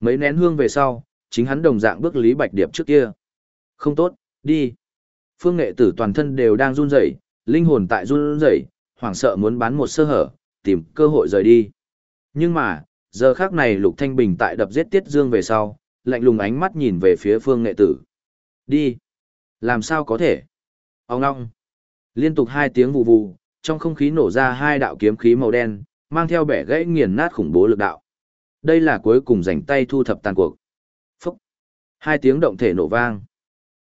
Mấy nén hương về sau, chính hắn đồng dạng bước Lý Bạch Điệp trước kia. Không tốt, đi. Phương nghệ tử toàn thân đều đang run rẩy, linh hồn tại run rẩy, hoảng sợ muốn bán một sơ hở, tìm cơ hội rời đi. Nhưng mà, giờ khác này Lục Thanh Bình tại đập giết Tiết Dương về sau, lạnh lùng ánh mắt nhìn về phía Phương nghệ tử. Đi. Làm sao có thể? Ông ngong. Liên tục hai tiếng vù vù, trong không khí nổ ra hai đạo kiếm khí màu đen, mang theo bẻ gãy nghiền nát khủng bố lực đạo. Đây là cuối cùng rảnh tay thu thập tàn cuộc. Phúc. Hai tiếng động thể nổ vang.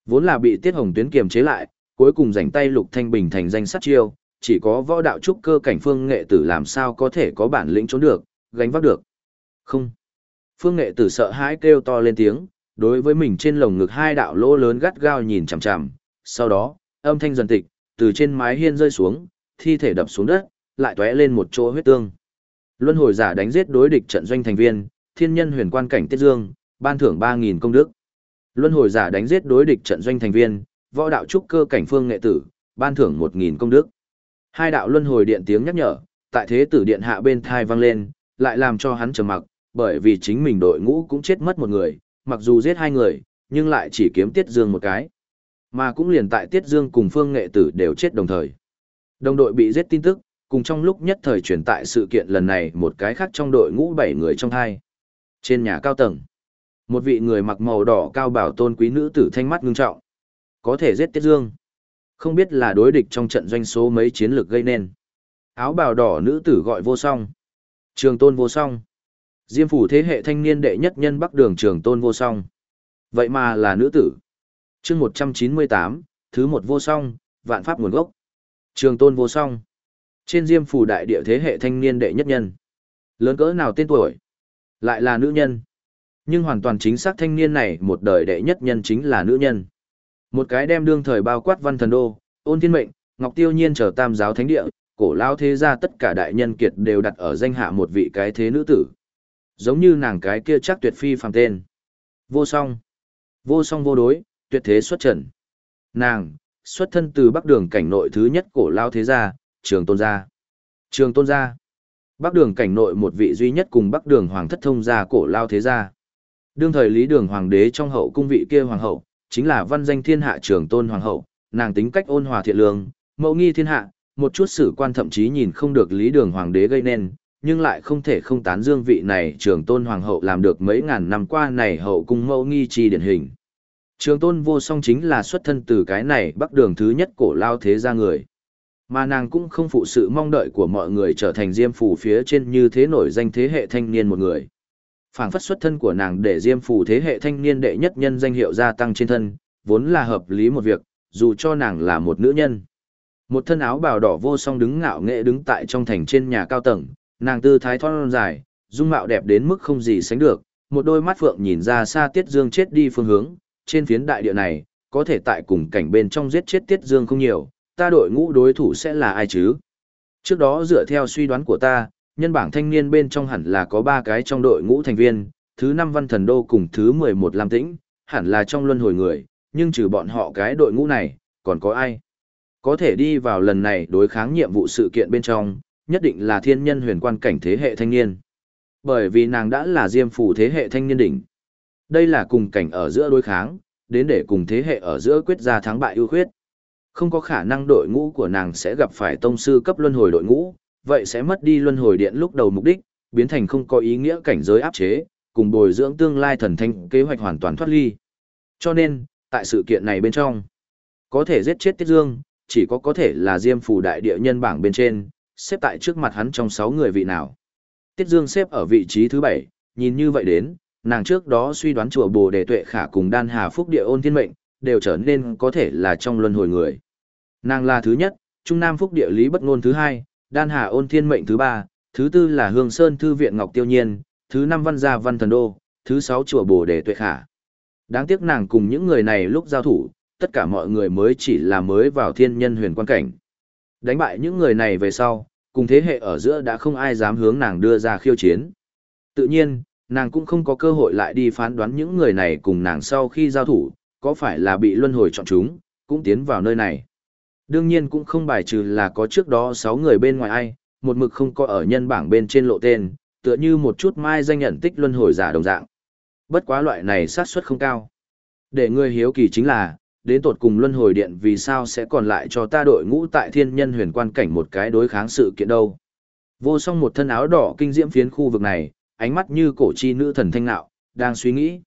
Vốn là bị Tiết Hồng Tuyến kiềm chế lại, cuối cùng rảnh tay Lục Thanh Bình thành danh sát chiêu, chỉ có võ đạo trúc cơ cảnh phương nghệ tử làm sao có thể có bản lĩnh trốn được, gánh vác được. Không. Phương nghệ tử sợ hãi kêu to lên tiếng, đối với mình trên lồng ngực hai đạo lỗ lớn gắt gao nhìn chằm chằm, sau đó, âm thanh dần tịch, từ trên mái hiên rơi xuống, thi thể đập xuống đất, lại tóe lên một chỗ huyết tương. Luân hồi giả đánh giết đối địch trận doanh thành viên, thiên nhân huyền quan cảnh tiết dương, ban thưởng 3000 công đức. Luân hồi giả đánh giết đối địch trận doanh thành viên, võ đạo trúc cơ cảnh phương nghệ tử, ban thưởng 1000 công đức. Hai đạo luân hồi điện tiếng nhắc nhở, tại thế tử điện hạ bên thai vang lên, lại làm cho hắn trầm mặc, bởi vì chính mình đội ngũ cũng chết mất một người, mặc dù giết hai người, nhưng lại chỉ kiếm Tiết Dương một cái. Mà cũng liền tại Tiết Dương cùng Phương Nghệ Tử đều chết đồng thời. Đồng đội bị giết tin tức, cùng trong lúc nhất thời truyền tại sự kiện lần này một cái khác trong đội ngũ bảy người trong hai. Trên nhà cao tầng, một vị người mặc màu đỏ cao bảo tôn quý nữ tử thanh mắt ngưng trọng. Có thể giết Tiết Dương. Không biết là đối địch trong trận doanh số mấy chiến lược gây nên. Áo bào đỏ nữ tử gọi vô song. Trường tôn vô song. Diêm phủ thế hệ thanh niên đệ nhất nhân Bắc Đường Trường Tôn vô song. Vậy mà là nữ tử. chương 198, thứ một vô song, vạn pháp nguồn gốc. Trường Tôn vô song. Trên Diêm phủ đại địa thế hệ thanh niên đệ nhất nhân. Lớn cỡ nào tên tuổi? Lại là nữ nhân. Nhưng hoàn toàn chính xác thanh niên này một đời đệ nhất nhân chính là nữ nhân. Một cái đem đương thời bao quát văn thần đô, ôn thiên mệnh, ngọc tiêu nhiên trở tam giáo thánh địa, cổ lao thế gia tất cả đại nhân kiệt đều đặt ở danh hạ một vị cái thế nữ tử. Giống như nàng cái kia chắc tuyệt phi phàm tên. Vô song. Vô song vô đối, tuyệt thế xuất trần. Nàng, xuất thân từ bắc đường cảnh nội thứ nhất cổ lao thế gia, trường tôn gia. Trường tôn gia. Bắc đường cảnh nội một vị duy nhất cùng bắc đường hoàng thất thông gia cổ lao thế gia. Đương thời lý đường hoàng đế trong hậu cung vị kia hoàng hậu, chính là văn danh thiên hạ trường tôn hoàng hậu, nàng tính cách ôn hòa thiện lương, mẫu nghi thiên hạ, một chút sử quan thậm chí nhìn không được lý đường hoàng đế gây nên, nhưng lại không thể không tán dương vị này trường tôn hoàng hậu làm được mấy ngàn năm qua này hậu cung mẫu nghi chi điển hình. Trường tôn vô song chính là xuất thân từ cái này bắc đường thứ nhất cổ lao thế gia người. Mà nàng cũng không phụ sự mong đợi của mọi người trở thành diêm phủ phía trên như thế nổi danh thế hệ thanh niên một người. phảng phất xuất thân của nàng để diêm phủ thế hệ thanh niên đệ nhất nhân danh hiệu gia tăng trên thân, vốn là hợp lý một việc, dù cho nàng là một nữ nhân. Một thân áo bào đỏ vô song đứng ngạo nghệ đứng tại trong thành trên nhà cao tầng, nàng tư thái thon dài, dung mạo đẹp đến mức không gì sánh được, một đôi mắt phượng nhìn ra xa Tiết Dương chết đi phương hướng, trên phiến đại địa này, có thể tại cùng cảnh bên trong giết chết Tiết Dương không nhiều, ta đội ngũ đối thủ sẽ là ai chứ? Trước đó dựa theo suy đoán của ta, nhân bảng thanh niên bên trong hẳn là có 3 cái trong đội ngũ thành viên, thứ 5 Văn Thần Đô cùng thứ 11 Lam Tĩnh, hẳn là trong luân hồi người, nhưng trừ bọn họ cái đội ngũ này, còn có ai? Có thể đi vào lần này đối kháng nhiệm vụ sự kiện bên trong, nhất định là thiên nhân huyền quan cảnh thế hệ thanh niên. Bởi vì nàng đã là diêm phủ thế hệ thanh niên đỉnh. Đây là cùng cảnh ở giữa đối kháng, đến để cùng thế hệ ở giữa quyết ra thắng bại ưu khuyết. Không có khả năng đội ngũ của nàng sẽ gặp phải tông sư cấp luân hồi đội ngũ, vậy sẽ mất đi luân hồi điện lúc đầu mục đích, biến thành không có ý nghĩa cảnh giới áp chế, cùng bồi dưỡng tương lai thần thanh kế hoạch hoàn toàn thoát ly. Cho nên, tại sự kiện này bên trong, có thể giết chết Tiết Dương, chỉ có có thể là Diêm Phủ đại địa nhân bảng bên trên, xếp tại trước mặt hắn trong 6 người vị nào. Tiết Dương xếp ở vị trí thứ 7, nhìn như vậy đến, nàng trước đó suy đoán chùa Bồ Đề Tuệ Khả cùng Đan Hà Phúc Địa Ôn Thiên Mệnh, đều trở nên có thể là trong luân hồi người. Nàng là thứ nhất, Trung Nam Phúc Địa Lý Bất Ngôn thứ hai, Đan Hà Ôn Thiên Mệnh thứ ba, thứ tư là Hương Sơn Thư Viện Ngọc Tiêu Nhiên, thứ năm Văn Gia Văn Thần Đô, thứ sáu chùa Bồ Đề Tuệ Khả. Đáng tiếc nàng cùng những người này lúc giao thủ, tất cả mọi người mới chỉ là mới vào thiên nhân huyền quan cảnh. Đánh bại những người này về sau, cùng thế hệ ở giữa đã không ai dám hướng nàng đưa ra khiêu chiến. Tự nhiên, nàng cũng không có cơ hội lại đi phán đoán những người này cùng nàng sau khi giao thủ, có phải là bị luân hồi chọn chúng, cũng tiến vào nơi này. Đương nhiên cũng không bài trừ là có trước đó 6 người bên ngoài ai, một mực không có ở nhân bảng bên trên lộ tên, tựa như một chút mai danh nhận tích luân hồi giả đồng dạng. Bất quá loại này xác suất không cao. Để ngươi hiếu kỳ chính là, đến tột cùng luân hồi điện vì sao sẽ còn lại cho ta đội ngũ tại thiên nhân huyền quan cảnh một cái đối kháng sự kiện đâu. Vô song một thân áo đỏ kinh diễm phiến khu vực này, ánh mắt như cổ chi nữ thần thanh nạo, đang suy nghĩ.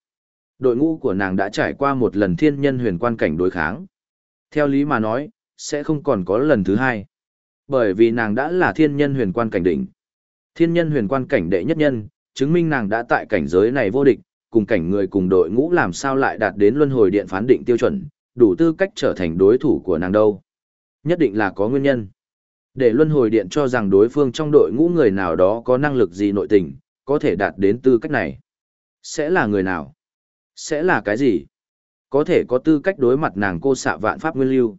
Đội ngũ của nàng đã trải qua một lần thiên nhân huyền quan cảnh đối kháng. Theo lý mà nói, sẽ không còn có lần thứ hai. Bởi vì nàng đã là thiên nhân huyền quan cảnh đỉnh. Thiên nhân huyền quan cảnh đệ nhất nhân, chứng minh nàng đã tại cảnh giới này vô địch, cùng cảnh người cùng đội ngũ làm sao lại đạt đến luân hồi điện phán định tiêu chuẩn, đủ tư cách trở thành đối thủ của nàng đâu. Nhất định là có nguyên nhân. Để luân hồi điện cho rằng đối phương trong đội ngũ người nào đó có năng lực gì nội tình, có thể đạt đến tư cách này. Sẽ là người nào? Sẽ là cái gì? Có thể có tư cách đối mặt nàng cô xạ vạn pháp nguyên lưu.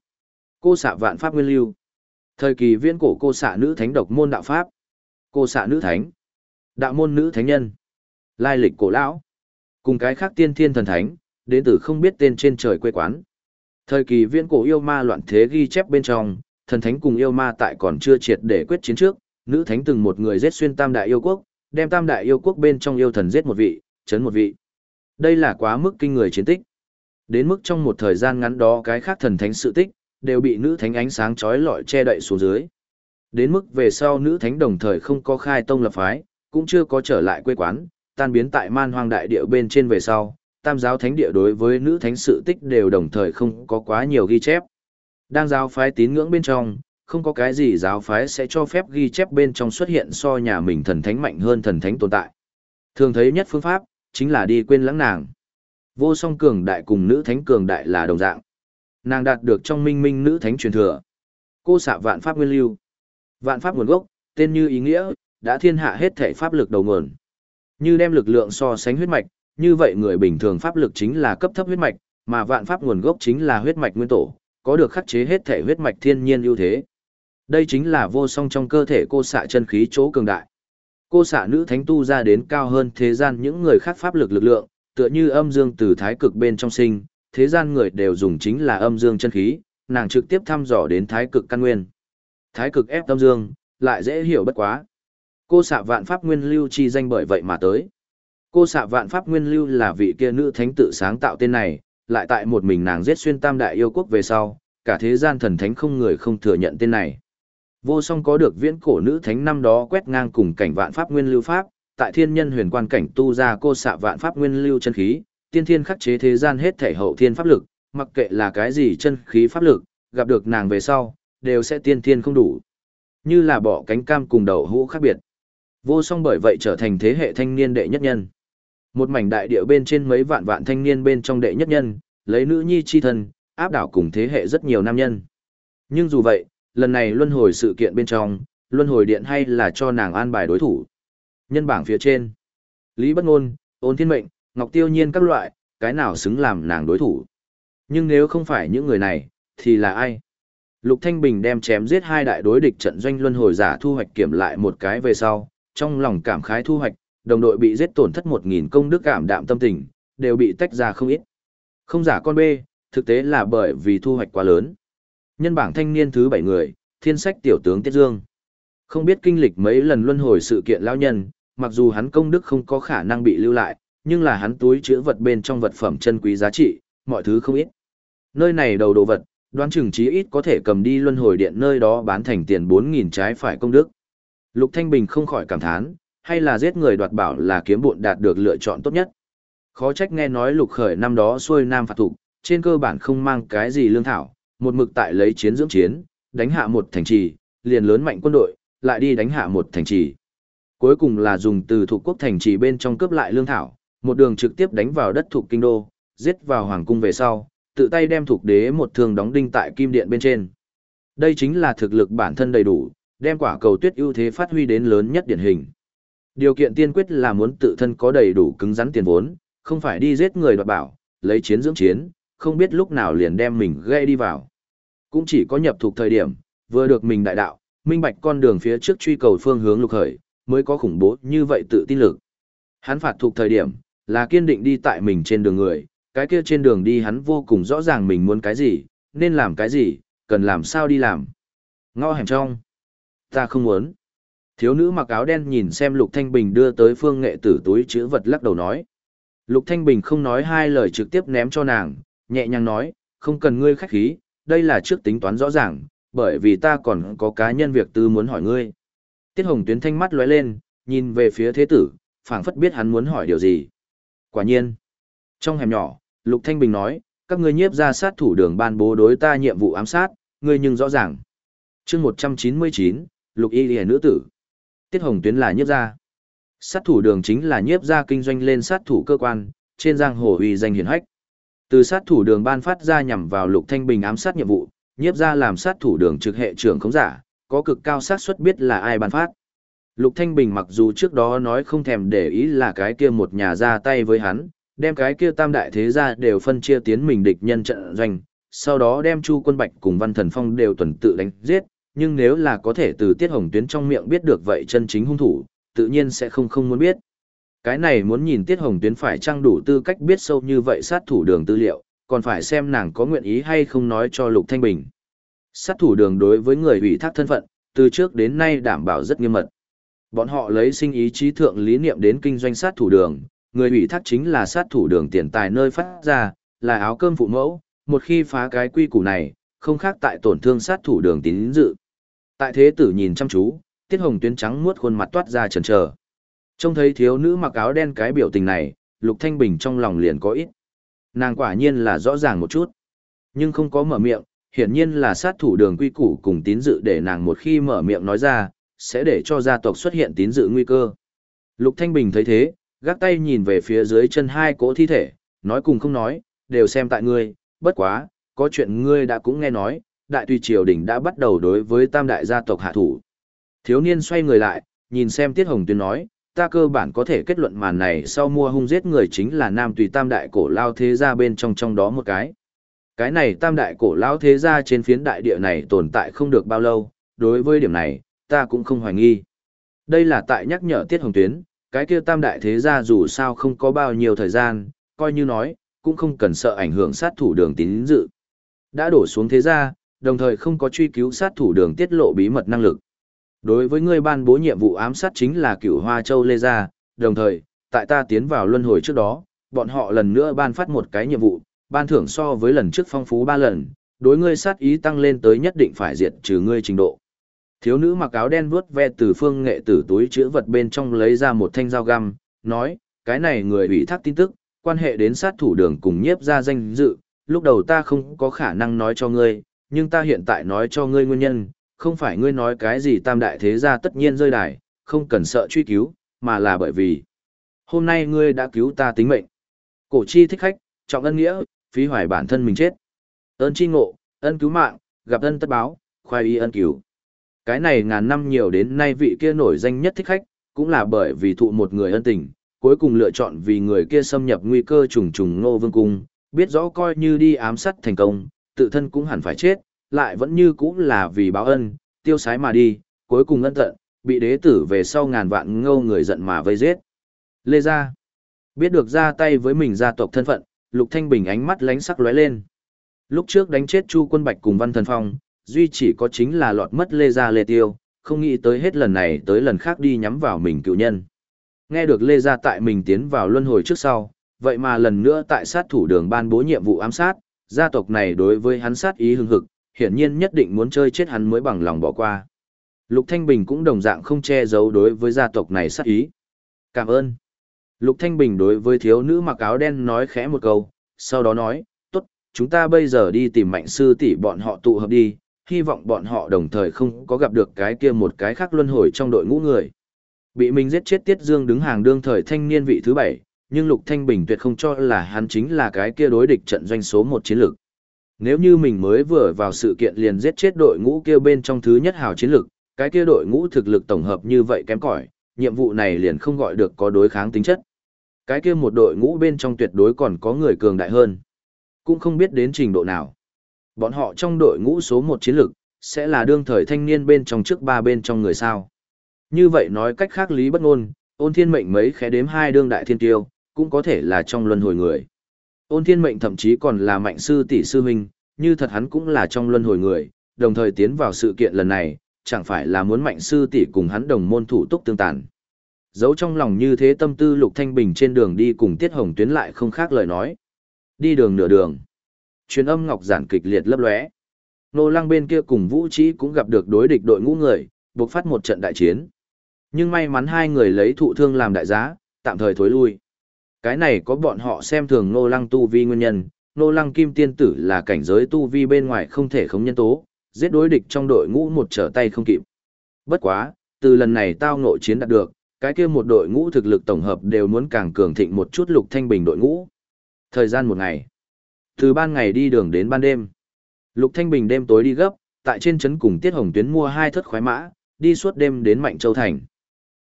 Cô xạ vạn pháp nguyên lưu. Thời kỳ viễn cổ cô xạ nữ thánh độc môn đạo pháp. Cô xạ nữ thánh. Đạo môn nữ thánh nhân. Lai lịch cổ lão. Cùng cái khác tiên thiên thần thánh, đến từ không biết tên trên trời quê quán. Thời kỳ viễn cổ yêu ma loạn thế ghi chép bên trong, thần thánh cùng yêu ma tại còn chưa triệt để quyết chiến trước, nữ thánh từng một người giết xuyên tam đại yêu quốc, đem tam đại yêu quốc bên trong yêu thần giết một vị, chấn một vị. Đây là quá mức kinh người chiến tích. Đến mức trong một thời gian ngắn đó cái khác thần thánh sự tích, đều bị nữ thánh ánh sáng chói lọi che đậy xuống dưới. Đến mức về sau nữ thánh đồng thời không có khai tông lập phái, cũng chưa có trở lại quê quán, tan biến tại man hoang đại địa bên trên về sau, tam giáo thánh địa đối với nữ thánh sự tích đều đồng thời không có quá nhiều ghi chép. Đang giáo phái tín ngưỡng bên trong, không có cái gì giáo phái sẽ cho phép ghi chép bên trong xuất hiện so nhà mình thần thánh mạnh hơn thần thánh tồn tại. Thường thấy nhất phương pháp, chính là đi quên lãng nàng. Vô song cường đại cùng nữ thánh cường đại là đồng dạng. Nàng đạt được trong minh minh nữ thánh truyền thừa. Cô xạ vạn pháp nguyên lưu. Vạn pháp nguồn gốc, tên như ý nghĩa, đã thiên hạ hết thể pháp lực đầu nguồn. Như đem lực lượng so sánh huyết mạch, như vậy người bình thường pháp lực chính là cấp thấp huyết mạch, mà vạn pháp nguồn gốc chính là huyết mạch nguyên tổ, có được khắc chế hết thể huyết mạch thiên nhiên ưu thế. Đây chính là vô song trong cơ thể cô xạ chân khí chỗ cường đại. Cô xạ nữ thánh tu ra đến cao hơn thế gian những người khác pháp lực lực lượng, tựa như âm dương từ thái cực bên trong sinh, thế gian người đều dùng chính là âm dương chân khí, nàng trực tiếp thăm dò đến thái cực căn nguyên. Thái cực ép âm dương, lại dễ hiểu bất quá. Cô xạ vạn pháp nguyên lưu chi danh bởi vậy mà tới. Cô xạ vạn pháp nguyên lưu là vị kia nữ thánh tự sáng tạo tên này, lại tại một mình nàng giết xuyên tam đại yêu quốc về sau, cả thế gian thần thánh không người không thừa nhận tên này. Vô song có được viễn cổ nữ thánh năm đó quét ngang cùng cảnh vạn pháp nguyên lưu pháp, tại thiên nhân huyền quan cảnh tu ra cô xạ vạn pháp nguyên lưu chân khí, tiên thiên khắc chế thế gian hết thể hậu thiên pháp lực, mặc kệ là cái gì chân khí pháp lực, gặp được nàng về sau, đều sẽ tiên thiên không đủ. Như là bỏ cánh cam cùng đầu hũ khác biệt. Vô song bởi vậy trở thành thế hệ thanh niên đệ nhất nhân. Một mảnh đại địa bên trên mấy vạn vạn thanh niên bên trong đệ nhất nhân, lấy nữ nhi chi thân, áp đảo cùng thế hệ rất nhiều nam nhân. Nhưng dù vậy, lần này luân hồi sự kiện bên trong, luân hồi điện hay là cho nàng an bài đối thủ. Nhân bảng phía trên, Lý Bất Ngôn, Ôn Thiên Mệnh, Ngọc Tiêu Nhiên các loại, cái nào xứng làm nàng đối thủ. Nhưng nếu không phải những người này, thì là ai? Lục Thanh Bình đem chém giết hai đại đối địch trận doanh luân hồi giả thu hoạch kiểm lại một cái về sau, trong lòng cảm khái thu hoạch, đồng đội bị giết tổn thất 1000 công đức cảm đạm tâm tình, đều bị tách ra không ít. Không giả con B, thực tế là bởi vì thu hoạch quá lớn. Nhân bảng thanh niên thứ bảy người, thiên sách tiểu tướng Tiết Dương. Không biết kinh lịch mấy lần luân hồi sự kiện lão nhân, mặc dù hắn công đức không có khả năng bị lưu lại, nhưng là hắn túi chứa vật bên trong vật phẩm chân quý giá trị, mọi thứ không ít. Nơi này đầu đồ vật, đoán chừng chí ít có thể cầm đi luân hồi điện nơi đó bán thành tiền 4.000 trái phải công đức. Lục Thanh Bình không khỏi cảm thán, hay là giết người đoạt bảo là kiếm bộn đạt được lựa chọn tốt nhất. Khó trách nghe nói lục khởi năm đó xuôi nam phạt thủ, trên cơ bản không mang cái gì lương thảo, một mực tại lấy chiến dưỡng chiến, đánh hạ một thành trì, liền lớn mạnh quân đội, lại đi đánh hạ một thành trì. Cuối cùng là dùng từ thuộc quốc thành trì bên trong cướp lại lương thảo, một đường trực tiếp đánh vào đất thuộc kinh đô, giết vào hoàng cung về sau, tự tay đem thuộc đế một thương đóng đinh tại kim điện bên trên. Đây chính là thực lực bản thân đầy đủ, đem quả cầu tuyết ưu thế phát huy đến lớn nhất điển hình. Điều kiện tiên quyết là muốn tự thân có đầy đủ cứng rắn tiền vốn, không phải đi giết người đoạt bảo, lấy chiến dưỡng chiến, không biết lúc nào liền đem mình gây đi vào. Cũng chỉ có nhập thuộc thời điểm, vừa được mình đại đạo, minh bạch con đường phía trước truy cầu phương hướng lục khởi, mới có khủng bố như vậy tự tin lực. Hắn phạt thuộc thời điểm, là kiên định đi tại mình trên đường người, cái kia trên đường đi hắn vô cùng rõ ràng mình muốn cái gì, nên làm cái gì, cần làm sao đi làm. Ngõ hẻm trong. Ta không muốn. Thiếu nữ mặc áo đen nhìn xem Lục Thanh Bình đưa tới phương nghệ tử túi chữ vật lắc đầu nói. Lục Thanh Bình không nói hai lời trực tiếp ném cho nàng, nhẹ nhàng nói, không cần ngươi khách khí, đây là trước tính toán rõ ràng, bởi vì ta còn có cá nhân việc tư muốn hỏi ngươi. Tiết Hồng Tuyến thanh mắt lóe lên, nhìn về phía thế tử, phảng phất biết hắn muốn hỏi điều gì. Quả nhiên. Trong hẻm nhỏ, Lục Thanh Bình nói, các ngươi nhiếp ra sát thủ đường ban bố đối ta nhiệm vụ ám sát, ngươi nhưng rõ ràng. chương 199, Lục Y Lìa nữ tử. Tiết Hồng Tuyến là nhiếp ra. Sát thủ đường chính là nhiếp ra kinh doanh lên sát thủ cơ quan, trên giang hồ uy danh hiển hách. Từ sát thủ đường ban phát ra nhằm vào Lục Thanh Bình ám sát nhiệm vụ, nhiếp ra làm sát thủ đường trực hệ trưởng khống giả, có cực cao xác suất biết là ai ban phát. Lục Thanh Bình mặc dù trước đó nói không thèm để ý là cái kia một nhà ra tay với hắn, đem cái kia tam đại thế gia đều phân chia tiến mình địch nhân trận doanh, sau đó đem Chu Quân Bạch cùng Văn Thần Phong đều tuần tự đánh giết, nhưng nếu là có thể từ Tiết Hồng Tuyến trong miệng biết được vậy chân chính hung thủ, tự nhiên sẽ không không muốn biết. Cái này muốn nhìn Tiết Hồng Tuyến phải trang đủ tư cách biết sâu như vậy sát thủ đường tư liệu, còn phải xem nàng có nguyện ý hay không nói cho Lục Thanh Bình. Sát thủ đường đối với người ủy thác thân phận, từ trước đến nay đảm bảo rất nghiêm mật. Bọn họ lấy sinh ý trí thượng lý niệm đến kinh doanh sát thủ đường, người ủy thác chính là sát thủ đường tiền tài nơi phát ra, là áo cơm phụ mẫu, một khi phá cái quy củ này, không khác tại tổn thương sát thủ đường tín dự. Tại thế tử nhìn chăm chú, tiết hồng tuyến trắng muốt khuôn mặt toát ra chần chờ. Trông thấy thiếu nữ mặc áo đen cái biểu tình này, Lục Thanh Bình trong lòng liền có ít. Nàng quả nhiên là rõ ràng một chút, nhưng không có mở miệng, hiển nhiên là sát thủ đường quy củ cùng tín dự để nàng một khi mở miệng nói ra, sẽ để cho gia tộc xuất hiện tín dự nguy cơ. Lục Thanh Bình thấy thế, gác tay nhìn về phía dưới chân hai cỗ thi thể, nói cùng không nói, đều xem tại ngươi, bất quá, có chuyện ngươi đã cũng nghe nói, đại tùy triều đình đã bắt đầu đối với tam đại gia tộc hạ thủ. Thiếu niên xoay người lại, nhìn xem Tiết Hồng Tuyên nói, ta cơ bản có thể kết luận màn này sau mua hung giết người chính là nam tùy tam đại cổ lao thế gia bên trong trong đó một cái. Cái này tam đại cổ lao thế gia trên phiến đại địa này tồn tại không được bao lâu, đối với điểm này, ta cũng không hoài nghi. Đây là tại nhắc nhở Tiết Hồng Tuyến, cái kia tam đại thế gia dù sao không có bao nhiêu thời gian, coi như nói, cũng không cần sợ ảnh hưởng sát thủ đường tín dự. Đã đổ xuống thế gia, đồng thời không có truy cứu sát thủ đường tiết lộ bí mật năng lực. Đối với người ban bố nhiệm vụ ám sát chính là cửu Hoa Châu Lê Gia, đồng thời, tại ta tiến vào luân hồi trước đó, bọn họ lần nữa ban phát một cái nhiệm vụ, ban thưởng so với lần trước phong phú ba lần, đối ngươi sát ý tăng lên tới nhất định phải diệt trừ ngươi trình độ. Thiếu nữ mặc áo đen vuốt ve từ phương nghệ tử túi chữ vật bên trong lấy ra một thanh dao găm, nói, cái này người bị thác tin tức, quan hệ đến sát thủ đường cùng nhiếp ra danh dự, lúc đầu ta không có khả năng nói cho ngươi, nhưng ta hiện tại nói cho ngươi nguyên nhân, không phải ngươi nói cái gì tam đại thế gia tất nhiên rơi đài, không cần sợ truy cứu, mà là bởi vì hôm nay ngươi đã cứu ta tính mệnh. Cổ chi thích khách, trọng ân nghĩa, phí hoài bản thân mình chết. Ơn chi ngộ, ân cứu mạng, gặp ân tất báo, khoai y ân cứu. Cái này ngàn năm nhiều đến nay vị kia nổi danh nhất thích khách, cũng là bởi vì thụ một người ân tình, cuối cùng lựa chọn vì người kia xâm nhập nguy cơ trùng trùng ngô vương cung, biết rõ coi như đi ám sát thành công, tự thân cũng hẳn phải chết, lại vẫn như cũng là vì báo ân, tiêu sái mà đi, cuối cùng ân tận, bị đế tử về sau ngàn vạn ngâu người giận mà vây giết. Lê Gia biết được ra tay với mình gia tộc thân phận, Lục Thanh Bình ánh mắt lánh sắc lóe lên. Lúc trước đánh chết Chu Quân Bạch cùng Văn Thần Phong, duy chỉ có chính là lọt mất Lê Gia Lê Tiêu, không nghĩ tới hết lần này tới lần khác đi nhắm vào mình cựu nhân. Nghe được Lê Gia tại mình tiến vào luân hồi trước sau, vậy mà lần nữa tại sát thủ đường ban bố nhiệm vụ ám sát, gia tộc này đối với hắn sát ý hưng hực, hiển nhiên nhất định muốn chơi chết hắn mới bằng lòng bỏ qua. Lục Thanh Bình cũng đồng dạng không che giấu đối với gia tộc này sát ý. Cảm ơn. Lục Thanh Bình đối với thiếu nữ mặc áo đen nói khẽ một câu, sau đó nói, tốt, chúng ta bây giờ đi tìm mạnh sư tỷ bọn họ tụ hợp đi, hy vọng bọn họ đồng thời không có gặp được cái kia một cái khác luân hồi trong đội ngũ người. Bị mình giết chết Tiết Dương đứng hàng đương thời thanh niên vị thứ bảy, nhưng Lục Thanh Bình tuyệt không cho là hắn chính là cái kia đối địch trận doanh số một chiến lược. Nếu như mình mới vừa vào sự kiện liền giết chết đội ngũ kia bên trong thứ nhất hào chiến lược, cái kia đội ngũ thực lực tổng hợp như vậy kém cỏi, nhiệm vụ này liền không gọi được có đối kháng tính chất. Cái kia một đội ngũ bên trong tuyệt đối còn có người cường đại hơn. Cũng không biết đến trình độ nào. Bọn họ trong đội ngũ số một chiến lược, sẽ là đương thời thanh niên bên trong trước ba bên trong người sao. Như vậy nói cách khác lý bất ngôn, ôn thiên mệnh mấy khẽ đếm hai đương đại thiên tiêu, cũng có thể là trong luân hồi người. Ôn thiên mệnh thậm chí còn là mạnh sư tỷ sư huynh, như thật hắn cũng là trong luân hồi người, đồng thời tiến vào sự kiện lần này, chẳng phải là muốn mạnh sư tỷ cùng hắn đồng môn thủ túc tương tàn. Giấu trong lòng như thế tâm tư Lục Thanh Bình trên đường đi cùng Tiết Hồng Tuyến lại không khác lời nói. Đi đường nửa đường. Truyền âm ngọc giản kịch liệt lấp lóe. Nô lăng bên kia cùng Vũ Trí cũng gặp được đối địch đội ngũ người, buộc phát một trận đại chiến. Nhưng may mắn hai người lấy thụ thương làm đại giá, tạm thời thối lui. Cái này có bọn họ xem thường nô lăng tu vi nguyên nhân, nô lăng kim tiên tử là cảnh giới tu vi bên ngoài không thể không nhân tố, giết đối địch trong đội ngũ một trở tay không kịp. Bất quá, từ lần này tao ngộ chiến đạt được, cái kia một đội ngũ thực lực tổng hợp đều muốn càng cường thịnh một chút lục thanh bình đội ngũ. Thời gian một ngày. Từ ban ngày đi đường đến ban đêm. Lục Thanh Bình đêm tối đi gấp, tại trên trấn cùng Tiết Hồng Tuyến mua hai thất khoái mã, đi suốt đêm đến Mạnh Châu Thành.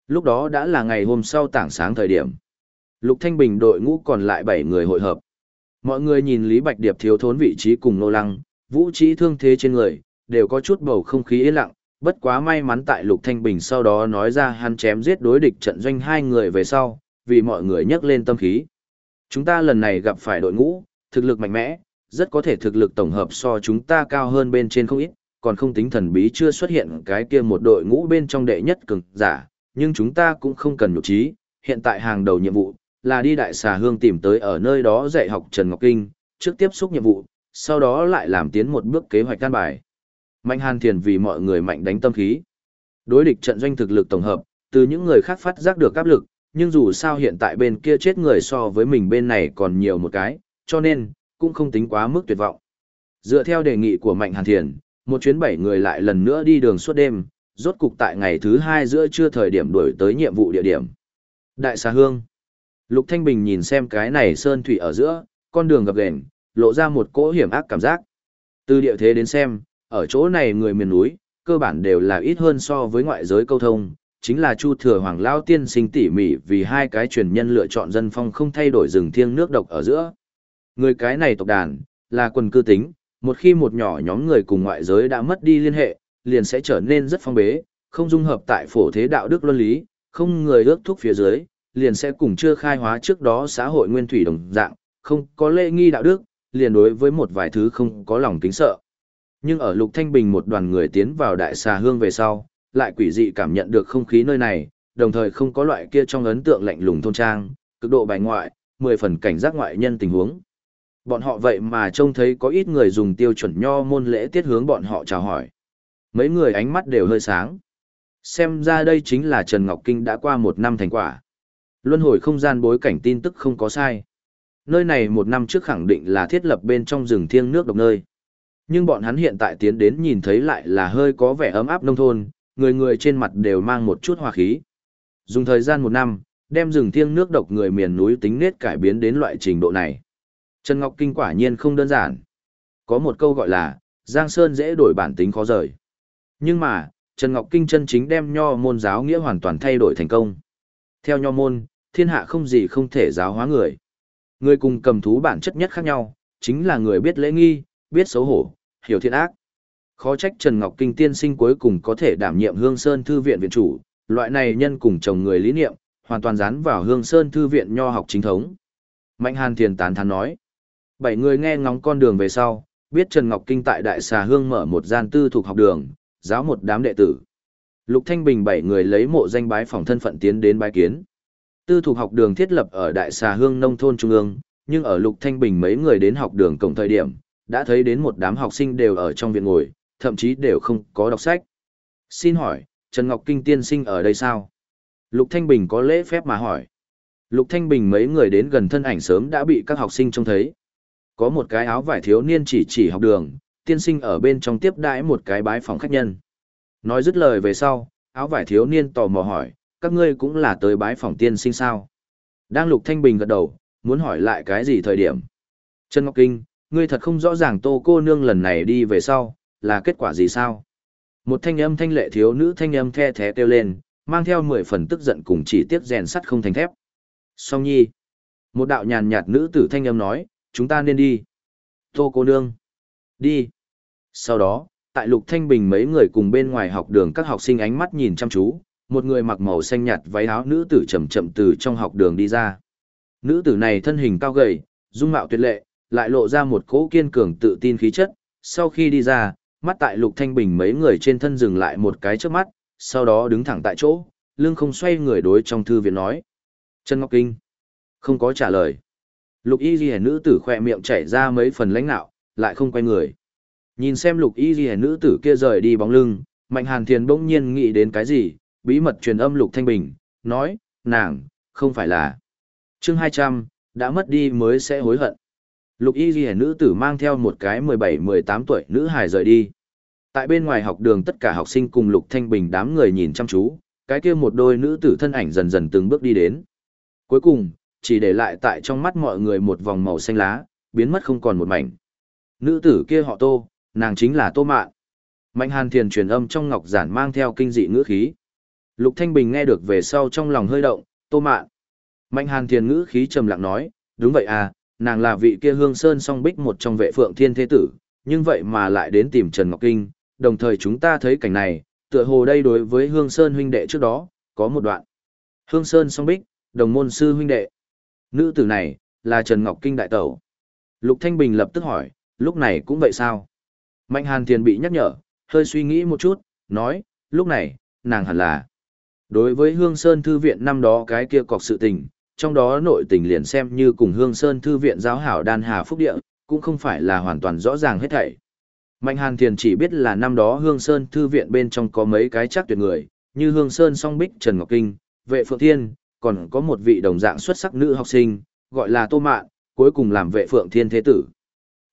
Lúc đó đã là ngày hôm sau tảng sáng thời điểm. Lục Thanh Bình đội ngũ còn lại 7 người hội hợp. Mọi người nhìn Lý Bạch Điệp thiếu thốn vị trí cùng nô lăng, vũ trí thương thế trên người, đều có chút bầu không khí yên lặng, bất quá may mắn tại Lục Thanh Bình sau đó nói ra hắn chém giết đối địch trận doanh hai người về sau, vì mọi người nhắc lên tâm khí. Chúng ta lần này gặp phải đội ngũ, thực lực mạnh mẽ, rất có thể thực lực tổng hợp so chúng ta cao hơn bên trên không ít, còn không tính thần bí chưa xuất hiện cái kia một đội ngũ bên trong đệ nhất cường giả, nhưng chúng ta cũng không cần nhục trí, hiện tại hàng đầu nhiệm vụ là đi đại xà hương tìm tới ở nơi đó dạy học Trần Ngọc Kinh, trước tiếp xúc nhiệm vụ, sau đó lại làm tiến một bước kế hoạch căn bài. Mạnh Hàn Thiền vì mọi người mạnh đánh tâm khí. Đối địch trận doanh thực lực tổng hợp, từ những người khác phát giác được áp lực, nhưng dù sao hiện tại bên kia chết người so với mình bên này còn nhiều một cái, cho nên, cũng không tính quá mức tuyệt vọng. Dựa theo đề nghị của Mạnh Hàn Thiền, một chuyến bảy người lại lần nữa đi đường suốt đêm, rốt cục tại ngày thứ hai giữa trưa thời điểm đuổi tới nhiệm vụ địa điểm. Đại xà hương. Lục Thanh Bình nhìn xem cái này sơn thủy ở giữa, con đường gập ghềnh, lộ ra một cỗ hiểm ác cảm giác. Từ địa thế đến xem, ở chỗ này người miền núi, cơ bản đều là ít hơn so với ngoại giới câu thông, chính là Chu Thừa Hoàng Lao tiên sinh tỉ mỉ vì hai cái truyền nhân lựa chọn dân phong không thay đổi rừng thiêng nước độc ở giữa. Người cái này tộc đàn, là quần cư tính, một khi một nhỏ nhóm người cùng ngoại giới đã mất đi liên hệ, liền sẽ trở nên rất phong bế, không dung hợp tại phổ thế đạo đức luân lý, không người ước thúc phía dưới, liền sẽ cùng chưa khai hóa trước đó xã hội nguyên thủy đồng dạng, không có lễ nghi đạo đức, liền đối với một vài thứ không có lòng kính sợ. Nhưng ở Lục Thanh Bình một đoàn người tiến vào đại xà hương về sau, lại quỷ dị cảm nhận được không khí nơi này, đồng thời không có loại kia trong ấn tượng lạnh lùng thôn trang, cực độ bài ngoại, mười phần cảnh giác ngoại nhân tình huống. Bọn họ vậy mà trông thấy có ít người dùng tiêu chuẩn nho môn lễ tiết hướng bọn họ chào hỏi. Mấy người ánh mắt đều hơi sáng. Xem ra đây chính là Trần Ngọc Kinh đã qua một năm thành quả. Luân hồi không gian bối cảnh tin tức không có sai. Nơi này một năm trước khẳng định là thiết lập bên trong rừng thiêng nước độc nơi. Nhưng bọn hắn hiện tại tiến đến nhìn thấy lại là hơi có vẻ ấm áp nông thôn, người người trên mặt đều mang một chút hòa khí. Dùng thời gian một năm, đem rừng thiêng nước độc người miền núi tính nết cải biến đến loại trình độ này. Trần Ngọc Kinh quả nhiên không đơn giản. Có một câu gọi là, Giang Sơn dễ đổi bản tính khó rời. Nhưng mà, Trần Ngọc Kinh chân chính đem nho môn giáo nghĩa hoàn toàn thay đổi thành công. Theo nho môn, thiên hạ không gì không thể giáo hóa người. Người cùng cầm thú bản chất nhất khác nhau, chính là người biết lễ nghi, biết xấu hổ, hiểu thiện ác. Khó trách Trần Ngọc Kinh tiên sinh cuối cùng có thể đảm nhiệm Hương Sơn Thư viện viện chủ, loại này nhân cùng chồng người lý niệm, hoàn toàn dán vào Hương Sơn Thư viện nho học chính thống. Mạnh Hàn Thiền tán thán nói. Bảy người nghe ngóng con đường về sau, biết Trần Ngọc Kinh tại Đại Xà Hương mở một gian tư thuộc học đường, giáo một đám đệ tử. Lục Thanh Bình bảy người lấy mộ danh bái phòng thân phận tiến đến bái kiến. Tư thuộc học đường thiết lập ở Đại Xà Hương nông thôn trung ương, nhưng ở Lục Thanh Bình mấy người đến học đường cổng thời điểm, đã thấy đến một đám học sinh đều ở trong viện ngồi, thậm chí đều không có đọc sách. Xin hỏi, Trần Ngọc Kinh tiên sinh ở đây sao? Lục Thanh Bình có lễ phép mà hỏi. Lục Thanh Bình mấy người đến gần thân ảnh sớm đã bị các học sinh trông thấy. Có một cái áo vải thiếu niên chỉ chỉ học đường, tiên sinh ở bên trong tiếp đãi một cái bái phòng khách nhân. Nói dứt lời về sau, áo vải thiếu niên tò mò hỏi, các ngươi cũng là tới bái phòng tiên sinh sao? Đang Lục Thanh Bình gật đầu, muốn hỏi lại cái gì thời điểm? Trần Ngọc Kinh, ngươi thật không rõ ràng tô cô nương lần này đi về sau, là kết quả gì sao? Một thanh âm thanh lệ thiếu nữ thanh âm the thế kêu lên, mang theo mười phần tức giận cùng chỉ tiếc rèn sắt không thành thép. Song nhi. Một đạo nhàn nhạt nữ tử thanh âm nói, chúng ta nên đi. Tô cô nương. Đi. Sau đó, tại Lục Thanh Bình mấy người cùng bên ngoài học đường các học sinh ánh mắt nhìn chăm chú, một người mặc màu xanh nhạt váy áo nữ tử chậm chậm từ trong học đường đi ra. Nữ tử này thân hình cao gầy, dung mạo tuyệt lệ, lại lộ ra một cỗ kiên cường tự tin khí chất, sau khi đi ra, mắt tại Lục Thanh Bình mấy người trên thân dừng lại một cái trước mắt, sau đó đứng thẳng tại chỗ, lưng không xoay người đối trong thư viện nói. Trần Ngọc Kinh. Không có trả lời. Lục y ghi nữ tử khỏe miệng chảy ra mấy phần lãnh nạo, lại không quay người. Nhìn xem lục y ghi nữ tử kia rời đi bóng lưng, Mạnh Hàn Thiền bỗng nhiên nghĩ đến cái gì, bí mật truyền âm lục thanh bình, nói, nàng, không phải là. chương 200, đã mất đi mới sẽ hối hận. Lục y ghi nữ tử mang theo một cái 17-18 tuổi nữ hài rời đi. Tại bên ngoài học đường tất cả học sinh cùng Lục Thanh Bình đám người nhìn chăm chú, cái kia một đôi nữ tử thân ảnh dần dần từng bước đi đến. Cuối cùng, chỉ để lại tại trong mắt mọi người một vòng màu xanh lá, biến mất không còn một mảnh. Nữ tử kia họ Tô, nàng chính là Tô Mạn. Mạnh Hàn Thiền truyền âm trong ngọc giản mang theo kinh dị ngữ khí. Lục Thanh Bình nghe được về sau trong lòng hơi động, Tô Mạn. Mạnh Hàn Thiền ngữ khí trầm lặng nói, đúng vậy à, nàng là vị kia hương sơn song bích một trong vệ phượng thiên thế tử, nhưng vậy mà lại đến tìm Trần Ngọc Kinh, đồng thời chúng ta thấy cảnh này, tựa hồ đây đối với hương sơn huynh đệ trước đó, có một đoạn. Hương sơn song bích, đồng môn sư huynh đệ. Nữ tử này, là Trần Ngọc Kinh đại tẩu. Lục Thanh Bình lập tức hỏi, lúc này cũng vậy sao? Mạnh Hàn Thiền bị nhắc nhở, hơi suy nghĩ một chút, nói, lúc này, nàng hẳn là. Đối với Hương Sơn Thư Viện năm đó cái kia cọc sự tình, trong đó nội tình liền xem như cùng Hương Sơn Thư Viện giáo hảo đan hà phúc địa, cũng không phải là hoàn toàn rõ ràng hết thảy. Mạnh Hàn Thiền chỉ biết là năm đó Hương Sơn Thư Viện bên trong có mấy cái chắc tuyệt người, như Hương Sơn Song Bích Trần Ngọc Kinh, Vệ Phượng Thiên, còn có một vị đồng dạng xuất sắc nữ học sinh, gọi là Tô Mạn, cuối cùng làm Vệ Phượng Thiên Thế Tử.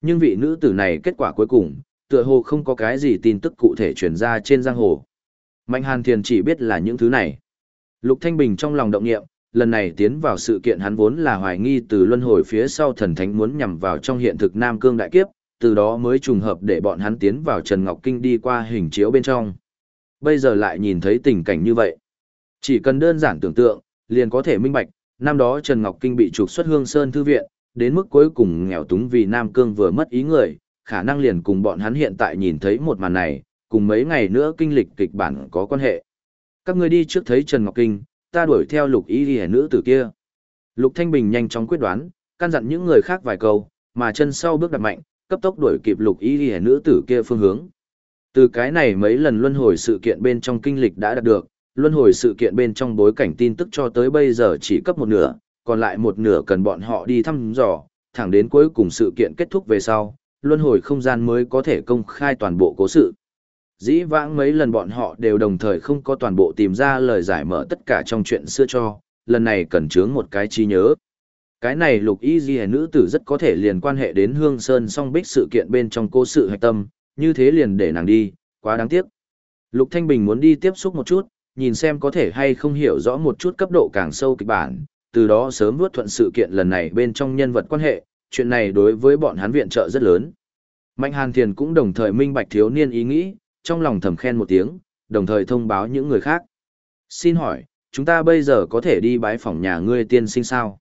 Nhưng vị nữ tử này kết quả cuối cùng, tựa hồ không có cái gì tin tức cụ thể truyền ra trên giang hồ. Mạnh Hàn Thiền chỉ biết là những thứ này. Lục Thanh Bình trong lòng động nghiệm, lần này tiến vào sự kiện hắn vốn là hoài nghi từ luân hồi phía sau thần thánh muốn nhằm vào trong hiện thực Nam Cương Đại Kiếp, từ đó mới trùng hợp để bọn hắn tiến vào Trần Ngọc Kinh đi qua hình chiếu bên trong. Bây giờ lại nhìn thấy tình cảnh như vậy. Chỉ cần đơn giản tưởng tượng, liền có thể minh bạch, năm đó Trần Ngọc Kinh bị trục xuất Hương Sơn Thư Viện, đến mức cuối cùng nghèo túng vì Nam Cương vừa mất ý người, khả năng liền cùng bọn hắn hiện tại nhìn thấy một màn này, cùng mấy ngày nữa kinh lịch kịch bản có quan hệ. Các ngươi đi trước thấy Trần Ngọc Kinh, ta đuổi theo lục y ghi nữ tử kia. Lục Thanh Bình nhanh chóng quyết đoán, căn dặn những người khác vài câu, mà chân sau bước đặt mạnh, cấp tốc đuổi kịp lục y ghi nữ tử kia phương hướng. Từ cái này mấy lần luân hồi sự kiện bên trong kinh lịch đã đạt được, luân hồi sự kiện bên trong bối cảnh tin tức cho tới bây giờ chỉ cấp một nửa, còn lại một nửa cần bọn họ đi thăm dò, thẳng đến cuối cùng sự kiện kết thúc về sau, luân hồi không gian mới có thể công khai toàn bộ cố sự. Dĩ vãng mấy lần bọn họ đều đồng thời không có toàn bộ tìm ra lời giải mở tất cả trong chuyện xưa cho, lần này cần chướng một cái trí nhớ. Cái này lục y di nữ tử rất có thể liền quan hệ đến hương sơn song bích sự kiện bên trong cố sự hạch tâm, như thế liền để nàng đi, quá đáng tiếc. Lục Thanh Bình muốn đi tiếp xúc một chút, nhìn xem có thể hay không hiểu rõ một chút cấp độ càng sâu kịch bản, từ đó sớm vớt thuận sự kiện lần này bên trong nhân vật quan hệ, chuyện này đối với bọn hắn viện trợ rất lớn. Mạnh Hàn Thiền cũng đồng thời minh bạch thiếu niên ý nghĩ, trong lòng thầm khen một tiếng, đồng thời thông báo những người khác. Xin hỏi, chúng ta bây giờ có thể đi bái phòng nhà ngươi tiên sinh sao?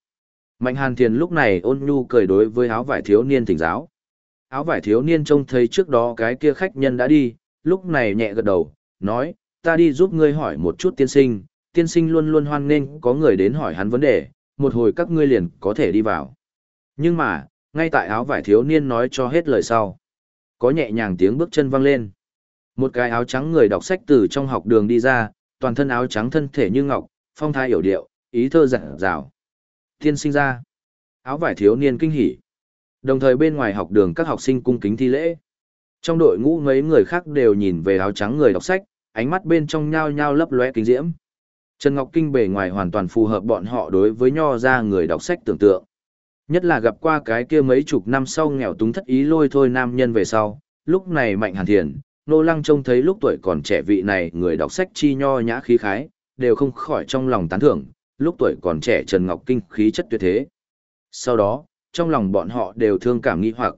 Mạnh Hàn Thiền lúc này ôn nhu cười đối với áo vải thiếu niên thỉnh giáo. Áo vải thiếu niên trông thấy trước đó cái kia khách nhân đã đi, lúc này nhẹ gật đầu, nói, ta đi giúp ngươi hỏi một chút tiên sinh, tiên sinh luôn luôn hoan nghênh có người đến hỏi hắn vấn đề, một hồi các ngươi liền có thể đi vào. Nhưng mà, ngay tại áo vải thiếu niên nói cho hết lời sau. Có nhẹ nhàng tiếng bước chân vang lên. Một cái áo trắng người đọc sách từ trong học đường đi ra, toàn thân áo trắng thân thể như ngọc, phong thái hiểu điệu, ý thơ dặn dào. Tiên sinh ra. Áo vải thiếu niên kinh hỉ. Đồng thời bên ngoài học đường các học sinh cung kính thi lễ. Trong đội ngũ mấy người khác đều nhìn về áo trắng người đọc sách, ánh mắt bên trong nhao nhao lấp lóe kinh diễm. Trần Ngọc Kinh bề ngoài hoàn toàn phù hợp bọn họ đối với nho ra người đọc sách tưởng tượng. Nhất là gặp qua cái kia mấy chục năm sau nghèo túng thất ý lôi thôi nam nhân về sau, lúc này mạnh hàn thiền, nô lăng trông thấy lúc tuổi còn trẻ vị này người đọc sách chi nho nhã khí khái, đều không khỏi trong lòng tán thưởng, lúc tuổi còn trẻ Trần Ngọc Kinh khí chất tuyệt thế. Sau đó, trong lòng bọn họ đều thương cảm nghi hoặc.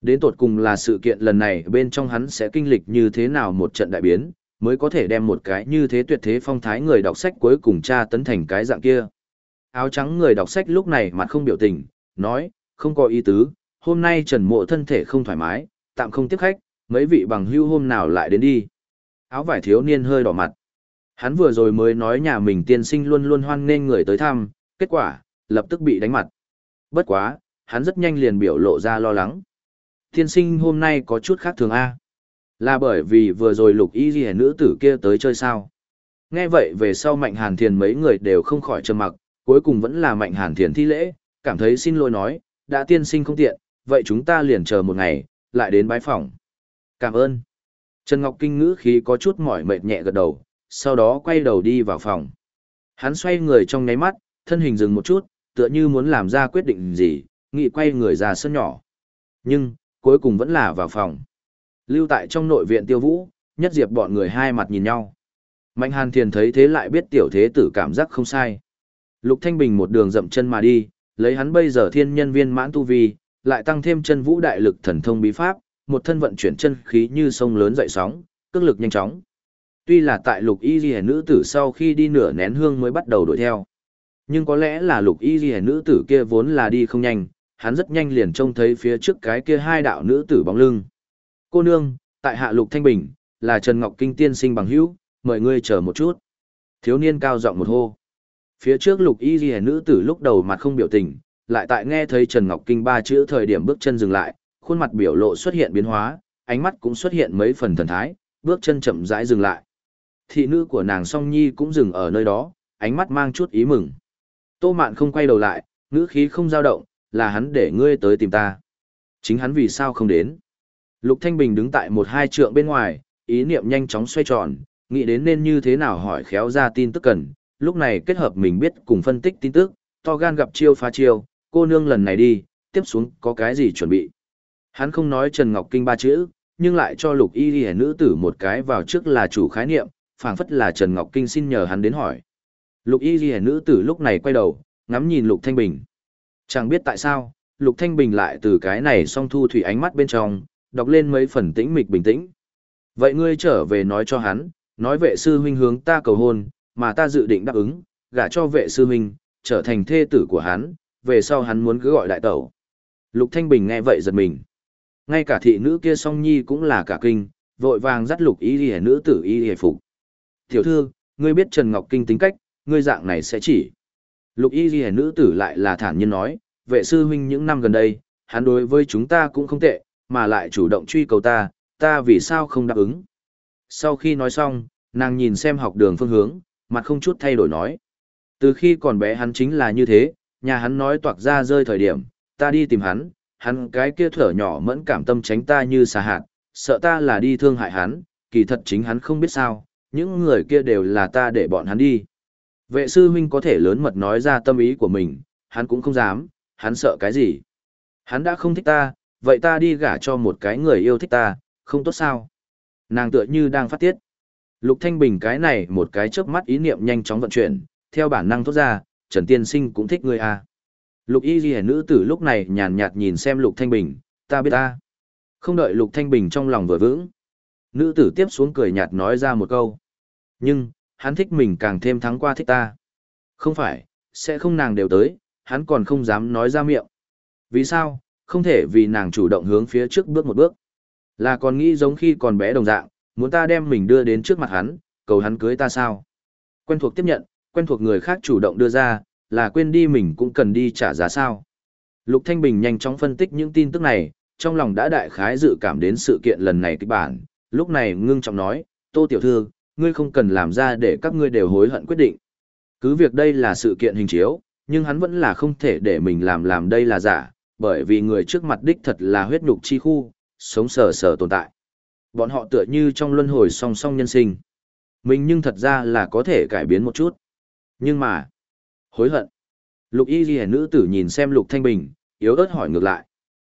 Đến tột cùng là sự kiện lần này bên trong hắn sẽ kinh lịch như thế nào một trận đại biến, mới có thể đem một cái như thế tuyệt thế phong thái người đọc sách cuối cùng tra tấn thành cái dạng kia. Áo trắng người đọc sách lúc này mặt không biểu tình, nói, không có ý tứ, hôm nay Trần Mộ thân thể không thoải mái, tạm không tiếp khách, mấy vị bằng hưu hôm nào lại đến đi. Áo vải thiếu niên hơi đỏ mặt. Hắn vừa rồi mới nói nhà mình tiên sinh luôn luôn hoan nghênh người tới thăm, kết quả, lập tức bị đánh mặt. Bất quá, hắn rất nhanh liền biểu lộ ra lo lắng. Tiên sinh hôm nay có chút khác thường A. Là bởi vì vừa rồi lục y ghi nữ tử kia tới chơi sao. Nghe vậy về sau Mạnh Hàn Thiền mấy người đều không khỏi trầm mặc, cuối cùng vẫn là Mạnh Hàn Thiền thi lễ, cảm thấy xin lỗi nói, đã tiên sinh không tiện, vậy chúng ta liền chờ một ngày, lại đến bái phòng. Cảm ơn. Trần Ngọc Kinh ngữ khí có chút mỏi mệt nhẹ gật đầu, sau đó quay đầu đi vào phòng. Hắn xoay người trong nháy mắt, thân hình dừng một chút, tựa như muốn làm ra quyết định gì, nghị quay người ra sân nhỏ. Nhưng, cuối cùng vẫn là vào phòng. Lưu tại trong nội viện tiêu vũ, nhất diệp bọn người hai mặt nhìn nhau. Mạnh hàn thiền thấy thế lại biết tiểu thế tử cảm giác không sai. Lục Thanh Bình một đường dậm chân mà đi, lấy hắn bây giờ thiên nhân viên mãn tu vi, lại tăng thêm chân vũ đại lực thần thông bí pháp, một thân vận chuyển chân khí như sông lớn dậy sóng, cước lực nhanh chóng. Tuy là tại lục y ghi nữ tử sau khi đi nửa nén hương mới bắt đầu đuổi theo. Nhưng có lẽ là lục y ghi nữ tử kia vốn là đi không nhanh, hắn rất nhanh liền trông thấy phía trước cái kia hai đạo nữ tử bóng lưng. Cô nương, tại hạ lục thanh bình, là Trần Ngọc Kinh tiên sinh bằng hữu, mời ngươi chờ một chút. Thiếu niên cao giọng một hô. Phía trước lục y ghi nữ tử lúc đầu mặt không biểu tình, lại tại nghe thấy Trần Ngọc Kinh ba chữ thời điểm bước chân dừng lại, khuôn mặt biểu lộ xuất hiện biến hóa, ánh mắt cũng xuất hiện mấy phần thần thái, bước chân chậm rãi dừng lại. Thị nữ của nàng Song Nhi cũng dừng ở nơi đó, ánh mắt mang chút ý mừng. Tô Mạn không quay đầu lại, ngữ khí không dao động, là hắn để ngươi tới tìm ta. Chính hắn vì sao không đến. Lục Thanh Bình đứng tại một hai trượng bên ngoài, ý niệm nhanh chóng xoay tròn, nghĩ đến nên như thế nào hỏi khéo ra tin tức cần, lúc này kết hợp mình biết cùng phân tích tin tức, to gan gặp chiêu phá chiêu, cô nương lần này đi, tiếp xuống có cái gì chuẩn bị. Hắn không nói Trần Ngọc Kinh ba chữ, nhưng lại cho lục y y nữ tử một cái vào trước là chủ khái niệm, phảng phất là Trần Ngọc Kinh xin nhờ hắn đến hỏi. Lục y y nữ tử lúc này quay đầu, ngắm nhìn Lục Thanh Bình. Chẳng biết tại sao, Lục Thanh Bình lại từ cái này song thu thủy ánh mắt bên trong, đọc lên mấy phần tĩnh mịch bình tĩnh. Vậy ngươi trở về nói cho hắn, nói vệ sư huynh hướng ta cầu hôn, mà ta dự định đáp ứng, gả cho vệ sư huynh, trở thành thê tử của hắn, về sau hắn muốn cứ gọi đại tẩu. Lục Thanh Bình nghe vậy giật mình. Ngay cả thị nữ kia song nhi cũng là cả kinh, vội vàng dắt lục y hề nữ tử y hề phục. Tiểu thư, ngươi biết Trần Ngọc Kinh tính cách, ngươi dạng này sẽ chỉ. Lục y hề nữ tử lại là thản nhiên nói, vệ sư huynh những năm gần đây, hắn đối với chúng ta cũng không tệ, mà lại chủ động truy cầu ta, ta vì sao không đáp ứng. Sau khi nói xong, nàng nhìn xem học đường phương hướng, mặt không chút thay đổi nói. Từ khi còn bé hắn chính là như thế, nhà hắn nói toạc ra rơi thời điểm, ta đi tìm hắn, hắn cái kia thở nhỏ mẫn cảm tâm tránh ta như xà hạt, sợ ta là đi thương hại hắn, kỳ thật chính hắn không biết sao, những người kia đều là ta để bọn hắn đi. Vệ sư huynh có thể lớn mật nói ra tâm ý của mình, hắn cũng không dám, hắn sợ cái gì. Hắn đã không thích ta, vậy ta đi gả cho một cái người yêu thích ta, không tốt sao. Nàng tựa như đang phát tiết. Lục Thanh Bình cái này một cái chớp mắt ý niệm nhanh chóng vận chuyển, theo bản năng thốt ra, Trần Tiên Sinh cũng thích ngươi à. Lục y ghi nữ tử lúc này nhàn nhạt nhìn xem Lục Thanh Bình, ta biết ta. Không đợi Lục Thanh Bình trong lòng vừa vững. Nữ tử tiếp xuống cười nhạt nói ra một câu. Nhưng, hắn thích mình càng thêm thắng qua thích ta. Không phải, sẽ không nàng đều tới, hắn còn không dám nói ra miệng. Vì sao, không thể vì nàng chủ động hướng phía trước bước một bước. Là còn nghĩ giống khi còn bé đồng dạng, muốn ta đem mình đưa đến trước mặt hắn, cầu hắn cưới ta sao. Quen thuộc tiếp nhận, quen thuộc người khác chủ động đưa ra, là quên đi mình cũng cần đi trả giá sao. Lục Thanh Bình nhanh chóng phân tích những tin tức này, trong lòng đã đại khái dự cảm đến sự kiện lần này kịch bản, lúc này ngưng trọng nói, Tô Tiểu Thư, ngươi không cần làm ra để các ngươi đều hối hận quyết định. Cứ việc đây là sự kiện hình chiếu, nhưng hắn vẫn là không thể để mình làm làm đây là giả, bởi vì người trước mặt đích thật là huyết nhục chi khu, sống sờ sờ tồn tại. Bọn họ tựa như trong luân hồi song song nhân sinh. Mình nhưng thật ra là có thể cải biến một chút. Nhưng mà, hối hận. Lục y ghi nữ tử nhìn xem lục thanh bình, yếu ớt hỏi ngược lại.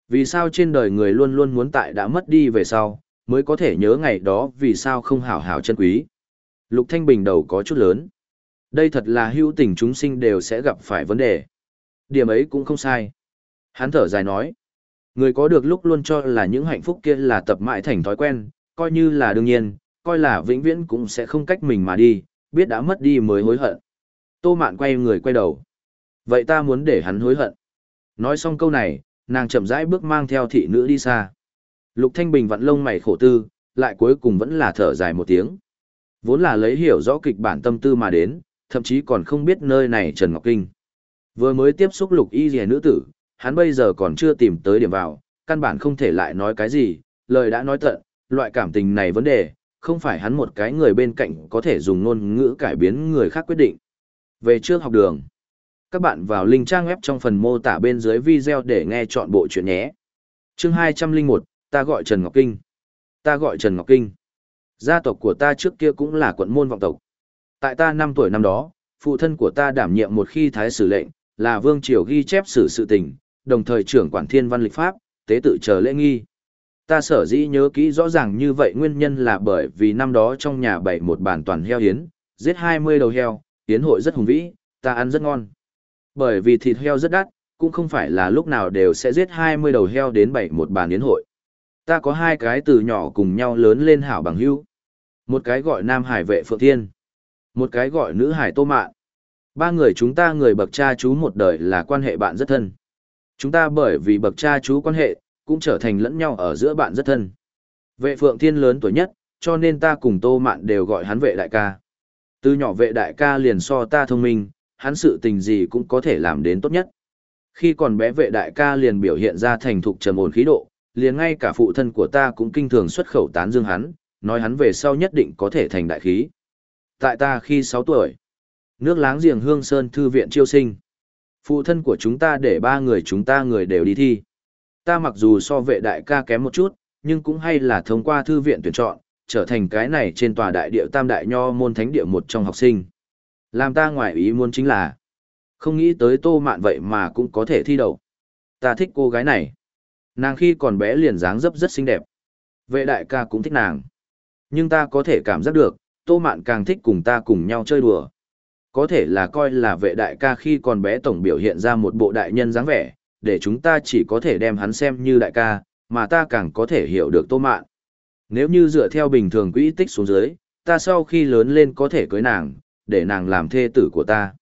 Vì sao trên đời người luôn luôn muốn tại đã mất đi về sau, mới có thể nhớ ngày đó vì sao không hảo hảo chân quý. Lục thanh bình đầu có chút lớn. Đây thật là hữu tình chúng sinh đều sẽ gặp phải vấn đề. Điểm ấy cũng không sai. Hắn thở dài nói. Người có được lúc luôn cho là những hạnh phúc kia là tập mãi thành thói quen, coi như là đương nhiên, coi là vĩnh viễn cũng sẽ không cách mình mà đi, biết đã mất đi mới hối hận. Tô Mạn quay người quay đầu. Vậy ta muốn để hắn hối hận. Nói xong câu này, nàng chậm rãi bước mang theo thị nữ đi xa. Lục Thanh Bình vặn lông mày khổ tư, lại cuối cùng vẫn là thở dài một tiếng. Vốn là lấy hiểu rõ kịch bản tâm tư mà đến, thậm chí còn không biết nơi này Trần Ngọc Kinh. Vừa mới tiếp xúc lục y rìa nữ tử, hắn bây giờ còn chưa tìm tới điểm vào, căn bản không thể lại nói cái gì, lời đã nói tận, loại cảm tình này vấn đề, không phải hắn một cái người bên cạnh có thể dùng ngôn ngữ cải biến người khác quyết định. Về trước học đường, các bạn vào link trang web trong phần mô tả bên dưới video để nghe chọn bộ chuyện nhé. Chương 201, ta gọi Trần Ngọc Kinh. Ta gọi Trần Ngọc Kinh. Gia tộc của ta trước kia cũng là quận môn vọng tộc. Tại ta 5 tuổi năm đó, phụ thân của ta đảm nhiệm một khi thái sử lệnh, là vương triều ghi chép sử sự tình, đồng thời trưởng quản thiên văn lịch pháp, tế tự chờ lễ nghi. Ta sở dĩ nhớ kỹ rõ ràng như vậy nguyên nhân là bởi vì năm đó trong nhà bày một bàn toàn heo hiến, giết 20 đầu heo, hiến hội rất hùng vĩ, ta ăn rất ngon. Bởi vì thịt heo rất đắt, cũng không phải là lúc nào đều sẽ giết 20 đầu heo đến bày một bàn hiến hội. Ta có hai cái từ nhỏ cùng nhau lớn lên hảo bằng hữu. Một cái gọi Nam Hải vệ Phượng Thiên, một cái gọi Nữ Hải Tô Mạn. Ba người chúng ta người bậc cha chú một đời là quan hệ bạn rất thân. Chúng ta bởi vì bậc cha chú quan hệ, cũng trở thành lẫn nhau ở giữa bạn rất thân. Vệ Phượng Thiên lớn tuổi nhất, cho nên ta cùng Tô Mạn đều gọi hắn vệ đại ca. Từ nhỏ vệ đại ca liền so ta thông minh, hắn sự tình gì cũng có thể làm đến tốt nhất. Khi còn bé vệ đại ca liền biểu hiện ra thành thục trầm ổn khí độ, liền ngay cả phụ thân của ta cũng kinh thường xuất khẩu tán dương hắn, nói hắn về sau nhất định có thể thành đại khí. Tại ta khi 6 tuổi, nước láng giềng Hương Sơn Thư viện chiêu sinh. Phụ thân của chúng ta để ba người chúng ta người đều đi thi. Ta mặc dù so vệ đại ca kém một chút, nhưng cũng hay là thông qua thư viện tuyển chọn, trở thành cái này trên tòa đại địa tam đại nho môn thánh địa một trong học sinh. Làm ta ngoài ý muốn chính là, không nghĩ tới tô mạn vậy mà cũng có thể thi đậu. Ta thích cô gái này. Nàng khi còn bé liền dáng dấp rất xinh đẹp. Vệ đại ca cũng thích nàng. Nhưng ta có thể cảm giác được, tô mạn càng thích cùng ta cùng nhau chơi đùa. Có thể là coi là vệ đại ca khi còn bé tổng biểu hiện ra một bộ đại nhân dáng vẻ, để chúng ta chỉ có thể đem hắn xem như đại ca, mà ta càng có thể hiểu được tô mạn. Nếu như dựa theo bình thường quỹ tích xuống dưới, ta sau khi lớn lên có thể cưới nàng, để nàng làm thê tử của ta.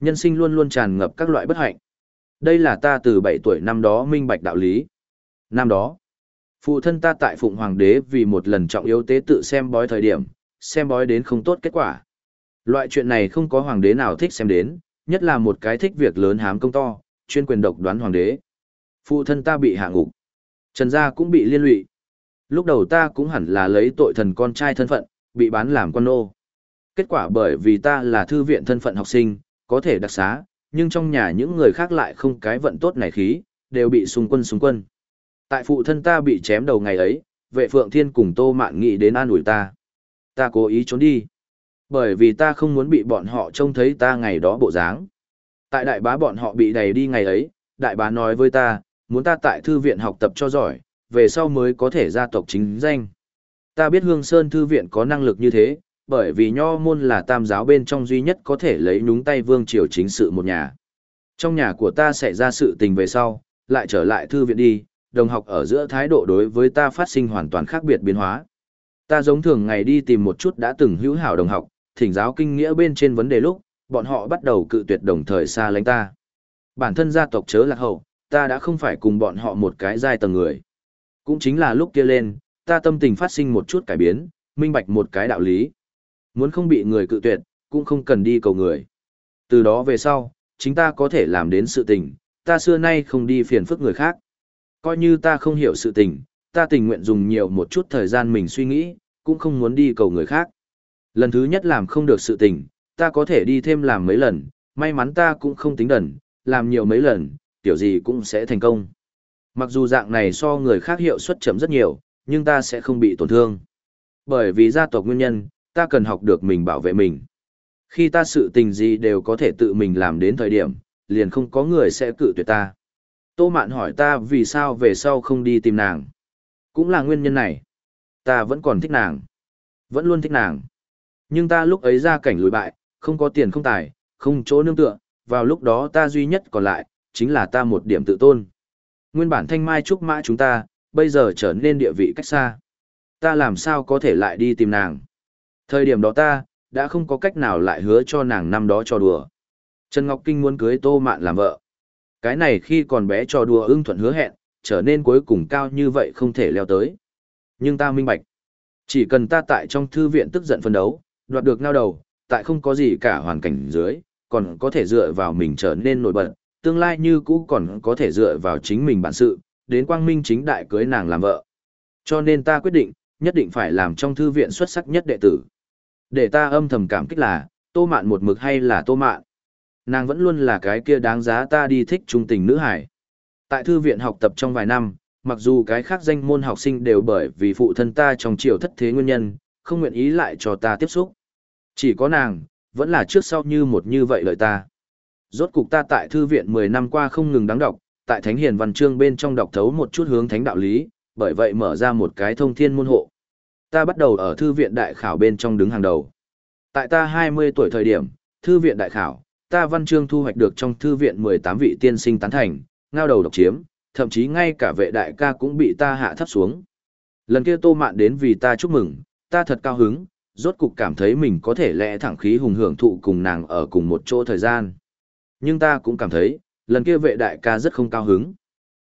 Nhân sinh luôn luôn tràn ngập các loại bất hạnh. Đây là ta từ 7 tuổi năm đó minh bạch đạo lý. Năm đó, phụ thân ta tại Phụng Hoàng đế vì một lần trọng yếu tế tự xem bói thời điểm, xem bói đến không tốt kết quả. Loại chuyện này không có hoàng đế nào thích xem đến, nhất là một cái thích việc lớn hám công to, chuyên quyền độc đoán hoàng đế. Phụ thân ta bị hạ ngục. Trần gia cũng bị liên lụy. Lúc đầu ta cũng hẳn là lấy tội thần con trai thân phận, bị bán làm con nô. Kết quả bởi vì ta là thư viện thân phận học sinh, có thể đặc xá, nhưng trong nhà những người khác lại không cái vận tốt này khí, đều bị xung quân xung quân. Tại phụ thân ta bị chém đầu ngày ấy, vệ phượng thiên cùng tô mạn nghị đến an ủi ta. Ta cố ý trốn đi. Bởi vì ta không muốn bị bọn họ trông thấy ta ngày đó bộ dáng. Tại đại bá bọn họ bị đẩy đi ngày ấy, đại bá nói với ta, muốn ta tại thư viện học tập cho giỏi, về sau mới có thể gia tộc chính danh. Ta biết Hương Sơn Thư viện có năng lực như thế, bởi vì nho môn là tam giáo bên trong duy nhất có thể lấy nhúng tay vương triều chính sự một nhà. Trong nhà của ta sẽ ra sự tình về sau, lại trở lại thư viện đi, đồng học ở giữa thái độ đối với ta phát sinh hoàn toàn khác biệt biến hóa. Ta giống thường ngày đi tìm một chút đã từng hữu hảo đồng học, thỉnh giáo kinh nghĩa bên trên vấn đề lúc, bọn họ bắt đầu cự tuyệt đồng thời xa lánh ta. Bản thân gia tộc chớ lạc hậu, ta đã không phải cùng bọn họ một cái giai tầng người. Cũng chính là lúc kia lên, ta tâm tình phát sinh một chút cải biến, minh bạch một cái đạo lý. Muốn không bị người cự tuyệt, cũng không cần đi cầu người. Từ đó về sau, chính ta có thể làm đến sự tình, ta xưa nay không đi phiền phức người khác. Coi như ta không hiểu sự tình, ta tình nguyện dùng nhiều một chút thời gian mình suy nghĩ, cũng không muốn đi cầu người khác. Lần thứ nhất làm không được sự tình, ta có thể đi thêm làm mấy lần, may mắn ta cũng không tính đần, làm nhiều mấy lần, tiểu gì cũng sẽ thành công. Mặc dù dạng này so người khác hiệu suất chậm rất nhiều, nhưng ta sẽ không bị tổn thương. Bởi vì gia tộc nguyên nhân, ta cần học được mình bảo vệ mình. Khi ta sự tình gì đều có thể tự mình làm đến thời điểm, liền không có người sẽ cự tuyệt ta. Tô Mạn hỏi ta vì sao về sau không đi tìm nàng. Cũng là nguyên nhân này. Ta vẫn còn thích nàng. Vẫn luôn thích nàng. Nhưng ta lúc ấy ra cảnh lùi bại, không có tiền không tài, không chỗ nương tựa, vào lúc đó ta duy nhất còn lại, chính là ta một điểm tự tôn. Nguyên bản thanh mai trúc mã chúng ta, bây giờ trở nên địa vị cách xa. Ta làm sao có thể lại đi tìm nàng. Thời điểm đó ta, đã không có cách nào lại hứa cho nàng năm đó cho đùa. Trần Ngọc Kinh muốn cưới Tô Mạn làm vợ. Cái này khi còn bé cho đùa ưng thuận hứa hẹn, trở nên cuối cùng cao như vậy không thể leo tới. Nhưng ta minh bạch. Chỉ cần ta tại trong thư viện tức giận phân đấu, đoạt được ngao đầu, tại không có gì cả hoàn cảnh dưới, còn có thể dựa vào mình trở nên nổi bật, tương lai như cũ còn có thể dựa vào chính mình bản sự, đến quang minh chính đại cưới nàng làm vợ. Cho nên ta quyết định, nhất định phải làm trong thư viện xuất sắc nhất đệ tử. Để ta âm thầm cảm kích là, tô mạn một mực hay là tô mạn. Nàng vẫn luôn là cái kia đáng giá ta đi thích trung tình nữ hải. Tại thư viện học tập trong vài năm, mặc dù cái khác danh môn học sinh đều bởi vì phụ thân ta trong triều thất thế nguyên nhân, không nguyện ý lại cho ta tiếp xúc. Chỉ có nàng, vẫn là trước sau như một như vậy lợi ta. Rốt cục ta tại thư viện 10 năm qua không ngừng đáng đọc, tại Thánh Hiền Văn Chương bên trong đọc thấu một chút hướng thánh đạo lý, bởi vậy mở ra một cái thông thiên môn hộ. Ta bắt đầu ở thư viện đại khảo bên trong đứng hàng đầu. Tại ta 20 tuổi thời điểm, thư viện đại khảo, ta văn chương thu hoạch được trong thư viện 18 vị tiên sinh tán thành, ngao đầu độc chiếm, thậm chí ngay cả vệ đại ca cũng bị ta hạ thấp xuống. Lần kia Tô Mạn đến vì ta chúc mừng, ta thật cao hứng, rốt cục cảm thấy mình có thể lẽ thẳng khí hùng hưởng thụ cùng nàng ở cùng một chỗ thời gian. Nhưng ta cũng cảm thấy, lần kia vệ đại ca rất không cao hứng.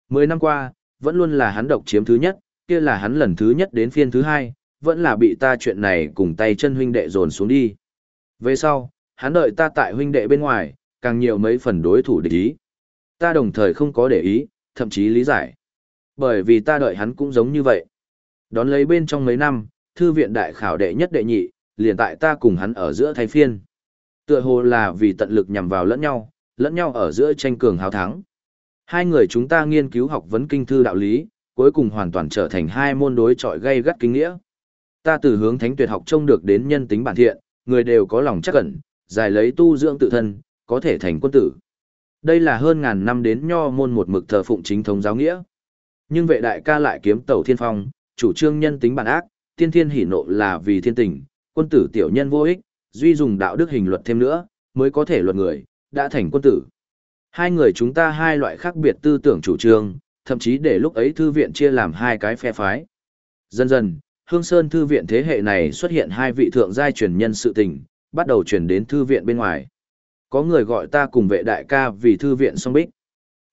Mười năm qua, vẫn luôn là hắn độc chiếm thứ nhất, kia là hắn lần thứ nhất đến phiên thứ hai, vẫn là bị ta chuyện này cùng tay chân huynh đệ dồn xuống đi. Về sau, hắn đợi ta tại huynh đệ bên ngoài, càng nhiều mấy phần đối thủ địch ý. Ta đồng thời không có để ý, thậm chí lý giải. Bởi vì ta đợi hắn cũng giống như vậy. Đón lấy bên trong mấy năm, thư viện đại khảo đệ nhất đệ nhị, liền tại ta cùng hắn ở giữa thay phiên. Tựa hồ là vì tận lực nhằm vào lẫn nhau, lẫn nhau ở giữa tranh cường hào thắng. Hai người chúng ta nghiên cứu học vấn kinh thư đạo lý, cuối cùng hoàn toàn trở thành hai môn đối chọi gây gắt kinh nghĩa. Ta từ hướng thánh tuyệt học trông được đến nhân tính bản thiện, người đều có lòng chắc ẩn, giải lấy tu dưỡng tự thân, có thể thành quân tử. Đây là hơn ngàn năm đến nho môn một mực thờ phụng chính thống giáo nghĩa. Nhưng vệ đại ca lại kiếm tẩu thiên phong, chủ trương nhân tính bản ác, tiên thiên hỉ nộ là vì thiên tình, quân tử tiểu nhân vô ích, duy dùng đạo đức hình luật thêm nữa, mới có thể luật người, đã thành quân tử. Hai người chúng ta hai loại khác biệt tư tưởng chủ trương, thậm chí để lúc ấy thư viện chia làm hai cái phe phái. Dần dần, Hương Sơn thư viện thế hệ này xuất hiện hai vị thượng giai truyền nhân sự tình, bắt đầu truyền đến thư viện bên ngoài. Có người gọi ta cùng vệ đại ca vì thư viện song bích.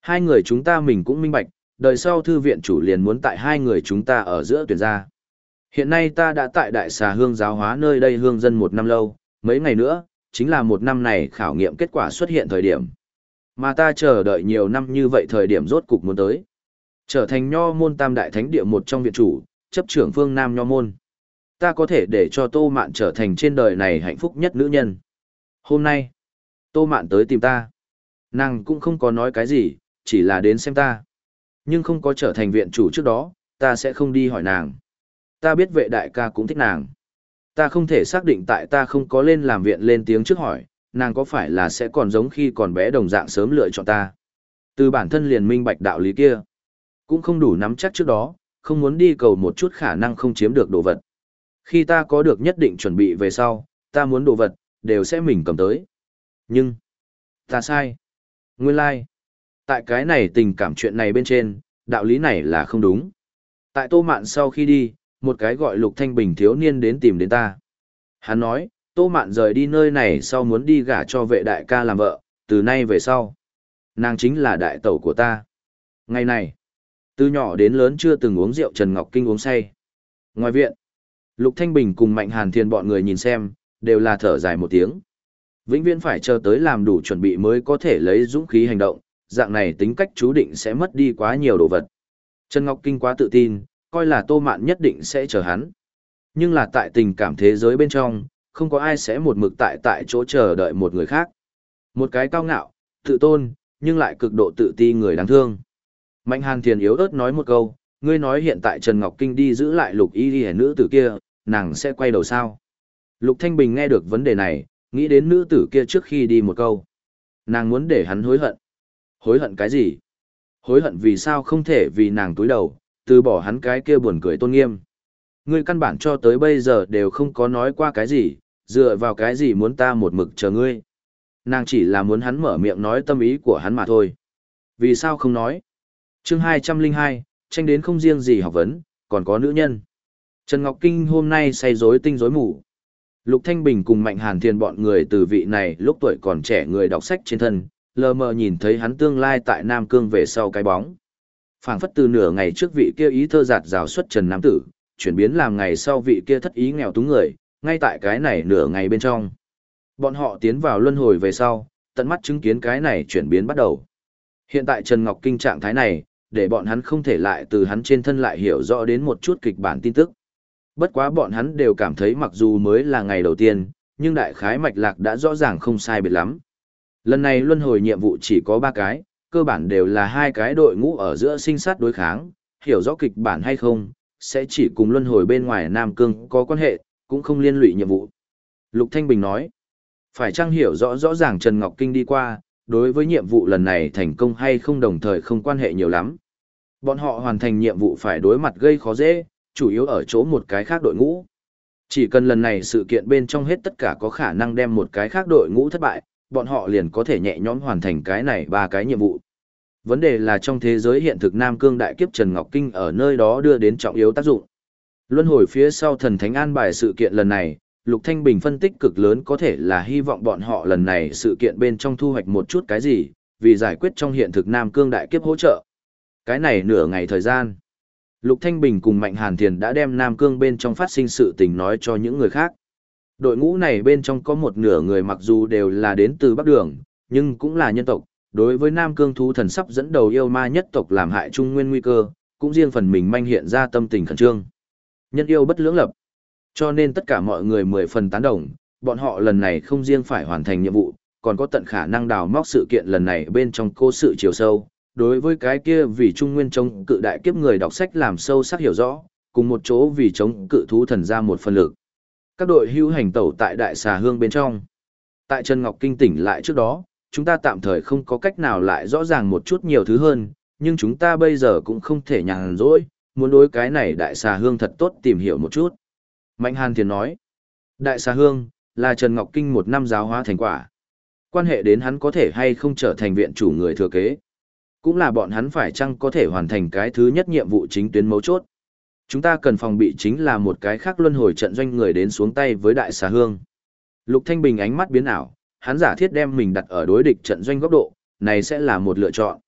Hai người chúng ta mình cũng minh bạch, đời sau thư viện chủ liền muốn tại hai người chúng ta ở giữa tuyển ra. Hiện nay ta đã tại đại xà hương giáo hóa nơi đây hương dân một năm lâu, mấy ngày nữa, chính là một năm này khảo nghiệm kết quả xuất hiện thời điểm. Mà ta chờ đợi nhiều năm như vậy thời điểm rốt cục muốn tới. Trở thành nho môn tam đại thánh địa một trong viện chủ, chấp trưởng phương Nam nho môn. Ta có thể để cho Tô Mạn trở thành trên đời này hạnh phúc nhất nữ nhân. Hôm nay, Tô Mạn tới tìm ta. Nàng cũng không có nói cái gì, chỉ là đến xem ta. Nhưng không có trở thành viện chủ trước đó, ta sẽ không đi hỏi nàng. Ta biết vệ đại ca cũng thích nàng. Ta không thể xác định tại ta không có lên làm viện lên tiếng trước hỏi, nàng có phải là sẽ còn giống khi còn bé đồng dạng sớm lựa chọn ta. Từ bản thân liền minh bạch đạo lý kia, cũng không đủ nắm chắc trước đó, không muốn đi cầu một chút khả năng không chiếm được đồ vật. Khi ta có được nhất định chuẩn bị về sau, ta muốn đồ vật, đều sẽ mình cầm tới. Nhưng, ta sai. Nguyên lai, like. tại cái này tình cảm chuyện này bên trên, đạo lý này là không đúng. Tại tô mạn sau khi đi, một cái gọi lục thanh bình thiếu niên đến tìm đến ta. Hắn nói, tô mạn rời đi nơi này sau muốn đi gả cho vệ đại ca làm vợ, từ nay về sau. Nàng chính là đại tẩu của ta. Ngày này, từ nhỏ đến lớn chưa từng uống rượu Trần Ngọc Kinh uống say. Ngoài viện, Lục Thanh Bình cùng Mạnh Hàn Thiên bọn người nhìn xem, đều là thở dài một tiếng. Vĩnh viễn phải chờ tới làm đủ chuẩn bị mới có thể lấy dũng khí hành động, dạng này tính cách chú định sẽ mất đi quá nhiều đồ vật. Trần Ngọc Kinh quá tự tin, coi là Tô Mạn nhất định sẽ chờ hắn. Nhưng là tại tình cảm thế giới bên trong, không có ai sẽ một mực tại tại chỗ chờ đợi một người khác. Một cái cao ngạo, tự tôn, nhưng lại cực độ tự ti người đáng thương. Mạnh Hàn Thiền yếu ớt nói một câu, ngươi nói hiện tại Trần Ngọc Kinh đi giữ lại lục y y nữ tử kia, nàng sẽ quay đầu sao? Lục Thanh Bình nghe được vấn đề này, nghĩ đến nữ tử kia trước khi đi một câu. Nàng muốn để hắn hối hận. Hối hận cái gì? Hối hận vì sao không thể vì nàng túi đầu, từ bỏ hắn cái kia buồn cười tôn nghiêm. Ngươi căn bản cho tới bây giờ đều không có nói qua cái gì, dựa vào cái gì muốn ta một mực chờ ngươi. Nàng chỉ là muốn hắn mở miệng nói tâm ý của hắn mà thôi. Vì sao không nói? chương 202, tranh đến không riêng gì học vấn, còn có nữ nhân. Trần Ngọc Kinh hôm nay say rối tinh rối mù. Lục Thanh Bình cùng Mạnh Hàn Thiên bọn người từ vị này lúc tuổi còn trẻ người đọc sách trên thân, lờ mờ nhìn thấy hắn tương lai tại Nam Cương về sau cái bóng phảng phất từ nửa ngày trước vị kia ý thơ giạt rào xuất Trần Nam Tử, chuyển biến làm ngày sau vị kia thất ý nghèo túng người, ngay tại cái này nửa ngày bên trong. Bọn họ tiến vào luân hồi về sau, tận mắt chứng kiến cái này chuyển biến bắt đầu. Hiện tại Trần Ngọc Kinh trạng thái này, để bọn hắn không thể lại từ hắn trên thân lại hiểu rõ đến một chút kịch bản tin tức. Bất quá bọn hắn đều cảm thấy mặc dù mới là ngày đầu tiên, nhưng đại khái mạch lạc đã rõ ràng không sai biệt lắm. Lần này luân hồi nhiệm vụ chỉ có 3 cái, cơ bản đều là hai cái đội ngũ ở giữa sinh sát đối kháng, hiểu rõ kịch bản hay không, sẽ chỉ cùng luân hồi bên ngoài Nam Cương có quan hệ, cũng không liên lụy nhiệm vụ. Lục Thanh Bình nói, phải chăng hiểu rõ rõ ràng Trần Ngọc Kinh đi qua, đối với nhiệm vụ lần này thành công hay không đồng thời không quan hệ nhiều lắm. Bọn họ hoàn thành nhiệm vụ phải đối mặt gây khó dễ, chủ yếu ở chỗ một cái khác đội ngũ. Chỉ cần lần này sự kiện bên trong hết tất cả có khả năng đem một cái khác đội ngũ thất bại, bọn họ liền có thể nhẹ nhõm hoàn thành cái này ba cái nhiệm vụ. Vấn đề là trong thế giới hiện thực Nam Cương Đại Kiếp Trần Ngọc Kinh ở nơi đó đưa đến trọng yếu tác dụng. Luân hồi phía sau thần thánh an bài sự kiện lần này, Lục Thanh Bình phân tích cực lớn có thể là hy vọng bọn họ lần này sự kiện bên trong thu hoạch một chút cái gì, vì giải quyết trong hiện thực Nam Cương Đại Kiếp hỗ trợ. Cái này nửa ngày thời gian. Lục Thanh Bình cùng Mạnh Hàn Thiền đã đem Nam Cương bên trong phát sinh sự tình nói cho những người khác. Đội ngũ này bên trong có một nửa người mặc dù đều là đến từ Bắc Đường, nhưng cũng là nhân tộc. Đối với Nam Cương thú thần sắp dẫn đầu yêu ma nhất tộc làm hại trung nguyên nguy cơ, cũng riêng phần mình manh hiện ra tâm tình khẩn trương. Nhân yêu bất lưỡng lập. Cho nên tất cả mọi người mười phần tán đồng, bọn họ lần này không riêng phải hoàn thành nhiệm vụ, còn có tận khả năng đào móc sự kiện lần này bên trong cô sự chiều sâu. Đối với cái kia vì Trung Nguyên chống cự đại kiếp người đọc sách làm sâu sắc hiểu rõ, cùng một chỗ vì chống cự thú thần ra một phần lực. Các đội hưu hành tẩu tại đại xà hương bên trong. Tại Trần Ngọc Kinh tỉnh lại trước đó, chúng ta tạm thời không có cách nào lại rõ ràng một chút nhiều thứ hơn, nhưng chúng ta bây giờ cũng không thể nhàn rỗi, muốn đối cái này đại xà hương thật tốt tìm hiểu một chút. Mạnh Hàn Thiền nói, đại xà hương, là Trần Ngọc Kinh một năm giáo hóa thành quả. Quan hệ đến hắn có thể hay không trở thành viện chủ người thừa kế. Cũng là bọn hắn phải chăng có thể hoàn thành cái thứ nhất nhiệm vụ chính tuyến mấu chốt. Chúng ta cần phòng bị chính là một cái khác luân hồi trận doanh người đến xuống tay với đại xà hương. Lục Thanh Bình ánh mắt biến ảo, hắn giả thiết đem mình đặt ở đối địch trận doanh góc độ, này sẽ là một lựa chọn.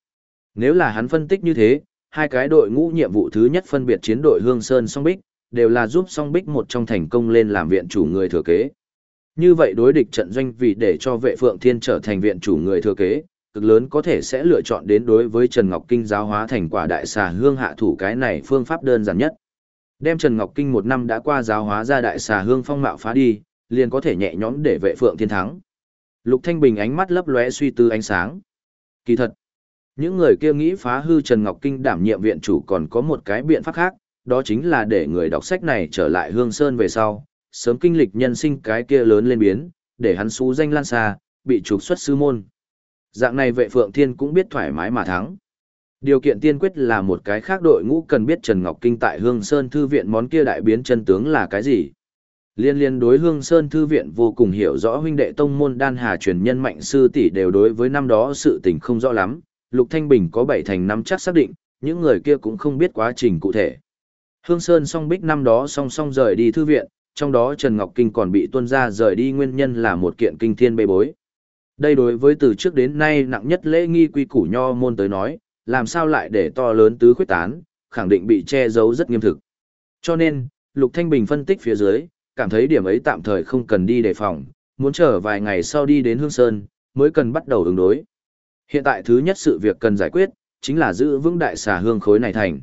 Nếu là hắn phân tích như thế, hai cái đội ngũ nhiệm vụ thứ nhất phân biệt chiến đội Hương Sơn Song Bích, đều là giúp Song Bích một trong thành công lên làm viện chủ người thừa kế. Như vậy đối địch trận doanh vì để cho vệ Phượng Thiên trở thành viện chủ người thừa kế, cực lớn có thể sẽ lựa chọn đến đối với Trần Ngọc Kinh giáo hóa thành quả đại xà hương hạ thủ cái này phương pháp đơn giản nhất. Đem Trần Ngọc Kinh một năm đã qua giáo hóa ra đại xà hương phong mạo phá đi, liền có thể nhẹ nhõm để vệ Phượng Thiên thắng. Lục Thanh Bình ánh mắt lấp lóe suy tư ánh sáng. Kỳ thật, những người kia nghĩ phá hư Trần Ngọc Kinh đảm nhiệm viện chủ còn có một cái biện pháp khác, đó chính là để người đọc sách này trở lại Hương Sơn về sau, sớm kinh lịch nhân sinh cái kia lớn lên biến, để hắn xú danh lan xa, bị trục xuất sư môn. Dạng này vệ Phượng Thiên cũng biết thoải mái mà thắng. Điều kiện tiên quyết là một cái khác đội ngũ cần biết Trần Ngọc Kinh tại Hương Sơn Thư viện món kia đại biến chân tướng là cái gì. Liên liên đối Hương Sơn Thư viện vô cùng hiểu rõ huynh đệ tông môn đan hà truyền nhân mạnh sư tỷ đều đối với năm đó sự tình không rõ lắm, Lục Thanh Bình có bảy thành năm chắc xác định, những người kia cũng không biết quá trình cụ thể. Hương Sơn song bích năm đó song song rời đi thư viện, trong đó Trần Ngọc Kinh còn bị tuân ra rời đi nguyên nhân là một kiện kinh thiên bê bối. Đây đối với từ trước đến nay nặng nhất lễ nghi quy củ nho môn tới nói, làm sao lại để to lớn tứ khuyết tán, khẳng định bị che giấu rất nghiêm thực. Cho nên, Lục Thanh Bình phân tích phía dưới, cảm thấy điểm ấy tạm thời không cần đi đề phòng, muốn chờ vài ngày sau đi đến Hương Sơn, mới cần bắt đầu ứng đối. Hiện tại thứ nhất sự việc cần giải quyết, chính là giữ vững đại xà hương khối này thành.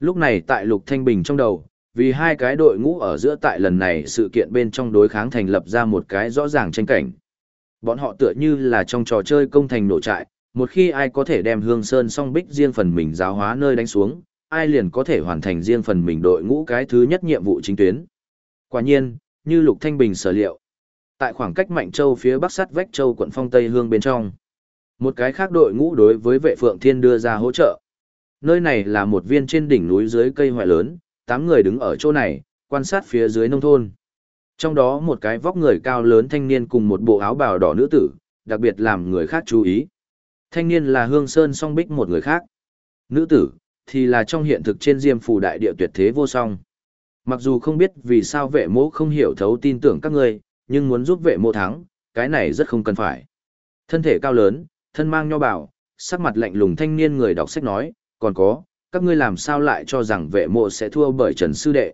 Lúc này tại Lục Thanh Bình trong đầu, vì hai cái đội ngũ ở giữa tại lần này sự kiện bên trong đối kháng thành lập ra một cái rõ ràng tranh cảnh. Bọn họ tựa như là trong trò chơi công thành nổ trại, một khi ai có thể đem hương sơn song bích riêng phần mình giáo hóa nơi đánh xuống, ai liền có thể hoàn thành riêng phần mình đội ngũ cái thứ nhất nhiệm vụ chính tuyến. Quả nhiên, như Lục Thanh Bình sở liệu, tại khoảng cách Mạnh Châu phía bắc sắt vách Châu quận Phong Tây Hương bên trong, một cái khác đội ngũ đối với vệ Phượng Thiên đưa ra hỗ trợ. Nơi này là một viên trên đỉnh núi dưới cây hoại lớn, tám người đứng ở chỗ này, quan sát phía dưới nông thôn. Trong đó một cái vóc người cao lớn thanh niên cùng một bộ áo bào đỏ nữ tử, đặc biệt làm người khác chú ý. Thanh niên là Hương Sơn song bích một người khác. Nữ tử, thì là trong hiện thực trên diêm phù đại địa tuyệt thế vô song. Mặc dù không biết vì sao vệ mô không hiểu thấu tin tưởng các ngươi, nhưng muốn giúp vệ mô thắng, cái này rất không cần phải. Thân thể cao lớn, thân mang nho bảo, sắc mặt lạnh lùng thanh niên người đọc sách nói, còn có, các ngươi làm sao lại cho rằng vệ mộ sẽ thua bởi Trần Sư Đệ.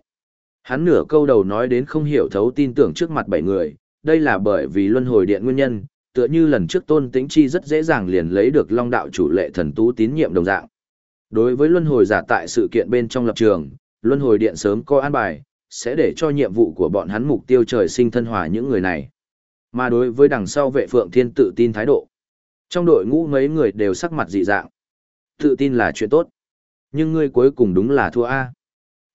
Hắn nửa câu đầu nói đến không hiểu thấu tin tưởng trước mặt bảy người, đây là bởi vì luân hồi điện nguyên nhân, tựa như lần trước tôn tĩnh chi rất dễ dàng liền lấy được long đạo chủ lệ thần tú tín nhiệm đồng dạng. Đối với luân hồi giả tại sự kiện bên trong lập trường, luân hồi điện sớm có an bài, sẽ để cho nhiệm vụ của bọn hắn mục tiêu trời sinh thân hòa những người này. Mà đối với đằng sau vệ phượng thiên tự tin thái độ. Trong đội ngũ mấy người đều sắc mặt dị dạng. Tự tin là chuyện tốt. Nhưng ngươi cuối cùng đúng là thua A.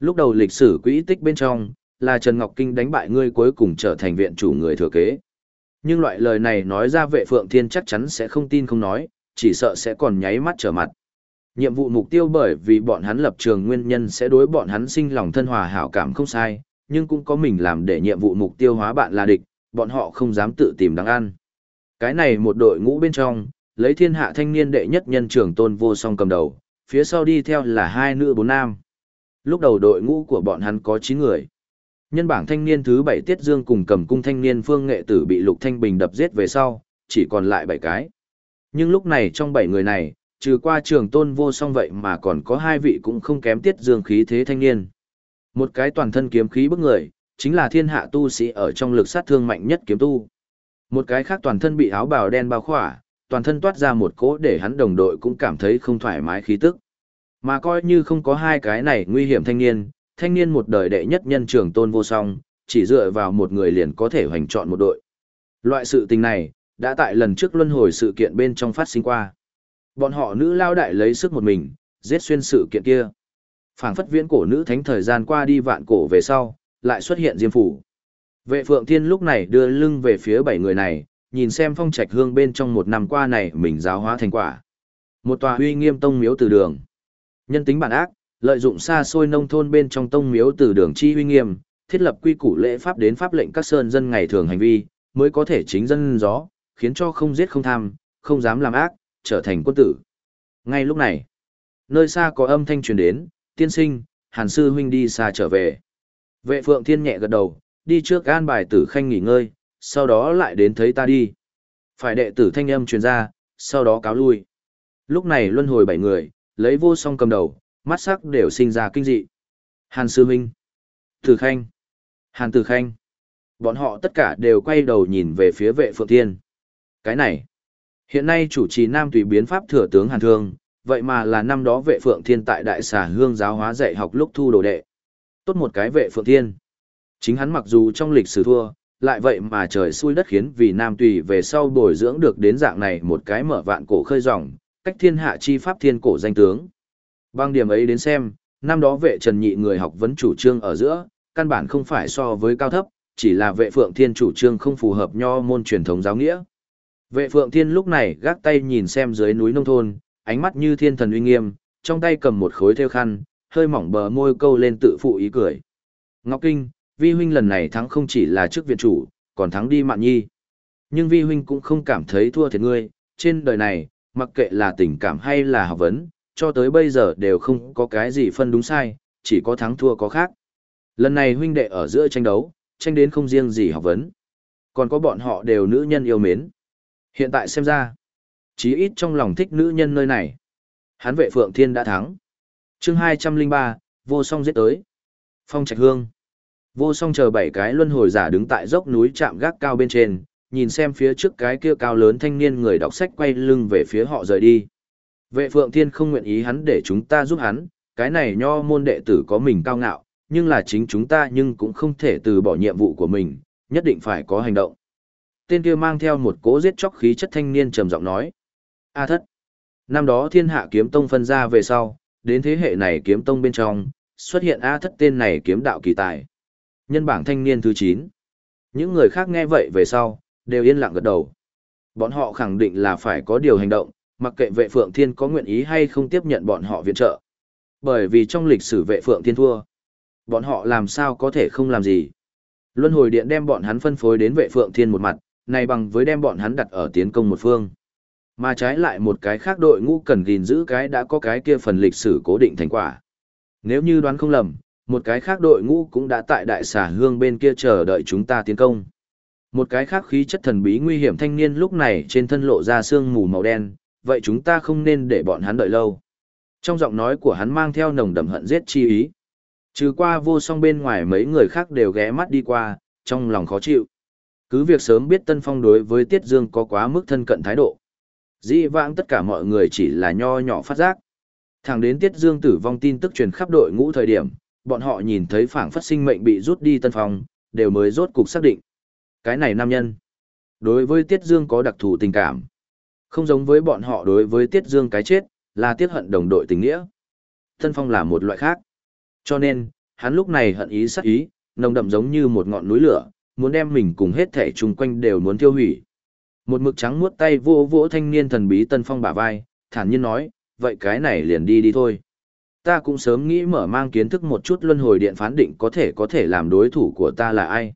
Lúc đầu lịch sử quỹ tích bên trong, là Trần Ngọc Kinh đánh bại ngươi cuối cùng trở thành viện chủ người thừa kế. Nhưng loại lời này nói ra vệ phượng thiên chắc chắn sẽ không tin không nói, chỉ sợ sẽ còn nháy mắt trở mặt. Nhiệm vụ mục tiêu bởi vì bọn hắn lập trường nguyên nhân sẽ đối bọn hắn sinh lòng thân hòa hảo cảm không sai, nhưng cũng có mình làm để nhiệm vụ mục tiêu hóa bạn là địch, bọn họ không dám tự tìm đáng ăn. Cái này một đội ngũ bên trong, lấy thiên hạ thanh niên đệ nhất nhân trưởng tôn vô song cầm đầu, phía sau đi theo là hai nữ bốn nam. Lúc đầu đội ngũ của bọn hắn có 9 người. Nhân bảng thanh niên thứ 7 Tiết Dương cùng cầm cung thanh niên Phương Nghệ Tử bị Lục Thanh Bình đập giết về sau, chỉ còn lại 7 cái. Nhưng lúc này trong 7 người này, trừ qua trường tôn vô song vậy mà còn có hai vị cũng không kém Tiết Dương khí thế thanh niên. Một cái toàn thân kiếm khí bức người, chính là thiên hạ tu sĩ ở trong lực sát thương mạnh nhất kiếm tu. Một cái khác toàn thân bị áo bào đen bao khỏa, toàn thân toát ra một cỗ để hắn đồng đội cũng cảm thấy không thoải mái khí tức. Mà coi như không có hai cái này nguy hiểm thanh niên, thanh niên một đời đệ nhất nhân trường tôn vô song, chỉ dựa vào một người liền có thể hoành chọn một đội. Loại sự tình này, đã tại lần trước luân hồi sự kiện bên trong phát sinh qua. Bọn họ nữ lao đại lấy sức một mình, giết xuyên sự kiện kia. phảng phất viễn cổ nữ thánh thời gian qua đi vạn cổ về sau, lại xuất hiện diêm phủ. Vệ phượng thiên lúc này đưa lưng về phía bảy người này, nhìn xem phong trạch hương bên trong một năm qua này mình giáo hóa thành quả. Một tòa uy nghiêm tông miếu từ đường. Nhân tính bản ác, lợi dụng xa xôi nông thôn bên trong tông miếu từ đường chi uy nghiêm, thiết lập quy củ lễ pháp đến pháp lệnh các sơn dân ngày thường hành vi, mới có thể chính dân gió, khiến cho không giết không tham, không dám làm ác, trở thành quân tử. Ngay lúc này, nơi xa có âm thanh truyền đến, tiên sinh, hàn sư huynh đi xa trở về. Vệ phượng thiên nhẹ gật đầu, đi trước an bài tử khanh nghỉ ngơi, sau đó lại đến thấy ta đi. Phải đệ tử thanh âm truyền ra, sau đó cáo lui. Lúc này luân hồi bảy người, lấy vô song cầm đầu, mắt sắc đều sinh ra kinh dị. Hàn Sư huynh Tử Khanh, Hàn Tử Khanh. Bọn họ tất cả đều quay đầu nhìn về phía vệ phượng thiên. Cái này, hiện nay chủ trì nam tùy biến pháp thừa tướng Hàn Thương, vậy mà là năm đó vệ phượng thiên tại đại xà hương giáo hóa dạy học lúc thu đồ đệ. Tốt một cái vệ phượng thiên. Chính hắn mặc dù trong lịch sử thua, lại vậy mà trời xui đất khiến vì nam tùy về sau bồi dưỡng được đến dạng này một cái mở vạn cổ khơi ròng, cách thiên hạ chi pháp thiên cổ danh tướng. Bang điểm ấy đến xem, năm đó vệ trần nhị người học vấn chủ trương ở giữa, căn bản không phải so với cao thấp, chỉ là vệ phượng thiên chủ trương không phù hợp nho môn truyền thống giáo nghĩa. Vệ phượng thiên lúc này gác tay nhìn xem dưới núi nông thôn, ánh mắt như thiên thần uy nghiêm, trong tay cầm một khối theo khăn, hơi mỏng bờ môi câu lên tự phụ ý cười. Ngọc Kinh, vi huynh lần này thắng không chỉ là chức viện chủ, còn thắng đi mạn nhi. Nhưng vi huynh cũng không cảm thấy thua thiệt ngươi, trên đời này, mặc kệ là tình cảm hay là học vấn, cho tới bây giờ đều không có cái gì phân đúng sai, chỉ có thắng thua có khác. Lần này huynh đệ ở giữa tranh đấu, tranh đến không riêng gì học vấn. Còn có bọn họ đều nữ nhân yêu mến. Hiện tại xem ra, chí ít trong lòng thích nữ nhân nơi này. Hán vệ Phượng Thiên đã thắng. chương 203, vô song giết tới. Phong Trạch Hương. Vô song chờ bảy cái luân hồi giả đứng tại dốc núi chạm gác cao bên trên, nhìn xem phía trước cái kia cao lớn thanh niên người đọc sách quay lưng về phía họ rời đi. Vệ Phượng Thiên không nguyện ý hắn để chúng ta giúp hắn, cái này nho môn đệ tử có mình cao ngạo, nhưng là chính chúng ta nhưng cũng không thể từ bỏ nhiệm vụ của mình, nhất định phải có hành động. Tên kia mang theo một cố giết chóc khí chất thanh niên trầm giọng nói. A thất. Năm đó thiên hạ kiếm tông phân ra về sau, đến thế hệ này kiếm tông bên trong, xuất hiện A thất tên này kiếm đạo kỳ tài. Nhân bảng thanh niên thứ 9. Những người khác nghe vậy về sau, đều yên lặng gật đầu. Bọn họ khẳng định là phải có điều hành động, mặc kệ vệ Phượng Thiên có nguyện ý hay không tiếp nhận bọn họ viện trợ. Bởi vì trong lịch sử vệ Phượng Thiên thua, bọn họ làm sao có thể không làm gì. Luân hồi điện đem bọn hắn phân phối đến vệ Phượng Thiên một mặt, này bằng với đem bọn hắn đặt ở tiến công một phương. Mà trái lại một cái khác đội ngũ cần gìn giữ cái đã có cái kia phần lịch sử cố định thành quả. Nếu như đoán không lầm, một cái khác đội ngũ cũng đã tại đại xà hương bên kia chờ đợi chúng ta tiến công. Một cái khác khí chất thần bí nguy hiểm thanh niên lúc này trên thân lộ ra sương mù màu đen, vậy chúng ta không nên để bọn hắn đợi lâu. Trong giọng nói của hắn mang theo nồng đậm hận giết chi ý. Trừ qua vô song bên ngoài mấy người khác đều ghé mắt đi qua, trong lòng khó chịu. Cứ việc sớm biết Tân Phong đối với Tiết Dương có quá mức thân cận thái độ. Dĩ vãng tất cả mọi người chỉ là nho nhỏ phát giác. Thẳng đến Tiết Dương tử vong tin tức truyền khắp đội ngũ thời điểm, bọn họ nhìn thấy phảng phất sinh mệnh bị rút đi tân phong, đều mới rốt cục xác định. Cái này nam nhân, đối với Tiết Dương có đặc thù tình cảm. Không giống với bọn họ đối với Tiết Dương cái chết, là tiết hận đồng đội tình nghĩa. Tân phong là một loại khác. Cho nên, hắn lúc này hận ý sắc ý, nồng đậm giống như một ngọn núi lửa, muốn đem mình cùng hết thể chung quanh đều muốn tiêu hủy. Một mực trắng muốt tay vô vỗ thanh niên thần bí Tân Phong bả vai, thản nhiên nói, vậy cái này liền đi đi thôi. Ta cũng sớm nghĩ mở mang kiến thức một chút luân hồi điện phán định có thể có thể làm đối thủ của ta là ai.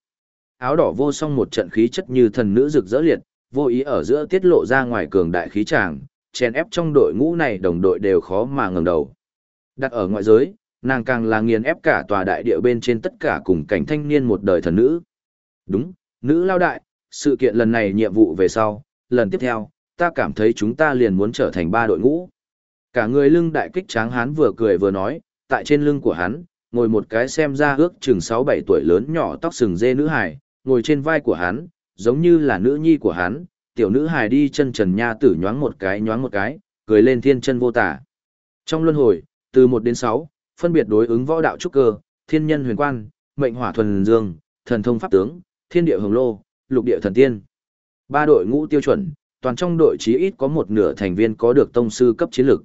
Áo đỏ vô song một trận khí chất như thần nữ rực rỡ liệt, vô ý ở giữa tiết lộ ra ngoài cường đại khí tràng, chèn ép trong đội ngũ này đồng đội đều khó mà ngẩng đầu. Đặt ở ngoại giới, nàng càng là nghiền ép cả tòa đại địa bên trên tất cả cùng cảnh thanh niên một đời thần nữ. Đúng, nữ lao đại, sự kiện lần này nhiệm vụ về sau, lần tiếp theo, ta cảm thấy chúng ta liền muốn trở thành ba đội ngũ. Cả người lưng đại kích tráng hán vừa cười vừa nói, tại trên lưng của hắn, ngồi một cái xem ra ước chừng 6-7 tuổi lớn nhỏ tóc sừng dê nữ hài, ngồi trên vai của hắn, giống như là nữ nhi của hắn, tiểu nữ hài đi chân trần nha tử nhoáng một cái nhoáng một cái, cười lên thiên chân vô tả. Trong luân hồi, từ 1 đến 6, phân biệt đối ứng võ đạo trúc cơ, thiên nhân huyền quan, mệnh hỏa thuần dương, thần thông pháp tướng, thiên địa hồng lô, lục địa thần tiên. Ba đội ngũ tiêu chuẩn, toàn trong đội chí ít có một nửa thành viên có được tông sư cấp chiến lược.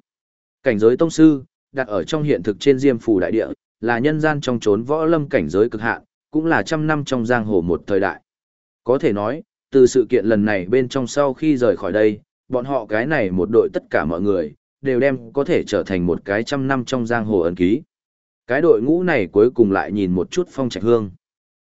Cảnh giới tông sư, đặt ở trong hiện thực trên Diêm Phù đại địa, là nhân gian trong chốn võ lâm cảnh giới cực hạn, cũng là trăm năm trong giang hồ một thời đại. Có thể nói, từ sự kiện lần này bên trong sau khi rời khỏi đây, bọn họ cái này một đội tất cả mọi người, đều đem có thể trở thành một cái trăm năm trong giang hồ ấn ký. Cái đội ngũ này cuối cùng lại nhìn một chút phong trạch hương.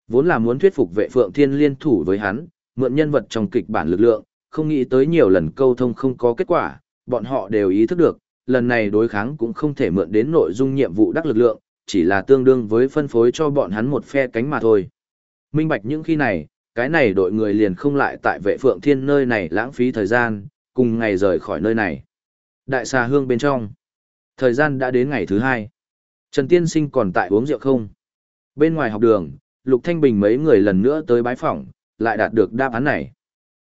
Vốn là muốn thuyết phục vệ phượng thiên liên thủ với hắn, mượn nhân vật trong kịch bản lực lượng, không nghĩ tới nhiều lần câu thông không có kết quả, bọn họ đều ý thức được, lần này đối kháng cũng không thể mượn đến nội dung nhiệm vụ đắc lực lượng, chỉ là tương đương với phân phối cho bọn hắn một phe cánh mà thôi. Minh bạch những khi này, cái này đội người liền không lại tại vệ phượng thiên nơi này lãng phí thời gian, cùng ngày rời khỏi nơi này. Đại xà hương bên trong. Thời gian đã đến ngày thứ hai. Trần Tiên Sinh còn tại uống rượu không? Bên ngoài học đường, Lục Thanh Bình mấy người lần nữa tới bái phỏng, lại đạt được đáp án này.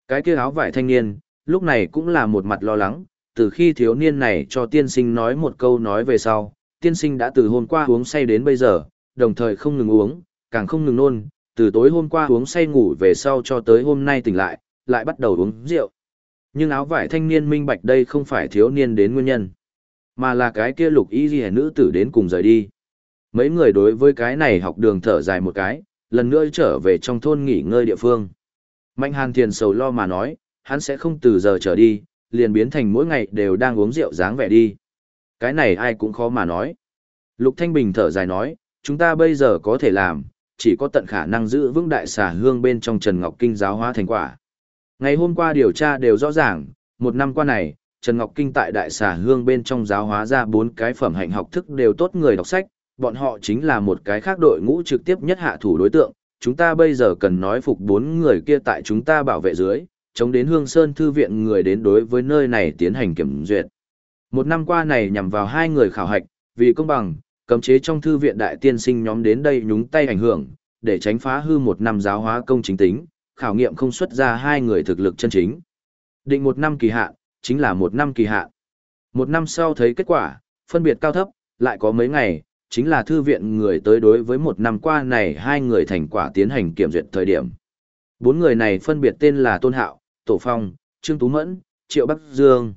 Cái kia áo vải thanh niên, lúc này cũng là một mặt lo lắng, từ khi thiếu niên này cho tiên sinh nói một câu nói về sau, tiên sinh đã từ hôm qua uống say đến bây giờ, đồng thời không ngừng uống, càng không ngừng nôn, từ tối hôm qua uống say ngủ về sau cho tới hôm nay tỉnh lại, lại bắt đầu uống rượu. Nhưng áo vải thanh niên minh bạch đây không phải thiếu niên đến nguyên nhân, mà là cái kia lục y ghi nữ tử đến cùng rời đi. Mấy người đối với cái này học đường thở dài một cái, lần nữa trở về trong thôn nghỉ ngơi địa phương. Mạnh hàn thiền sầu lo mà nói, hắn sẽ không từ giờ trở đi, liền biến thành mỗi ngày đều đang uống rượu dáng vẻ đi. Cái này ai cũng khó mà nói. Lục Thanh Bình thở dài nói, chúng ta bây giờ có thể làm, chỉ có tận khả năng giữ vững đại xà hương bên trong Trần Ngọc Kinh giáo hóa thành quả. Ngày hôm qua điều tra đều rõ ràng, một năm qua này, Trần Ngọc Kinh tại đại xà hương bên trong giáo hóa ra bốn cái phẩm hạnh học thức đều tốt người đọc sách, bọn họ chính là một cái khác đội ngũ trực tiếp nhất hạ thủ đối tượng. Chúng ta bây giờ cần nói phục bốn người kia tại chúng ta bảo vệ dưới, chống đến Hương Sơn Thư viện người đến đối với nơi này tiến hành kiểm duyệt. Một năm qua này nhằm vào hai người khảo hạch, vì công bằng, cấm chế trong thư viện đại tiên sinh nhóm đến đây nhúng tay ảnh hưởng, để tránh phá hư một năm giáo hóa công chính tính, khảo nghiệm không xuất ra hai người thực lực chân chính. Định một năm kỳ hạn, chính là một năm kỳ hạn. Một năm sau thấy kết quả, phân biệt cao thấp, lại có mấy ngày, chính là thư viện người tới đối với một năm qua này hai người thành quả tiến hành kiểm duyệt thời điểm. Bốn người này phân biệt tên là Tôn Hạo, Tổ Phong, Trương Tú Mẫn, Triệu Bắc Dương.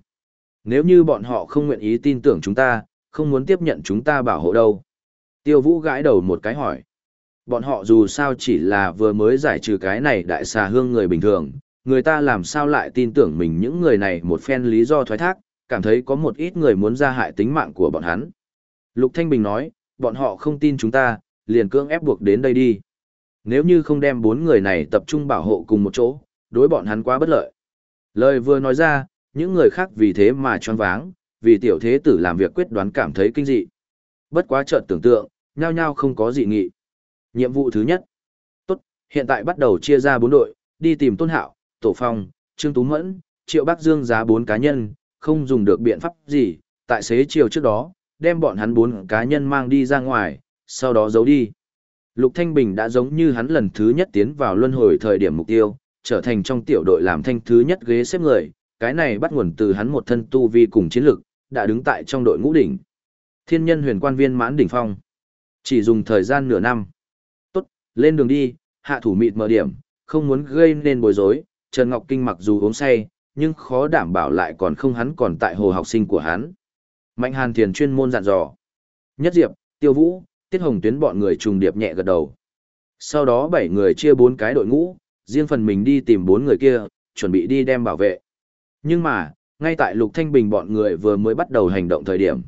Nếu như bọn họ không nguyện ý tin tưởng chúng ta, không muốn tiếp nhận chúng ta bảo hộ đâu. Tiêu Vũ gãi đầu một cái hỏi. Bọn họ dù sao chỉ là vừa mới giải trừ cái này đại xà hương người bình thường, người ta làm sao lại tin tưởng mình những người này một phen lý do thoái thác, cảm thấy có một ít người muốn ra hại tính mạng của bọn hắn. Lục Thanh Bình nói, bọn họ không tin chúng ta, liền cưỡng ép buộc đến đây đi. Nếu như không đem bốn người này tập trung bảo hộ cùng một chỗ, đối bọn hắn quá bất lợi. Lời vừa nói ra, những người khác vì thế mà choáng váng, vì tiểu thế tử làm việc quyết đoán cảm thấy kinh dị. Bất quá chợt tưởng tượng, nhao nhao không có dị nghị. Nhiệm vụ thứ nhất. Tốt, hiện tại bắt đầu chia ra bốn đội, đi tìm Tôn Hạo, Tổ Phong, Trương Tú Mẫn, Triệu Bắc Dương giá bốn cá nhân, không dùng được biện pháp gì, tại xế chiều trước đó, đem bọn hắn bốn cá nhân mang đi ra ngoài, sau đó giấu đi. Lục Thanh Bình đã giống như hắn lần thứ nhất tiến vào luân hồi thời điểm mục tiêu, trở thành trong tiểu đội làm thanh thứ nhất ghế xếp người, cái này bắt nguồn từ hắn một thân tu vi cùng chiến lực, đã đứng tại trong đội ngũ đỉnh. Thiên nhân huyền quan viên mãn đỉnh phong. Chỉ dùng thời gian nửa năm. Tốt, lên đường đi, hạ thủ mịt mở điểm, không muốn gây nên bối rối. Trần Ngọc Kinh mặc dù uống say, nhưng khó đảm bảo lại còn không hắn còn tại hồ học sinh của hắn. Mạnh Hàn Thiền chuyên môn dặn dò. Nhất Diệp, Tiêu Vũ, Tiết Hồng Tuyến bọn người trùng điệp nhẹ gật đầu. Sau đó bảy người chia bốn cái đội ngũ, riêng phần mình đi tìm bốn người kia, chuẩn bị đi đem bảo vệ. Nhưng mà, ngay tại Lục Thanh Bình bọn người vừa mới bắt đầu hành động thời điểm.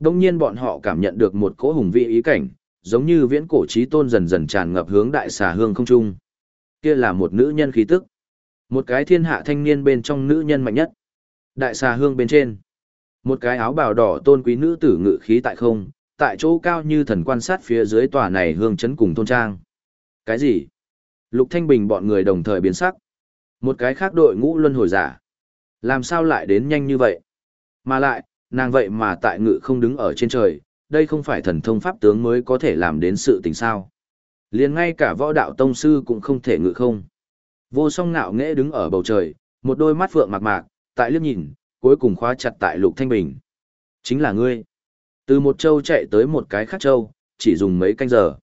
Đông nhiên bọn họ cảm nhận được một cỗ hùng vị ý cảnh, giống như viễn cổ trí tôn dần dần tràn ngập hướng đại xà hương không trung. Kia là một nữ nhân khí tức. Một cái thiên hạ thanh niên bên trong nữ nhân mạnh nhất. Đại xà hương bên trên. Một cái áo bào đỏ tôn quý nữ tử ngự khí tại không, tại chỗ cao như thần quan sát phía dưới tòa này hương chấn cùng tôn trang. Cái gì? Lục Thanh Bình bọn người đồng thời biến sắc. Một cái khác đội ngũ luân hồi giả. Làm sao lại đến nhanh như vậy? Mà lại, nàng vậy mà tại ngự không đứng ở trên trời, đây không phải thần thông pháp tướng mới có thể làm đến sự tình sao. liền ngay cả võ đạo tông sư cũng không thể ngự không. Vô song ngạo nghễ đứng ở bầu trời, một đôi mắt phượng mạc mạc, tại liếc nhìn, cuối cùng khóa chặt tại lục thanh bình. Chính là ngươi. Từ một châu chạy tới một cái khác châu, chỉ dùng mấy canh giờ.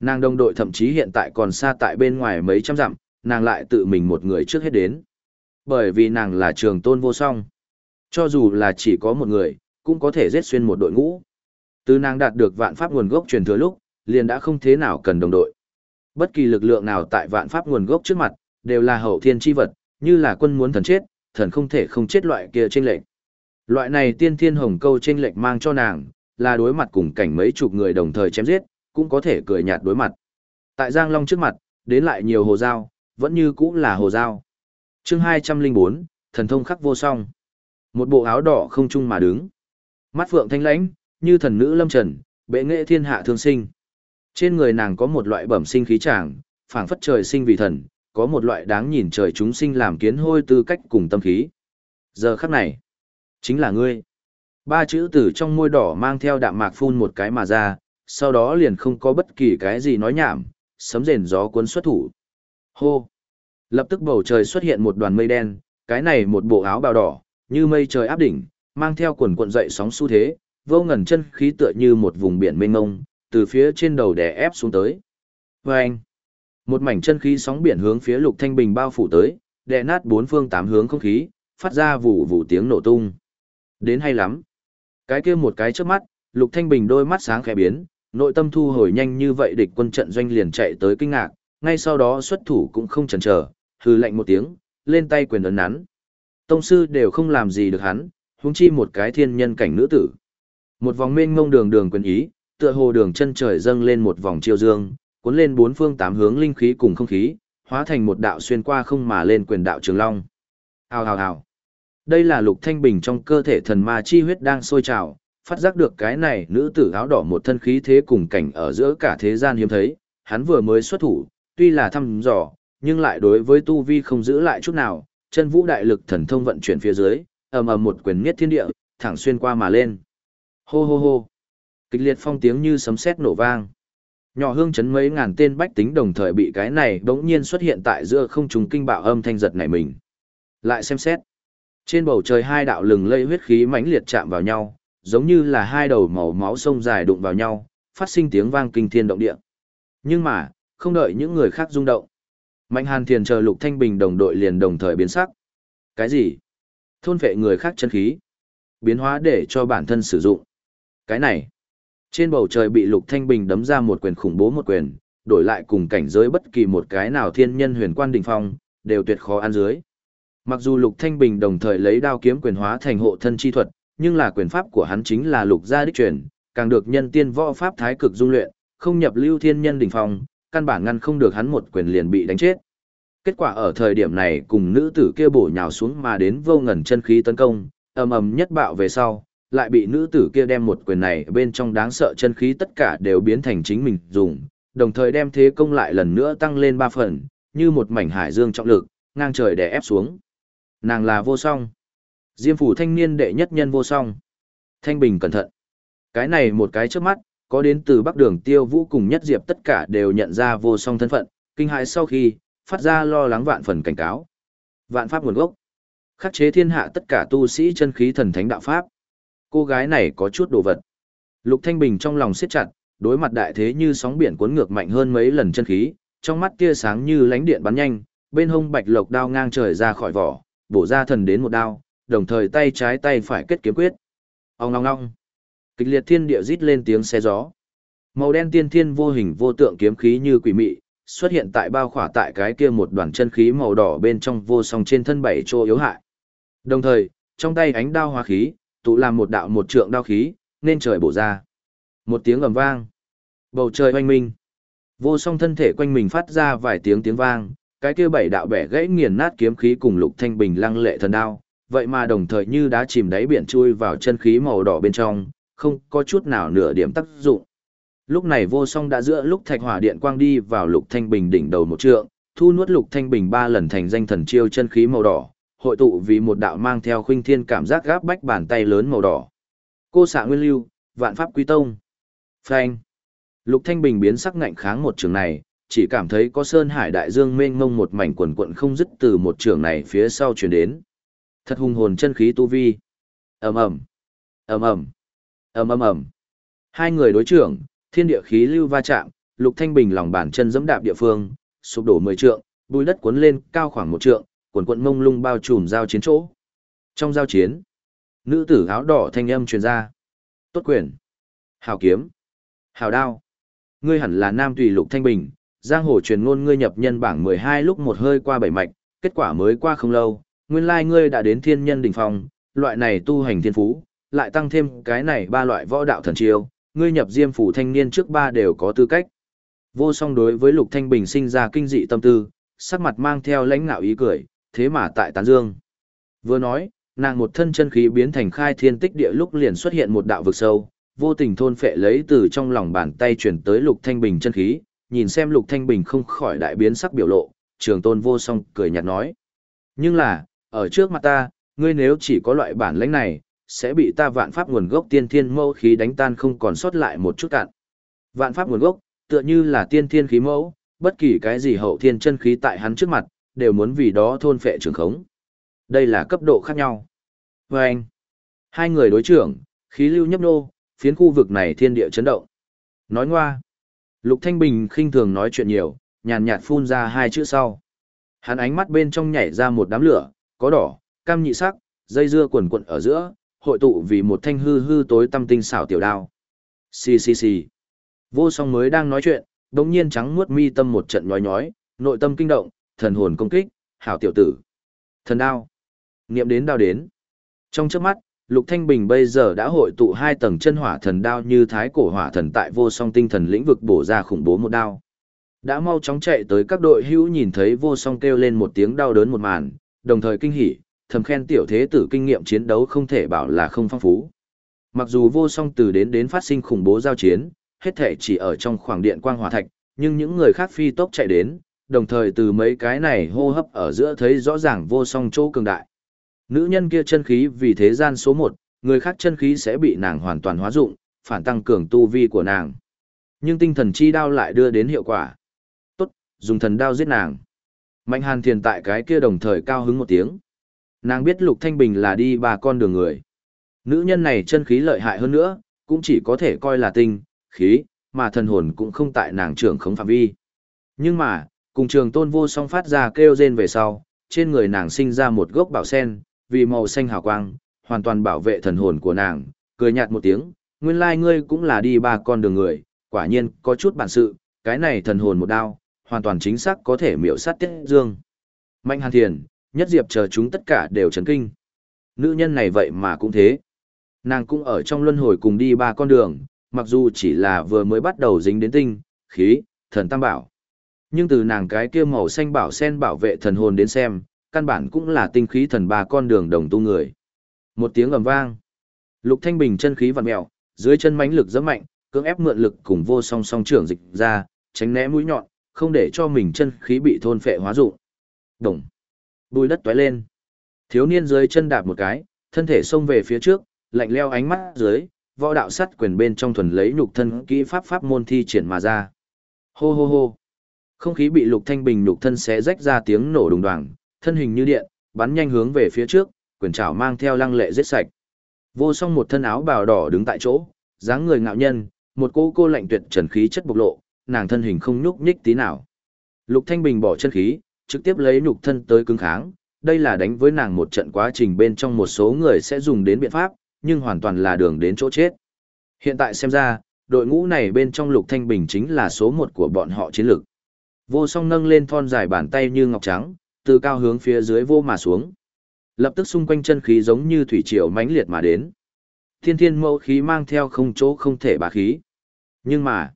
Nàng đồng đội thậm chí hiện tại còn xa tại bên ngoài mấy trăm dặm, nàng lại tự mình một người trước hết đến. Bởi vì nàng là trường tôn vô song. Cho dù là chỉ có một người, cũng có thể giết xuyên một đội ngũ. Từ nàng đạt được vạn pháp nguồn gốc truyền thừa lúc, liền đã không thế nào cần đồng đội. Bất kỳ lực lượng nào tại vạn pháp nguồn gốc trước mặt, đều là hậu thiên chi vật, như là quân muốn thần chết, thần không thể không chết loại kia trên lệnh. Loại này tiên thiên hồng câu trên lệnh mang cho nàng, là đối mặt cùng cảnh mấy chục người đồng thời chém giết, cũng có thể cười nhạt đối mặt. Tại Giang Long trước mặt, đến lại nhiều hồ dao vẫn như cũng là hồ dao chương 204, thần thông khắc vô song. Một bộ áo đỏ không chung mà đứng. Mắt phượng thanh lãnh, như thần nữ lâm trần, bệ nghệ thiên hạ thương sinh. Trên người nàng có một loại bẩm sinh khí tràng, phảng phất trời sinh vì thần, có một loại đáng nhìn trời chúng sinh làm kiến hôi tư cách cùng tâm khí. Giờ khắc này, chính là ngươi. Ba chữ từ trong môi đỏ mang theo đạm mạc phun một cái mà ra, sau đó liền không có bất kỳ cái gì nói nhảm, sấm rền gió cuốn xuất thủ. Hô! Lập tức bầu trời xuất hiện một đoàn mây đen, cái này một bộ áo bào đỏ, như mây trời áp đỉnh, mang theo quần cuộn dậy sóng xu thế, vô ngần chân khí tựa như một vùng biển mênh mông, từ phía trên đầu đè ép xuống tới. Và anh, một mảnh chân khí sóng biển hướng phía Lục Thanh Bình bao phủ tới, đè nát bốn phương tám hướng không khí, phát ra vụ vụ tiếng nổ tung. Đến hay lắm. Cái kia một cái trước mắt, Lục Thanh Bình đôi mắt sáng khẽ biến, nội tâm thu hồi nhanh như vậy địch quân trận doanh liền chạy tới kinh ngạc, ngay sau đó xuất thủ cũng không chần chờ, hừ lạnh một tiếng, lên tay quyền ấn nắn. Tông sư đều không làm gì được hắn, huống chi một cái thiên nhân cảnh nữ tử. Một vòng mênh mông đường đường quyền ý, tựa hồ đường chân trời dâng lên một vòng chiêu dương, cuốn lên bốn phương tám hướng linh khí cùng không khí, hóa thành một đạo xuyên qua không mà lên quyền đạo trường long. Hào hào hào. Đây là lục thanh bình trong cơ thể thần ma chi huyết đang sôi trào, phát giác được cái này nữ tử áo đỏ một thân khí thế cùng cảnh ở giữa cả thế gian hiếm thấy, hắn vừa mới xuất thủ, tuy là thăm dò, nhưng lại đối với tu vi không giữ lại chút nào, chân vũ đại lực thần thông vận chuyển phía dưới, ầm ầm một quyền miết thiên địa, thẳng xuyên qua mà lên. Hô hô hô. Kịch liệt phong tiếng như sấm sét nổ vang. Nhỏ hương chấn mấy ngàn tên bách tính đồng thời bị cái này đống nhiên xuất hiện tại giữa không trùng kinh bạo âm thanh giật này mình. Lại xem xét. Trên bầu trời hai đạo lừng lây huyết khí mãnh liệt chạm vào nhau, giống như là hai đầu màu máu sông dài đụng vào nhau, phát sinh tiếng vang kinh thiên động địa. Nhưng mà, không đợi những người khác rung động. Mạnh Hàn Thiền chờ Lục Thanh Bình đồng đội liền đồng thời biến sắc. Cái gì? Thôn vệ người khác chân khí. Biến hóa để cho bản thân sử dụng. Cái này. Trên bầu trời bị Lục Thanh Bình đấm ra một quyền khủng bố một quyền, đổi lại cùng cảnh giới bất kỳ một cái nào thiên nhân huyền quan đỉnh phong, đều tuyệt khó ăn dưới. Mặc dù Lục Thanh Bình đồng thời lấy đao kiếm quyền hóa thành hộ thân chi thuật, nhưng là quyền pháp của hắn chính là lục gia đích truyền, càng được nhân tiên võ pháp thái cực dung luyện, không nhập lưu thiên nhân đỉnh phong, căn bản ngăn không được hắn một quyền liền bị đánh chết. Kết quả ở thời điểm này cùng nữ tử kia bổ nhào xuống mà đến vô ngần chân khí tấn công, ầm ầm nhất bạo về sau, lại bị nữ tử kia đem một quyền này bên trong đáng sợ chân khí tất cả đều biến thành chính mình dùng, đồng thời đem thế công lại lần nữa tăng lên ba phần, như một mảnh hải dương trọng lực, ngang trời đè ép xuống. Nàng là vô song. Diêm phủ thanh niên đệ nhất nhân vô song. Thanh bình cẩn thận. Cái này một cái trước mắt, có đến từ bắc đường tiêu vũ cùng nhất diệp tất cả đều nhận ra vô song thân phận, kinh hại sau khi, phát ra lo lắng vạn phần cảnh cáo. Vạn pháp nguồn gốc. Khắc chế thiên hạ tất cả tu sĩ chân khí thần thánh đạo pháp. Cô gái này có chút đồ vật. Lục Thanh Bình trong lòng siết chặt, đối mặt đại thế như sóng biển cuốn ngược mạnh hơn mấy lần chân khí, trong mắt tia sáng như lánh điện bắn nhanh, bên hông bạch lộc đao ngang trời ra khỏi vỏ, bổ ra thần đến một đao, đồng thời tay trái tay phải kết kiếm quyết. Ông ngong ngong. Kịch liệt thiên địa rít lên tiếng xe gió. Màu đen tiên thiên vô hình vô tượng kiếm khí như quỷ mị, xuất hiện tại bao khỏa tại cái kia một đoàn chân khí màu đỏ bên trong vô song trên thân bảy chỗ yếu hại. Đồng thời, trong tay ánh đao hóa khí, tụ làm một đạo một trượng đao khí, nên trời bổ ra. Một tiếng ầm vang. Bầu trời oanh minh. Vô song thân thể quanh mình phát ra vài tiếng tiếng vang, cái kia bảy đạo bẻ gãy nghiền nát kiếm khí cùng lục thanh bình lăng lệ thần đao, vậy mà đồng thời như đá chìm đáy biển chui vào chân khí màu đỏ bên trong, không có chút nào nửa điểm tác dụng. Lúc này vô song đã giữa lúc thạch hỏa điện quang đi vào lục thanh bình đỉnh đầu một trượng, thu nuốt lục thanh bình ba lần thành danh thần chiêu chân khí màu đỏ, hội tụ vì một đạo mang theo khuynh thiên cảm giác gáp bách bàn tay lớn màu đỏ. Cô xạ nguyên lưu, vạn pháp quý tông. Phanh. Lục thanh bình biến sắc ngạnh kháng một trường này, chỉ cảm thấy có sơn hải đại dương mênh mông một mảnh quần quận không dứt từ một trường này phía sau truyền đến. Thật hùng hồn chân khí tu vi. ầm ầm, ầm ầm, ầm ầm ầm. Hai người đối trưởng, thiên địa khí lưu va chạm, Lục Thanh Bình lòng bàn chân giẫm đạp địa phương, sụp đổ mười trượng, bùi đất cuốn lên cao khoảng một trượng, quần quận mông lung bao trùm giao chiến chỗ. Trong giao chiến, nữ tử áo đỏ thanh âm truyền ra. Tốt quyền, hào kiếm, hào đao. Ngươi hẳn là nam tùy Lục Thanh Bình, giang hồ truyền ngôn ngươi nhập nhân bảng 12 lúc một hơi qua bảy mạch, kết quả mới qua không lâu, nguyên lai ngươi đã đến thiên nhân đỉnh phong, loại này tu hành thiên phú, lại tăng thêm cái này ba loại võ đạo thần chiêu, ngươi nhập diêm phủ thanh niên trước ba đều có tư cách. Vô song đối với Lục Thanh Bình sinh ra kinh dị tâm tư, sắc mặt mang theo lãnh ngạo ý cười, thế mà tại tán dương. Vừa nói, nàng một thân chân khí biến thành khai thiên tích địa lúc liền xuất hiện một đạo vực sâu, vô tình thôn phệ lấy từ trong lòng bàn tay chuyển tới Lục Thanh Bình chân khí, nhìn xem Lục Thanh Bình không khỏi đại biến sắc biểu lộ, trường tôn vô song cười nhạt nói. Nhưng là, ở trước mặt ta, ngươi nếu chỉ có loại bản lãnh này, sẽ bị ta vạn pháp nguồn gốc tiên thiên mẫu khí đánh tan không còn sót lại một chút cạn. Vạn pháp nguồn gốc, tựa như là tiên thiên khí mẫu, bất kỳ cái gì hậu thiên chân khí tại hắn trước mặt, đều muốn vì đó thôn phệ trường khống. Đây là cấp độ khác nhau. Và anh, hai người đối trưởng, khí lưu nhấp nô, phiến khu vực này thiên địa chấn động. Nói ngoa, Lục Thanh Bình khinh thường nói chuyện nhiều, nhàn nhạt phun ra hai chữ sau. Hắn ánh mắt bên trong nhảy ra một đám lửa, có đỏ, cam nhị sắc, dây dưa quần quần ở giữa, hội tụ vì một thanh hư hư tối tâm tinh xảo tiểu đao. Xì xì xì. Vô song mới đang nói chuyện, đống nhiên trắng muốt mi tâm một trận nhói nhói, nội tâm kinh động, thần hồn công kích, hảo tiểu tử. Thần đao. Niệm đến đao đến. Trong chớp mắt, Lục Thanh Bình bây giờ đã hội tụ hai tầng chân hỏa thần đao như thái cổ hỏa thần tại vô song tinh thần lĩnh vực bổ ra khủng bố một đao. Đã mau chóng chạy tới các đội hữu nhìn thấy vô song kêu lên một tiếng đau đớn một màn, đồng thời kinh hỉ, thầm khen tiểu thế tử kinh nghiệm chiến đấu không thể bảo là không phong phú. Mặc dù vô song từ đến đến phát sinh khủng bố giao chiến, hết thể chỉ ở trong khoảng điện quang hỏa thạch, nhưng những người khác phi tốc chạy đến, đồng thời từ mấy cái này hô hấp ở giữa thấy rõ ràng vô song chỗ cường đại. Nữ nhân kia chân khí vì thế gian số một, người khác chân khí sẽ bị nàng hoàn toàn hóa dụng, phản tăng cường tu vi của nàng. Nhưng tinh thần chi đao lại đưa đến hiệu quả. Tốt, dùng thần đao giết nàng. Mạnh hàn thiền tại cái kia đồng thời cao hứng một tiếng. Nàng biết Lục Thanh Bình là đi ba con đường người. Nữ nhân này chân khí lợi hại hơn nữa, cũng chỉ có thể coi là tinh, khí, mà thần hồn cũng không tại nàng trưởng khống phạm vi. Nhưng mà, cùng trường tôn vô song phát ra kêu rên về sau, trên người nàng sinh ra một gốc bảo sen, vì màu xanh hào quang, hoàn toàn bảo vệ thần hồn của nàng, cười nhạt một tiếng, nguyên lai ngươi cũng là đi ba con đường người, quả nhiên có chút bản sự, cái này thần hồn một đao, hoàn toàn chính xác có thể miểu sát tiết dương. Mạnh hàn thiền, nhất diệp chờ chúng tất cả đều chấn kinh. Nữ nhân này vậy mà cũng thế. Nàng cũng ở trong luân hồi cùng đi ba con đường, mặc dù chỉ là vừa mới bắt đầu dính đến tinh, khí, thần tam bảo. Nhưng từ nàng cái kia màu xanh bảo sen bảo vệ thần hồn đến xem, căn bản cũng là tinh khí thần ba con đường đồng tu người. Một tiếng ầm vang. Lục Thanh Bình chân khí vặn mèo, dưới chân mãnh lực rất mạnh, cưỡng ép mượn lực cùng vô song song trưởng dịch ra, tránh né mũi nhọn, không để cho mình chân khí bị thôn phệ hóa dụng. Đồng. Bùi đất tóe lên. Thiếu niên dưới chân đạp một cái, thân thể xông về phía trước, lạnh leo ánh mắt dưới, võ đạo sắt quyền bên trong thuần lấy nhục thân kỹ pháp pháp môn thi triển mà ra. Hô hô hô. Không khí bị Lục Thanh Bình nhục thân xé rách ra tiếng nổ đùng đoàng, thân hình như điện, bắn nhanh hướng về phía trước, quyền trảo mang theo lăng lệ giết sạch. Vô song một thân áo bào đỏ đứng tại chỗ, dáng người ngạo nhân, một cô cô lạnh tuyệt trần khí chất bộc lộ, nàng thân hình không nhúc nhích tí nào. Lục Thanh Bình bỏ chân khí, trực tiếp lấy nhục thân tới cứng kháng, đây là đánh với nàng một trận quá trình bên trong một số người sẽ dùng đến biện pháp, nhưng hoàn toàn là đường đến chỗ chết. Hiện tại xem ra, đội ngũ này bên trong Lục Thanh Bình chính là số một của bọn họ chiến lược. Vô song nâng lên thon dài bàn tay như ngọc trắng, từ cao hướng phía dưới vô mà xuống. Lập tức xung quanh chân khí giống như thủy triều mãnh liệt mà đến. Thiên thiên mẫu khí mang theo không chỗ không thể bá khí. Nhưng mà,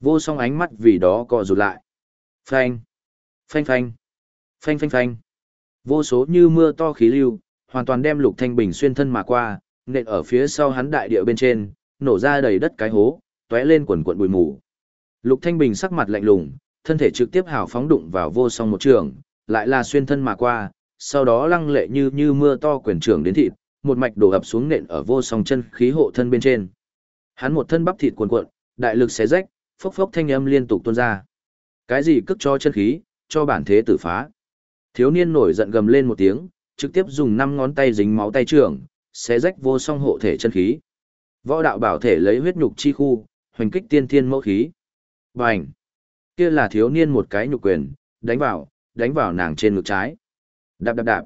vô song ánh mắt vì đó co rụt lại. Phanh, phanh phanh, phanh phanh phanh. Vô số như mưa to khí lưu, hoàn toàn đem Lục Thanh Bình xuyên thân mà qua, nện ở phía sau hắn đại địa bên trên, nổ ra đầy đất cái hố, tóe lên quần quần bụi mù. Lục Thanh Bình sắc mặt lạnh lùng, thân thể trực tiếp hào phóng đụng vào vô song một trường, lại là xuyên thân mà qua, sau đó lăng lệ như như mưa to quyền trường đến thịt, một mạch đổ ập xuống nện ở vô song chân khí hộ thân bên trên. Hắn một thân bắp thịt cuồn cuộn, đại lực xé rách, phốc phốc thanh âm liên tục tuôn ra. Cái gì cức cho chân khí, cho bản thế tử phá. Thiếu niên nổi giận gầm lên một tiếng, trực tiếp dùng năm ngón tay dính máu tay trưởng, xé rách vô song hộ thể chân khí. Võ đạo bảo thể lấy huyết nhục chi khu, hoành kích tiên thiên mẫu khí. Bành! Kia là thiếu niên một cái nhục quyền, đánh vào, đánh vào nàng trên ngực trái. Đạp đạp đạp.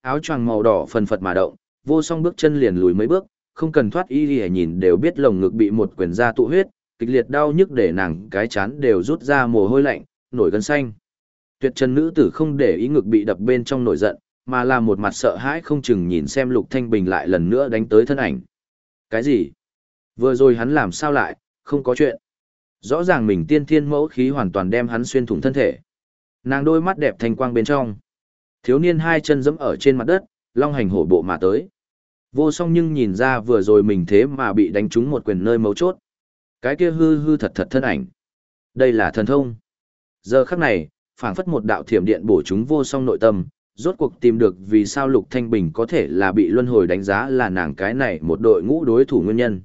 Áo choàng màu đỏ phần phật mà động, vô song bước chân liền lùi mấy bước, không cần thoát y lìa nhìn đều biết lồng ngực bị một quyền ra tụ huyết, kịch liệt đau nhức để nàng cái chán đều rút ra mồ hôi lạnh, nổi gân xanh. Tuyệt trần nữ tử không để ý ngực bị đập bên trong nổi giận, mà là một mặt sợ hãi không chừng nhìn xem Lục Thanh Bình lại lần nữa đánh tới thân ảnh. Cái gì? Vừa rồi hắn làm sao lại, không có chuyện. Rõ ràng mình tiên thiên mẫu khí hoàn toàn đem hắn xuyên thủng thân thể. Nàng đôi mắt đẹp thanh quang bên trong. Thiếu niên hai chân giẫm ở trên mặt đất, long hành hổ bộ mà tới. Vô song nhưng nhìn ra vừa rồi mình thế mà bị đánh trúng một quyền nơi mấu chốt. Cái kia hư hư thật thật thân ảnh. Đây là thần thông. Giờ khắc này, phảng phất một đạo thiểm điện bổ chúng vô song nội tâm, rốt cuộc tìm được vì sao Lục Thanh Bình có thể là bị luân hồi đánh giá là nàng cái này một đội ngũ đối thủ nguyên nhân.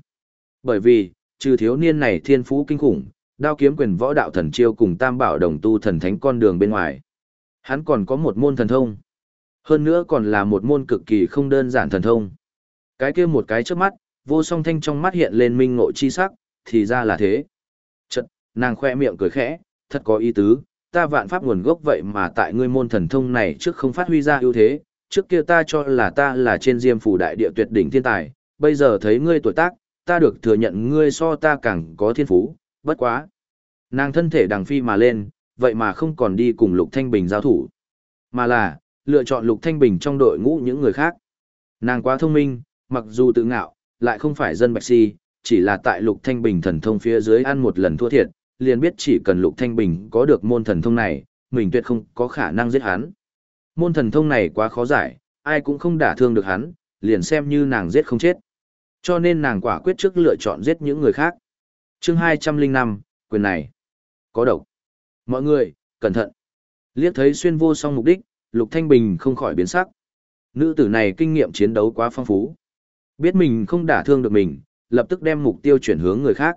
Bởi vì, trừ thiếu niên này thiên phú kinh khủng, đao kiếm quyền võ đạo thần chiêu cùng tam bảo đồng tu thần thánh con đường bên ngoài. Hắn còn có một môn thần thông. Hơn nữa còn là một môn cực kỳ không đơn giản thần thông. Cái kia một cái trước mắt, vô song thanh trong mắt hiện lên minh ngộ chi sắc, thì ra là thế. Chật, nàng khoe miệng cười khẽ, thật có ý tứ, ta vạn pháp nguồn gốc vậy mà tại ngươi môn thần thông này trước không phát huy ra ưu thế, trước kia ta cho là ta là trên diêm phủ đại địa tuyệt đỉnh thiên tài, bây giờ thấy ngươi tuổi tác, ta được thừa nhận ngươi so ta càng có thiên phú, bất quá. Nàng thân thể đằng phi mà lên, vậy mà không còn đi cùng Lục Thanh Bình giao thủ, mà là, lựa chọn Lục Thanh Bình trong đội ngũ những người khác. Nàng quá thông minh, mặc dù tự ngạo, lại không phải dân bạch si, chỉ là tại Lục Thanh Bình thần thông phía dưới ăn một lần thua thiệt, liền biết chỉ cần Lục Thanh Bình có được môn thần thông này, mình tuyệt không có khả năng giết hắn. Môn thần thông này quá khó giải, ai cũng không đả thương được hắn, liền xem như nàng giết không chết. Cho nên nàng quả quyết trước lựa chọn giết những người khác. Chương 205, quyền này có độc. Mọi người, cẩn thận. Liếc thấy xuyên vô song mục đích, Lục Thanh Bình không khỏi biến sắc. Nữ tử này kinh nghiệm chiến đấu quá phong phú. Biết mình không đả thương được mình, lập tức đem mục tiêu chuyển hướng người khác.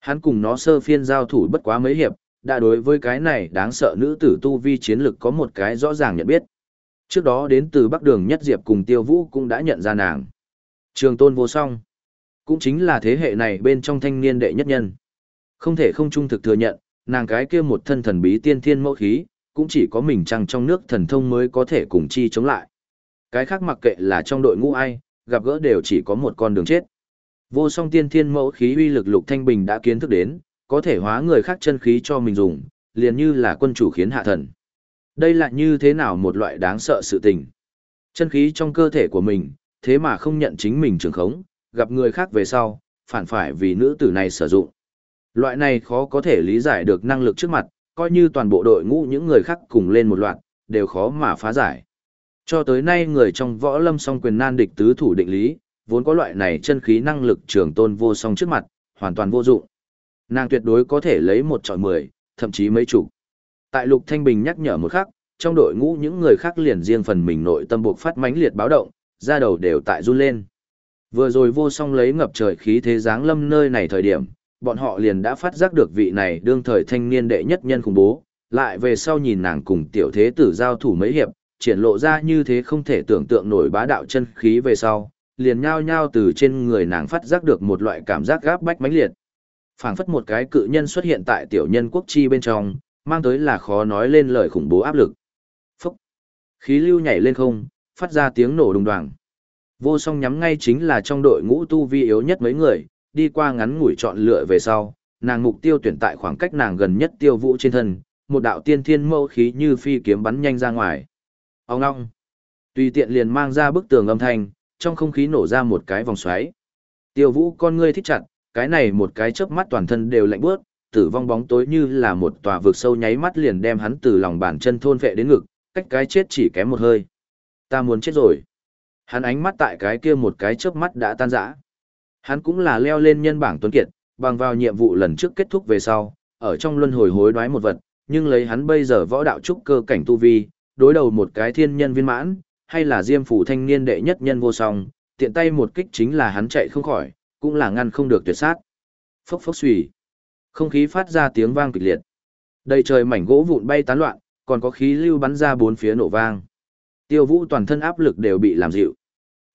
Hắn cùng nó sơ phiên giao thủ bất quá mấy hiệp, đã đối với cái này đáng sợ nữ tử tu vi chiến lực có một cái rõ ràng nhận biết. Trước đó đến từ Bắc Đường Nhất Diệp cùng Tiêu Vũ cũng đã nhận ra nàng. Trường tôn vô song. Cũng chính là thế hệ này bên trong thanh niên đệ nhất nhân. Không thể không trung thực thừa nhận, nàng cái kia một thân thần bí tiên thiên mẫu khí, cũng chỉ có mình trăng trong nước thần thông mới có thể cùng chi chống lại. Cái khác mặc kệ là trong đội ngũ ai, gặp gỡ đều chỉ có một con đường chết. Vô song tiên thiên mẫu khí uy lực lục thanh bình đã kiến thức đến, có thể hóa người khác chân khí cho mình dùng, liền như là quân chủ khiến hạ thần. Đây là như thế nào một loại đáng sợ sự tình. Chân khí trong cơ thể của mình, thế mà không nhận chính mình trường khống, gặp người khác về sau, phản phải vì nữ tử này sử dụng. Loại này khó có thể lý giải được năng lực trước mặt, coi như toàn bộ đội ngũ những người khác cùng lên một loạt, đều khó mà phá giải. Cho tới nay người trong võ lâm song quyền nan địch tứ thủ định lý, vốn có loại này chân khí năng lực trường tôn vô song trước mặt, hoàn toàn vô dụng. Nàng tuyệt đối có thể lấy một trọi mười, thậm chí mấy chục. Tại Lục Thanh Bình nhắc nhở một khắc, trong đội ngũ những người khác liền riêng phần mình nội tâm buộc phát mãnh liệt báo động, da đầu đều tại run lên. Vừa rồi vô song lấy ngập trời khí thế dáng lâm nơi này thời điểm, bọn họ liền đã phát giác được vị này đương thời thanh niên đệ nhất nhân khủng bố, lại về sau nhìn nàng cùng tiểu thế tử giao thủ mấy hiệp, triển lộ ra như thế không thể tưởng tượng nổi bá đạo chân khí về sau, liền nhao nhao từ trên người nàng phát giác được một loại cảm giác gáp bách mãnh liệt. phảng phất một cái cự nhân xuất hiện tại tiểu nhân quốc chi bên trong, mang tới là khó nói lên lời khủng bố áp lực. Phúc! Khí lưu nhảy lên không, phát ra tiếng nổ đùng đoàng. Vô song nhắm ngay chính là trong đội ngũ tu vi yếu nhất mấy người, đi qua ngắn ngủi chọn lựa về sau, nàng mục tiêu tuyển tại khoảng cách nàng gần nhất tiêu vũ trên thân, một đạo tiên thiên mâu khí như phi kiếm bắn nhanh ra ngoài. Ông ngong! Tùy tiện liền mang ra bức tường âm thanh, trong không khí nổ ra một cái vòng xoáy. Tiêu vũ con ngươi thích chặt, cái này một cái chớp mắt toàn thân đều lạnh bước, tử vong bóng tối như là một tòa vực sâu nháy mắt liền đem hắn từ lòng bàn chân thôn vệ đến ngực, cách cái chết chỉ kém một hơi. Ta muốn chết rồi. Hắn ánh mắt tại cái kia một cái chớp mắt đã tan rã. Hắn cũng là leo lên nhân bảng tuấn kiệt, bằng vào nhiệm vụ lần trước kết thúc về sau, ở trong luân hồi hối đoái một vật, nhưng lấy hắn bây giờ võ đạo trúc cơ cảnh tu vi, đối đầu một cái thiên nhân viên mãn, hay là diêm phủ thanh niên đệ nhất nhân vô song, tiện tay một kích chính là hắn chạy không khỏi, cũng là ngăn không được tuyệt sát. Phốc phốc xùy. Không khí phát ra tiếng vang kịch liệt. Đầy trời mảnh gỗ vụn bay tán loạn, còn có khí lưu bắn ra bốn phía nổ vang. Tiêu Vũ toàn thân áp lực đều bị làm dịu.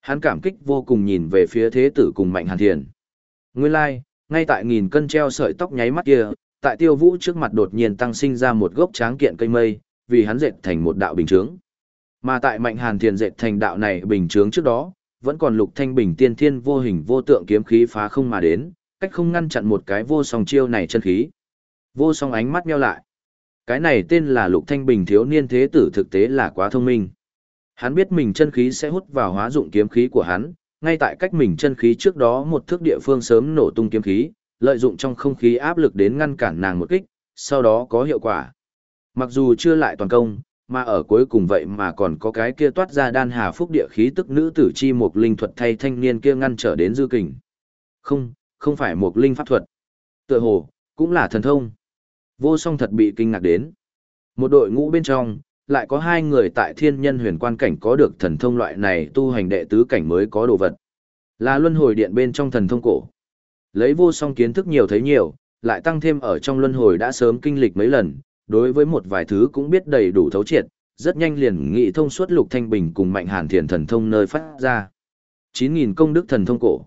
Hắn cảm kích vô cùng nhìn về phía thế tử cùng Mạnh Hàn Thiền. Nguyên lai, like, ngay tại nghìn cân treo sợi tóc nháy mắt kia, tại Tiêu Vũ trước mặt đột nhiên tăng sinh ra một gốc tráng kiện cây mây, vì hắn dệt thành một đạo bình chướng. Mà tại Mạnh Hàn Thiền dệt thành đạo này bình chướng trước đó, vẫn còn Lục Thanh Bình tiên thiên vô hình vô tượng kiếm khí phá không mà đến, cách không ngăn chặn một cái vô song chiêu này chân khí. Vô song ánh mắt nheo lại. Cái này tên là Lục Thanh Bình thiếu niên thế tử thực tế là quá thông minh. Hắn biết mình chân khí sẽ hút vào hóa dụng kiếm khí của hắn, ngay tại cách mình chân khí trước đó một thước địa phương sớm nổ tung kiếm khí, lợi dụng trong không khí áp lực đến ngăn cản nàng một kích, sau đó có hiệu quả. Mặc dù chưa lại toàn công, mà ở cuối cùng vậy mà còn có cái kia toát ra đan hà phúc địa khí tức nữ tử chi một linh thuật thay thanh niên kia ngăn trở đến dư kình. Không, không phải một linh pháp thuật. Tựa hồ, cũng là thần thông. Vô song thật bị kinh ngạc đến. Một đội ngũ bên trong, lại có hai người tại thiên nhân huyền quan cảnh có được thần thông loại này tu hành đệ tứ cảnh mới có đồ vật. Là luân hồi điện bên trong thần thông cổ. Lấy vô song kiến thức nhiều thấy nhiều, lại tăng thêm ở trong luân hồi đã sớm kinh lịch mấy lần, đối với một vài thứ cũng biết đầy đủ thấu triệt, rất nhanh liền nghị thông suốt lục thanh bình cùng mạnh hàn thiền thần thông nơi phát ra. 9.000 công đức thần thông cổ.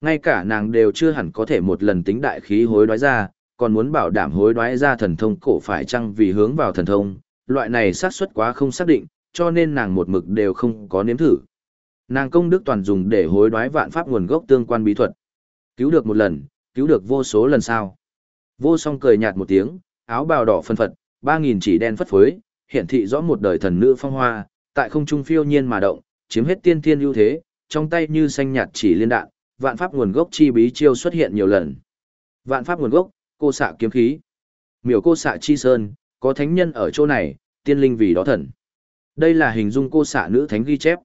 Ngay cả nàng đều chưa hẳn có thể một lần tính đại khí hối đoái ra, còn muốn bảo đảm hối đoái ra thần thông cổ phải chăng vì hướng vào thần thông, loại này xác suất quá không xác định, cho nên nàng một mực đều không có nếm thử. Nàng công đức toàn dùng để hối đoái vạn pháp nguồn gốc tương quan bí thuật. Cứu được một lần, cứu được vô số lần sau. Vô song cười nhạt một tiếng, áo bào đỏ phân phật, ba nghìn chỉ đen phất phới, hiển thị rõ một đời thần nữ phong hoa, tại không trung phiêu nhiên mà động, chiếm hết tiên thiên ưu thế, trong tay như xanh nhạt chỉ liên đạn, vạn pháp nguồn gốc chi bí chiêu xuất hiện nhiều lần. Vạn pháp nguồn gốc, cô xạ kiếm khí. Miểu cô xạ chi sơn, có thánh nhân ở chỗ này, tiên linh vì đó thần. Đây là hình dung cô xạ nữ thánh ghi chép.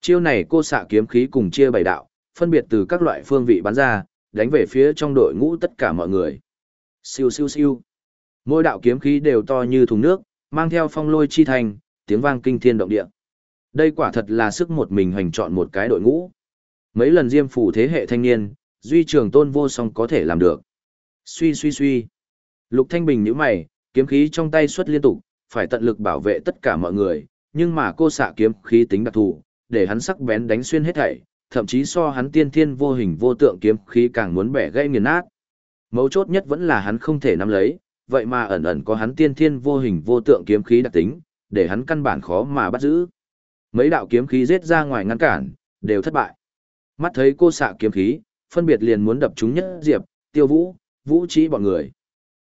Chiêu này cô xạ kiếm khí cùng chia bảy đạo, phân biệt từ các loại phương vị bắn ra, đánh về phía trong đội ngũ tất cả mọi người. Siêu siêu siêu. Mỗi đạo kiếm khí đều to như thùng nước, mang theo phong lôi chi thành, tiếng vang kinh thiên động địa. Đây quả thật là sức một mình hành chọn một cái đội ngũ. Mấy lần diêm phủ thế hệ thanh niên, duy trường tôn vô song có thể làm được. Suy suy suy. Lục Thanh Bình nhíu mày, kiếm khí trong tay xuất liên tục, phải tận lực bảo vệ tất cả mọi người, nhưng mà cô xạ kiếm khí tính đặc thù, để hắn sắc bén đánh xuyên hết thảy, thậm chí so hắn tiên thiên vô hình vô tượng kiếm khí càng muốn bẻ gãy nghiền nát. Mấu chốt nhất vẫn là hắn không thể nắm lấy, vậy mà ẩn ẩn có hắn tiên thiên vô hình vô tượng kiếm khí đặc tính, để hắn căn bản khó mà bắt giữ. Mấy đạo kiếm khí giết ra ngoài ngăn cản, đều thất bại. Mắt thấy cô xạ kiếm khí, phân biệt liền muốn đập chúng nhất diệp, tiêu vũ, vũ trí bọn người.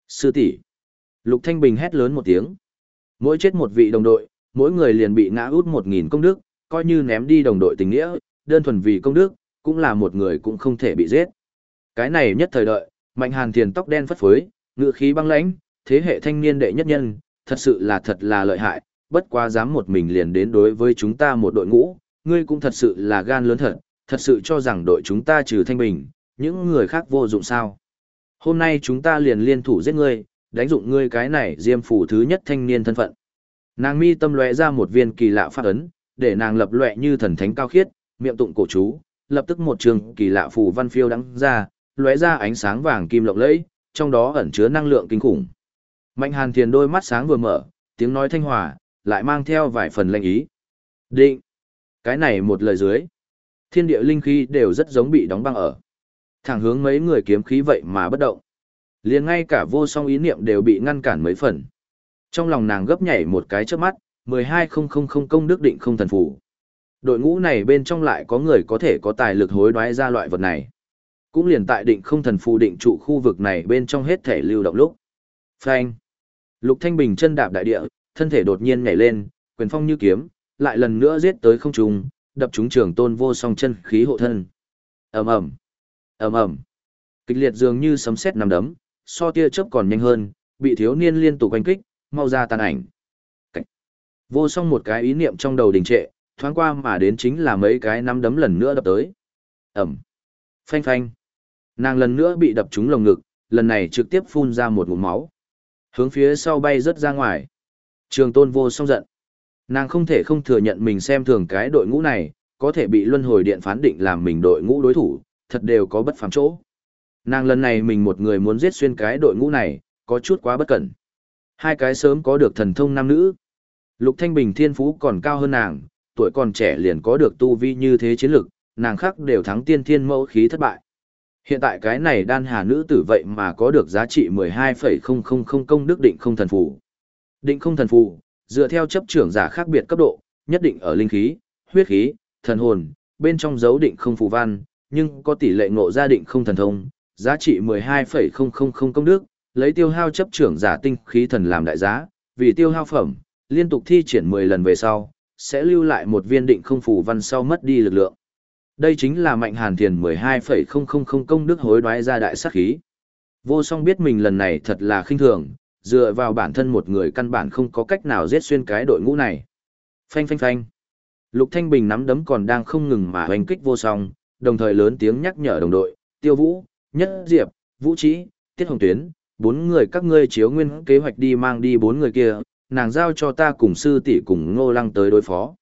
Sư tỷ Lục Thanh Bình hét lớn một tiếng. Mỗi chết một vị đồng đội, mỗi người liền bị ngã út một nghìn công đức, coi như ném đi đồng đội tình nghĩa, đơn thuần vì công đức, cũng là một người cũng không thể bị giết. Cái này nhất thời đợi, Mạnh Hàn Thiền tóc đen phất phới, ngựa khí băng lãnh, thế hệ thanh niên đệ nhất nhân, thật sự là thật là lợi hại, bất quá dám một mình liền đến đối với chúng ta một đội ngũ, ngươi cũng thật sự là gan lớn thật, thật sự cho rằng đội chúng ta trừ thanh bình, những người khác vô dụng sao. Hôm nay chúng ta liền liên thủ giết ngươi, đánh dụng ngươi cái này diêm phủ thứ nhất thanh niên thân phận. Nàng mi tâm lóe ra một viên kỳ lạ phát ấn, để nàng lập lệ như thần thánh cao khiết, miệng tụng cổ chú, lập tức một trường kỳ lạ phù văn phiêu đắng ra, lóe ra ánh sáng vàng kim lộng lẫy, trong đó ẩn chứa năng lượng kinh khủng. Mạnh Hàn Thiền đôi mắt sáng vừa mở, tiếng nói thanh hòa, lại mang theo vài phần lệnh ý. Định. Cái này một lời dưới. Thiên địa linh khí đều rất giống bị đóng băng ở. Thẳng hướng mấy người kiếm khí vậy mà bất động liền ngay cả vô song ý niệm đều bị ngăn cản mấy phần. Trong lòng nàng gấp nhảy một cái trước mắt, 12000 công đức định không thần phủ. Đội ngũ này bên trong lại có người có thể có tài lực hối đoái ra loại vật này. Cũng liền tại định không thần phù định trụ khu vực này bên trong hết thể lưu động lúc. Phanh. Lục Thanh Bình chân đạp đại địa, thân thể đột nhiên nhảy lên, quyền phong như kiếm, lại lần nữa giết tới không trung, đập trúng trường tôn vô song chân khí hộ thân. ầm ầm, ầm ầm, kịch liệt dường như sấm sét nằm đấm, so tia chớp còn nhanh hơn, bị thiếu niên liên tục quanh kích, mau ra tàn ảnh. Cảnh. Vô song một cái ý niệm trong đầu đình trệ, thoáng qua mà đến chính là mấy cái nắm đấm lần nữa đập tới. ầm, phanh phanh, nàng lần nữa bị đập trúng lồng ngực, lần này trực tiếp phun ra một ngụm máu, hướng phía sau bay rất ra ngoài. Trường tôn vô song giận. Nàng không thể không thừa nhận mình xem thường cái đội ngũ này, có thể bị luân hồi điện phán định làm mình đội ngũ đối thủ, thật đều có bất phàm chỗ. Nàng lần này mình một người muốn giết xuyên cái đội ngũ này, có chút quá bất cẩn. Hai cái sớm có được thần thông nam nữ. Lục Thanh Bình thiên phú còn cao hơn nàng, tuổi còn trẻ liền có được tu vi như thế chiến lực, nàng khác đều thắng tiên thiên mẫu khí thất bại. Hiện tại cái này đan hà nữ tử vậy mà có được giá trị 12,000 công đức định không thần phù. Định không thần phù, dựa theo chấp trưởng giả khác biệt cấp độ, nhất định ở linh khí, huyết khí, thần hồn, bên trong dấu định không phù văn, nhưng có tỷ lệ ngộ ra định không thần thông, giá trị 12,000 công đức, lấy tiêu hao chấp trưởng giả tinh khí thần làm đại giá, vì tiêu hao phẩm, liên tục thi triển 10 lần về sau, sẽ lưu lại một viên định không phù văn sau mất đi lực lượng. Đây chính là mạnh hàn thiền 12,000 công đức hối đoái ra đại sát khí. Vô song biết mình lần này thật là khinh thường, dựa vào bản thân một người căn bản không có cách nào giết xuyên cái đội ngũ này. Phanh phanh phanh. Lục Thanh Bình nắm đấm còn đang không ngừng mà hoành kích vô song, đồng thời lớn tiếng nhắc nhở đồng đội, Tiêu Vũ, Nhất Diệp, Vũ Trí, Tiết Hồng Tuyến, bốn người các ngươi chiếu nguyên kế hoạch đi mang đi bốn người kia, nàng giao cho ta cùng sư tỷ cùng Ngô Lăng tới đối phó.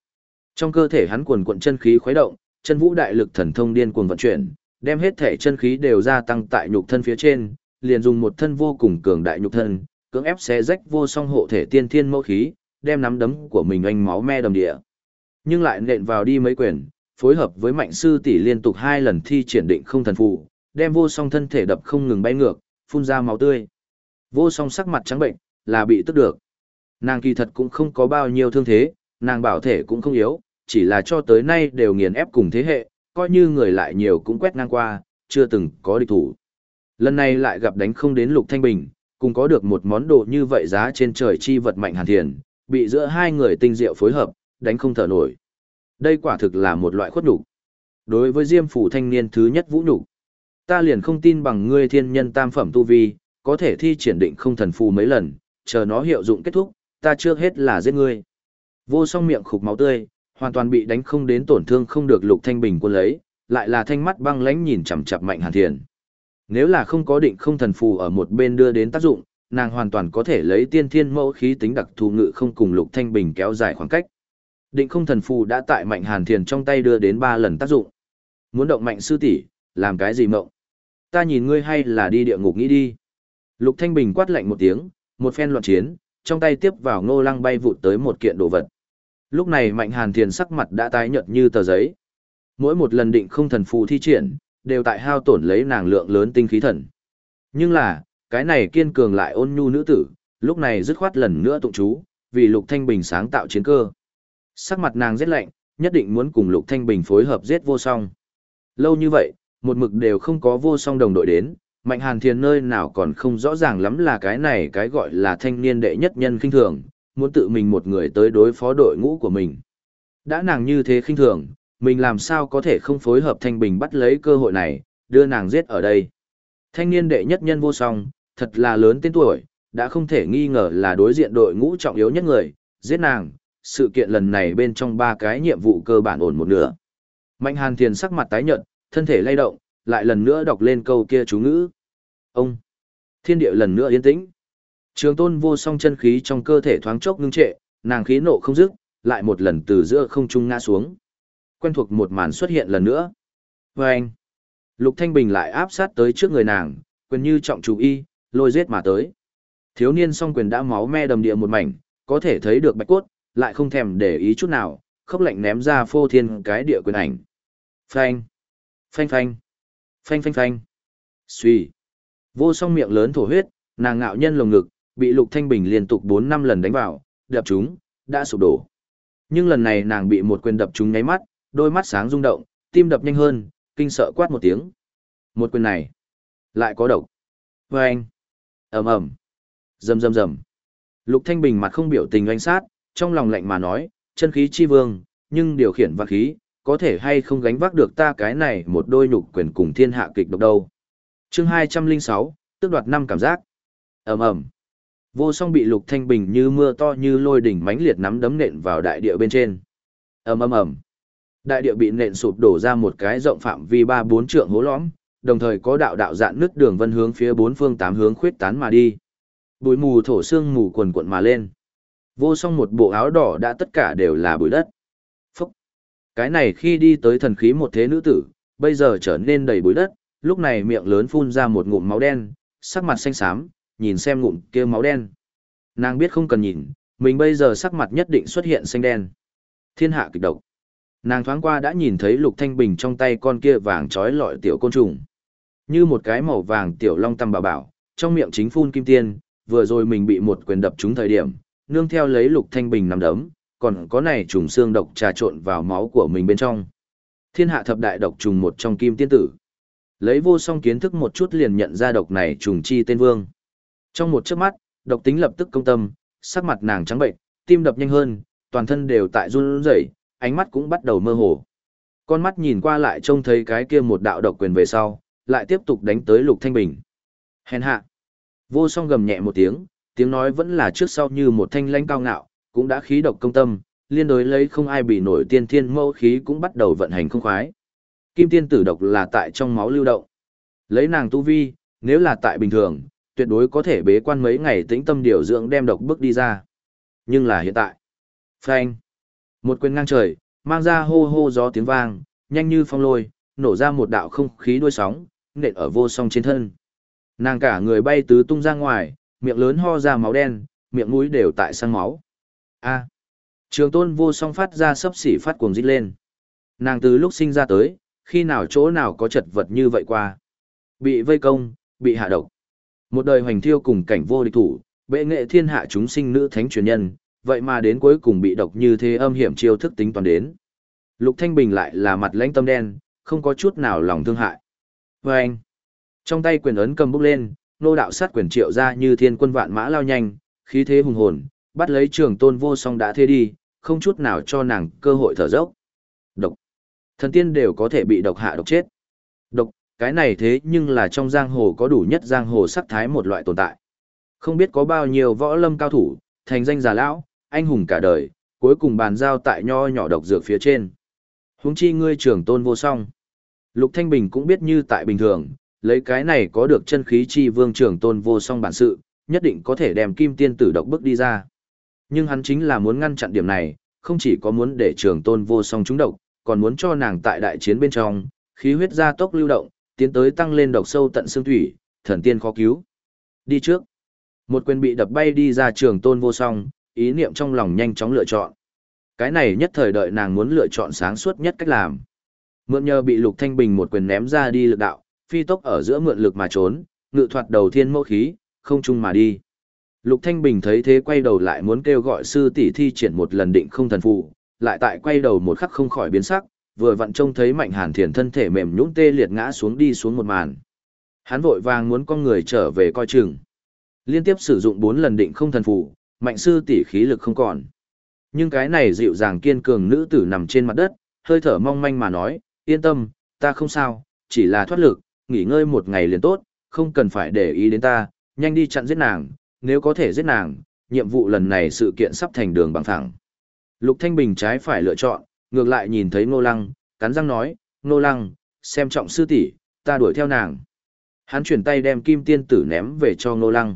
Trong cơ thể hắn quần quận chân khí khuấy động, chân vũ đại lực thần thông điên cuồng vận chuyển, đem hết thể chân khí đều gia tăng tại nhục thân phía trên, liền dùng một thân vô cùng cường đại nhục thân, cưỡng ép xé rách vô song hộ thể tiên thiên mẫu khí, đem nắm đấm của mình anh máu me đầm địa. Nhưng lại nện vào đi mấy quyền, phối hợp với mạnh sư tỷ liên tục hai lần thi triển định không thần phù, đem vô song thân thể đập không ngừng bay ngược, phun ra máu tươi. Vô song sắc mặt trắng bệnh, là bị tức được. Nàng kỳ thật cũng không có bao nhiêu thương thế, nàng bảo thể cũng không yếu, chỉ là cho tới nay đều nghiền ép cùng thế hệ, coi như người lại nhiều cũng quét ngang qua, chưa từng có địch thủ. Lần này lại gặp đánh không đến Lục Thanh Bình, cùng có được một món đồ như vậy giá trên trời chi vật mạnh hàn thiền, bị giữa hai người tinh diệu phối hợp, đánh không thở nổi. Đây quả thực là một loại khuất nhục. Đối với Diêm phủ thanh niên thứ nhất vũ nhục, ta liền không tin bằng ngươi thiên nhân tam phẩm tu vi, có thể thi triển định không thần phù mấy lần, chờ nó hiệu dụng kết thúc, ta trước hết là giết ngươi. Vô song miệng khục máu tươi, hoàn toàn bị đánh không đến tổn thương không được Lục Thanh Bình quân lấy, lại là thanh mắt băng lãnh nhìn chằm chằm Mạnh Hàn Thiền. Nếu là không có định không thần phù ở một bên đưa đến tác dụng, nàng hoàn toàn có thể lấy tiên thiên mẫu khí tính đặc thù ngự không cùng Lục Thanh Bình kéo dài khoảng cách. Định không thần phù đã tại Mạnh Hàn Thiền trong tay đưa đến ba lần tác dụng. Muốn động mạnh sư tỷ, làm cái gì mộng? Ta nhìn ngươi hay là đi địa ngục nghĩ đi. Lục Thanh Bình quát lạnh một tiếng, một phen loạn chiến, trong tay tiếp vào ngô lăng bay vụt tới một kiện đồ vật. Lúc này Mạnh Hàn Thiền sắc mặt đã tái nhợt như tờ giấy. Mỗi một lần định không thần phù thi triển, đều tại hao tổn lấy nàng lượng lớn tinh khí thần. Nhưng là, cái này kiên cường lại ôn nhu nữ tử, lúc này dứt khoát lần nữa tụng chú, vì Lục Thanh Bình sáng tạo chiến cơ. Sắc mặt nàng rất lạnh, nhất định muốn cùng Lục Thanh Bình phối hợp giết vô song. Lâu như vậy, một mực đều không có vô song đồng đội đến, Mạnh Hàn Thiền nơi nào còn không rõ ràng lắm là cái này cái gọi là thanh niên đệ nhất nhân khinh thường, muốn tự mình một người tới đối phó đội ngũ của mình. Đã nàng như thế khinh thường, mình làm sao có thể không phối hợp Thanh Bình bắt lấy cơ hội này, đưa nàng giết ở đây. Thanh niên đệ nhất nhân vô song, thật là lớn tên tuổi, đã không thể nghi ngờ là đối diện đội ngũ trọng yếu nhất người, giết nàng, sự kiện lần này bên trong ba cái nhiệm vụ cơ bản ổn một nửa. Mạnh hàn thiền sắc mặt tái nhợt, thân thể lay động, lại lần nữa đọc lên câu kia chú ngữ. Ông! Thiên địa lần nữa yên tĩnh. Trường tôn vô song chân khí trong cơ thể thoáng chốc ngưng trệ, nàng khí nộ không dứt, lại một lần từ giữa không trung ngã xuống. Quen thuộc một màn xuất hiện lần nữa. Vâng! anh, Lục Thanh Bình lại áp sát tới trước người nàng, quyền như trọng chủ y, lôi giết mà tới. Thiếu niên song quyền đã máu me đầm địa một mảnh, có thể thấy được bạch cốt, lại không thèm để ý chút nào, khốc lạnh ném ra phô thiên cái địa quyền ảnh. Phanh, phanh phanh, phanh phanh phanh, suy. Vô song miệng lớn thổ huyết, nàng ngạo nhân lồng ngực, bị Lục Thanh Bình liên tục 4 năm lần đánh vào, đập chúng, đã sụp đổ. Nhưng lần này nàng bị một quyền đập chúng nháy mắt, đôi mắt sáng rung động, tim đập nhanh hơn, kinh sợ quát một tiếng. Một quyền này, lại có độc. Vâng! ầm ầm, rầm rầm rầm. Lục Thanh Bình mặt không biểu tình oanh sát, trong lòng lạnh mà nói, chân khí chi vương, nhưng điều khiển vạn khí, có thể hay không gánh vác được ta cái này một đôi nhục quyền cùng thiên hạ kịch độc đâu. Chương 206, tức đoạt năm cảm giác. ầm ầm. Vô song bị Lục Thanh Bình như mưa to như lôi đỉnh mãnh liệt nắm đấm nện vào đại địa bên trên. ầm ầm ầm. Đại địa bị nện sụp đổ ra một cái rộng phạm vi ba bốn trượng hố lõm, đồng thời có đạo đạo dạn nước đường vân hướng phía bốn phương tám hướng khuyết tán mà đi. Bụi mù thổ xương mù quần cuộn mà lên. Vô song một bộ áo đỏ đã tất cả đều là bụi đất. Cái này khi đi tới thần khí một thế nữ tử, bây giờ trở nên đầy bụi đất, lúc này miệng lớn phun ra một ngụm máu đen, sắc mặt xanh xám, nhìn xem ngụm kia máu đen. Nàng biết không cần nhìn, mình bây giờ sắc mặt nhất định xuất hiện xanh đen. Thiên hạ kịch độc. Nàng thoáng qua đã nhìn thấy Lục Thanh Bình trong tay con kia vàng trói lọi tiểu côn trùng. Như một cái màu vàng tiểu long tầm bà bảo, trong miệng chính phun kim tiên, vừa rồi mình bị một quyền đập trúng thời điểm, nương theo lấy Lục Thanh Bình nằm đấm, còn có này trùng xương độc trà trộn vào máu của mình bên trong. Thiên hạ thập đại độc trùng một trong kim tiên tử. Lấy vô song kiến thức một chút liền nhận ra độc này trùng chi tên vương. Trong một chớp mắt, độc tính lập tức công tâm, sắc mặt nàng trắng bệnh, tim đập nhanh hơn, toàn thân đều tại run rẩy, ánh mắt cũng bắt đầu mơ hồ. Con mắt nhìn qua lại trông thấy cái kia một đạo độc quyền về sau, lại tiếp tục đánh tới Lục Thanh Bình. Hèn hạ. Vô song gầm nhẹ một tiếng, tiếng nói vẫn là trước sau như một thanh lãnh cao ngạo, cũng đã khí độc công tâm, liên đối lấy không ai bị nổi tiên thiên mâu khí cũng bắt đầu vận hành không khoái. Kim tiên tử độc là tại trong máu lưu động. Lấy nàng tu vi, nếu là tại bình thường, tuyệt đối có thể bế quan mấy ngày tĩnh tâm điều dưỡng đem độc bước đi ra. Nhưng là hiện tại. Phanh. Một quyền ngang trời, mang ra hô hô gió tiếng vang, nhanh như phong lôi, nổ ra một đạo không khí đuôi sóng, nện ở vô song trên thân. Nàng cả người bay tứ tung ra ngoài, miệng lớn ho ra máu đen, miệng mũi đều tại sang máu. A. Trường tôn vô song phát ra sấp xỉ phát cuồng rít lên. Nàng từ lúc sinh ra tới, khi nào chỗ nào có chật vật như vậy qua. Bị vây công, bị hạ độc. Một đời hoành thiêu cùng cảnh vô địch thủ, bệ nghệ thiên hạ chúng sinh nữ thánh truyền nhân, vậy mà đến cuối cùng bị độc như thế âm hiểm chiêu thức tính toàn đến. Lục Thanh Bình lại là mặt lãnh tâm đen, không có chút nào lòng thương hại. vê anh, trong tay quyền ấn cầm bốc lên, nô đạo sát quyền triệu ra như thiên quân vạn mã lao nhanh, khí thế hùng hồn, bắt lấy trường tôn vô song đã thế đi, không chút nào cho nàng cơ hội thở dốc. Độc. Thần tiên đều có thể bị độc hạ độc chết. Độc, cái này thế nhưng là trong giang hồ có đủ nhất giang hồ sắc thái một loại tồn tại. Không biết có bao nhiêu võ lâm cao thủ, thành danh già lão, anh hùng cả đời, cuối cùng bàn giao tại nho nhỏ độc dược phía trên. Huống chi ngươi trưởng tôn vô song. Lục Thanh Bình cũng biết như tại bình thường, lấy cái này có được chân khí chi vương trưởng tôn vô song bản sự, nhất định có thể đem kim tiên tử độc bức đi ra. Nhưng hắn chính là muốn ngăn chặn điểm này, không chỉ có muốn để Trường tôn vô song trúng độc, còn muốn cho nàng tại đại chiến bên trong, khí huyết gia tốc lưu động, tiến tới tăng lên độc sâu tận xương thủy, thần tiên khó cứu. Đi trước. Một quyền bị đập bay đi ra trường tôn vô song, ý niệm trong lòng nhanh chóng lựa chọn. Cái này nhất thời đợi nàng muốn lựa chọn sáng suốt nhất cách làm. Mượn nhờ bị Lục Thanh Bình một quyền ném ra đi lực đạo, phi tốc ở giữa mượn lực mà trốn, ngự thoạt đầu thiên mẫu khí, không chung mà đi. Lục Thanh Bình thấy thế quay đầu lại muốn kêu gọi sư tỷ thi triển một lần định không thần phụ, lại tại quay đầu một khắc không khỏi biến sắc, vừa vặn trông thấy Mạnh Hàn Thiền thân thể mềm nhũn tê liệt ngã xuống đi xuống một màn. Hắn vội vàng muốn con người trở về coi chừng. Liên tiếp sử dụng 4 lần định không thần phụ, Mạnh sư tỷ khí lực không còn. Nhưng cái này dịu dàng kiên cường nữ tử nằm trên mặt đất, hơi thở mong manh mà nói, yên tâm, ta không sao, chỉ là thoát lực, nghỉ ngơi một ngày liền tốt, không cần phải để ý đến ta, nhanh đi chặn giết nàng, nếu có thể giết nàng, nhiệm vụ lần này sự kiện sắp thành đường bằng phẳng. Lục Thanh Bình trái phải lựa chọn, ngược lại nhìn thấy Ngô Lăng, cắn răng nói, Ngô Lăng, xem trọng sư tỷ, ta đuổi theo nàng. Hắn chuyển tay đem kim tiên tử ném về cho Ngô Lăng.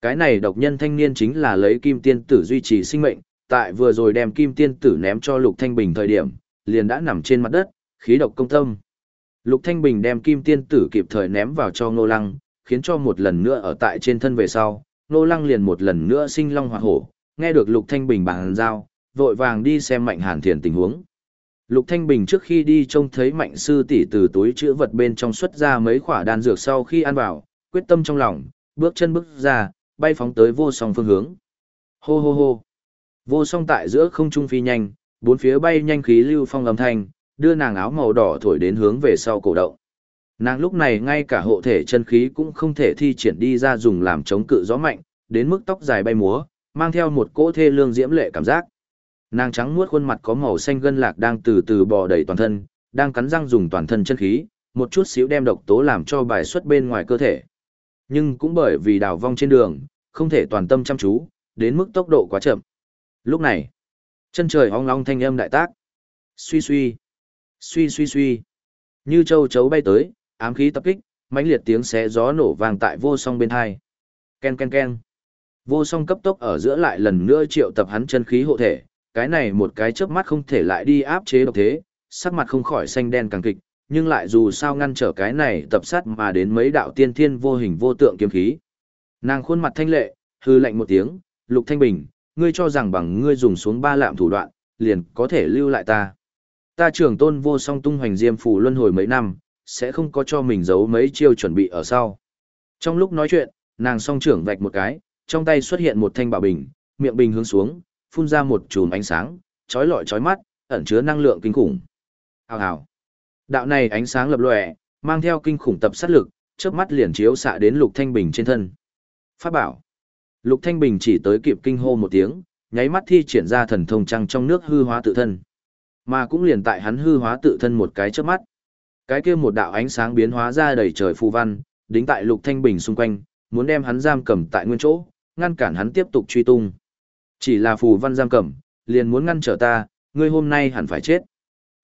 Cái này độc nhân thanh niên chính là lấy kim tiên tử duy trì sinh mệnh, tại vừa rồi đem kim tiên tử ném cho Lục Thanh Bình thời điểm, liền đã nằm trên mặt đất, khí độc công tâm. Lục Thanh Bình đem kim tiên tử kịp thời ném vào cho Ngô Lăng, khiến cho một lần nữa ở tại trên thân về sau, Nô Lăng liền một lần nữa sinh long Hoa hổ, nghe được Lục Thanh Bình bằng giao, vội vàng đi xem Mạnh Hàn Thiền tình huống. Lục Thanh Bình trước khi đi trông thấy Mạnh sư tỷ từ túi chữ vật bên trong xuất ra mấy khỏa đan dược sau khi ăn vào, quyết tâm trong lòng, bước chân bước ra, bay phóng tới vô song phương hướng. Hô hô hô. Vô song tại giữa không trung phi nhanh, bốn phía bay nhanh khí lưu phong âm thanh, đưa nàng áo màu đỏ thổi đến hướng về sau cổ động. Nàng lúc này ngay cả hộ thể chân khí cũng không thể thi triển đi ra dùng làm chống cự gió mạnh, đến mức tóc dài bay múa, mang theo một cỗ thê lương diễm lệ cảm giác. Nàng trắng muốt khuôn mặt có màu xanh gân lạc đang từ từ bò đầy toàn thân, đang cắn răng dùng toàn thân chân khí, một chút xíu đem độc tố làm cho bài xuất bên ngoài cơ thể. Nhưng cũng bởi vì đào vong trên đường, không thể toàn tâm chăm chú, đến mức tốc độ quá chậm. Lúc này, chân trời ong long thanh âm đại tác. Suy suy, suy suy suy. Như châu chấu bay tới, ám khí tập kích, mãnh liệt tiếng xé gió nổ vang tại vô song bên hai. Ken ken ken. Vô song cấp tốc ở giữa lại lần nữa triệu tập hắn chân khí hộ thể, cái này một cái chớp mắt không thể lại đi áp chế độc thế, sắc mặt không khỏi xanh đen càng kịch, nhưng lại dù sao ngăn trở cái này tập sát mà đến mấy đạo tiên thiên vô hình vô tượng kiếm khí. Nàng khuôn mặt thanh lệ, hư lạnh một tiếng, Lục Thanh Bình, ngươi cho rằng bằng ngươi dùng xuống ba lạm thủ đoạn, liền có thể lưu lại ta. Ta trưởng tôn vô song tung hoành diêm phủ luân hồi mấy năm, sẽ không có cho mình giấu mấy chiêu chuẩn bị ở sau. Trong lúc nói chuyện, nàng song trưởng vạch một cái, trong tay xuất hiện một thanh bảo bình, miệng bình hướng xuống, phun ra một chùm ánh sáng, chói lọi chói mắt, ẩn chứa năng lượng kinh khủng. Hào hào. Đạo này ánh sáng lập lòe, mang theo kinh khủng tập sát lực, chớp mắt liền chiếu xạ đến Lục Thanh Bình trên thân. Pháp bảo. Lục Thanh Bình chỉ tới kịp kinh hô một tiếng, nháy mắt thi triển ra thần thông trăng trong nước hư hóa tự thân. Mà cũng liền tại hắn hư hóa tự thân một cái chớp mắt. Cái kia một đạo ánh sáng biến hóa ra đầy trời phù văn, đính tại Lục Thanh Bình xung quanh, muốn đem hắn giam cầm tại nguyên chỗ, ngăn cản hắn tiếp tục truy tung. Chỉ là phù văn giam cầm, liền muốn ngăn trở ta, ngươi hôm nay hẳn phải chết.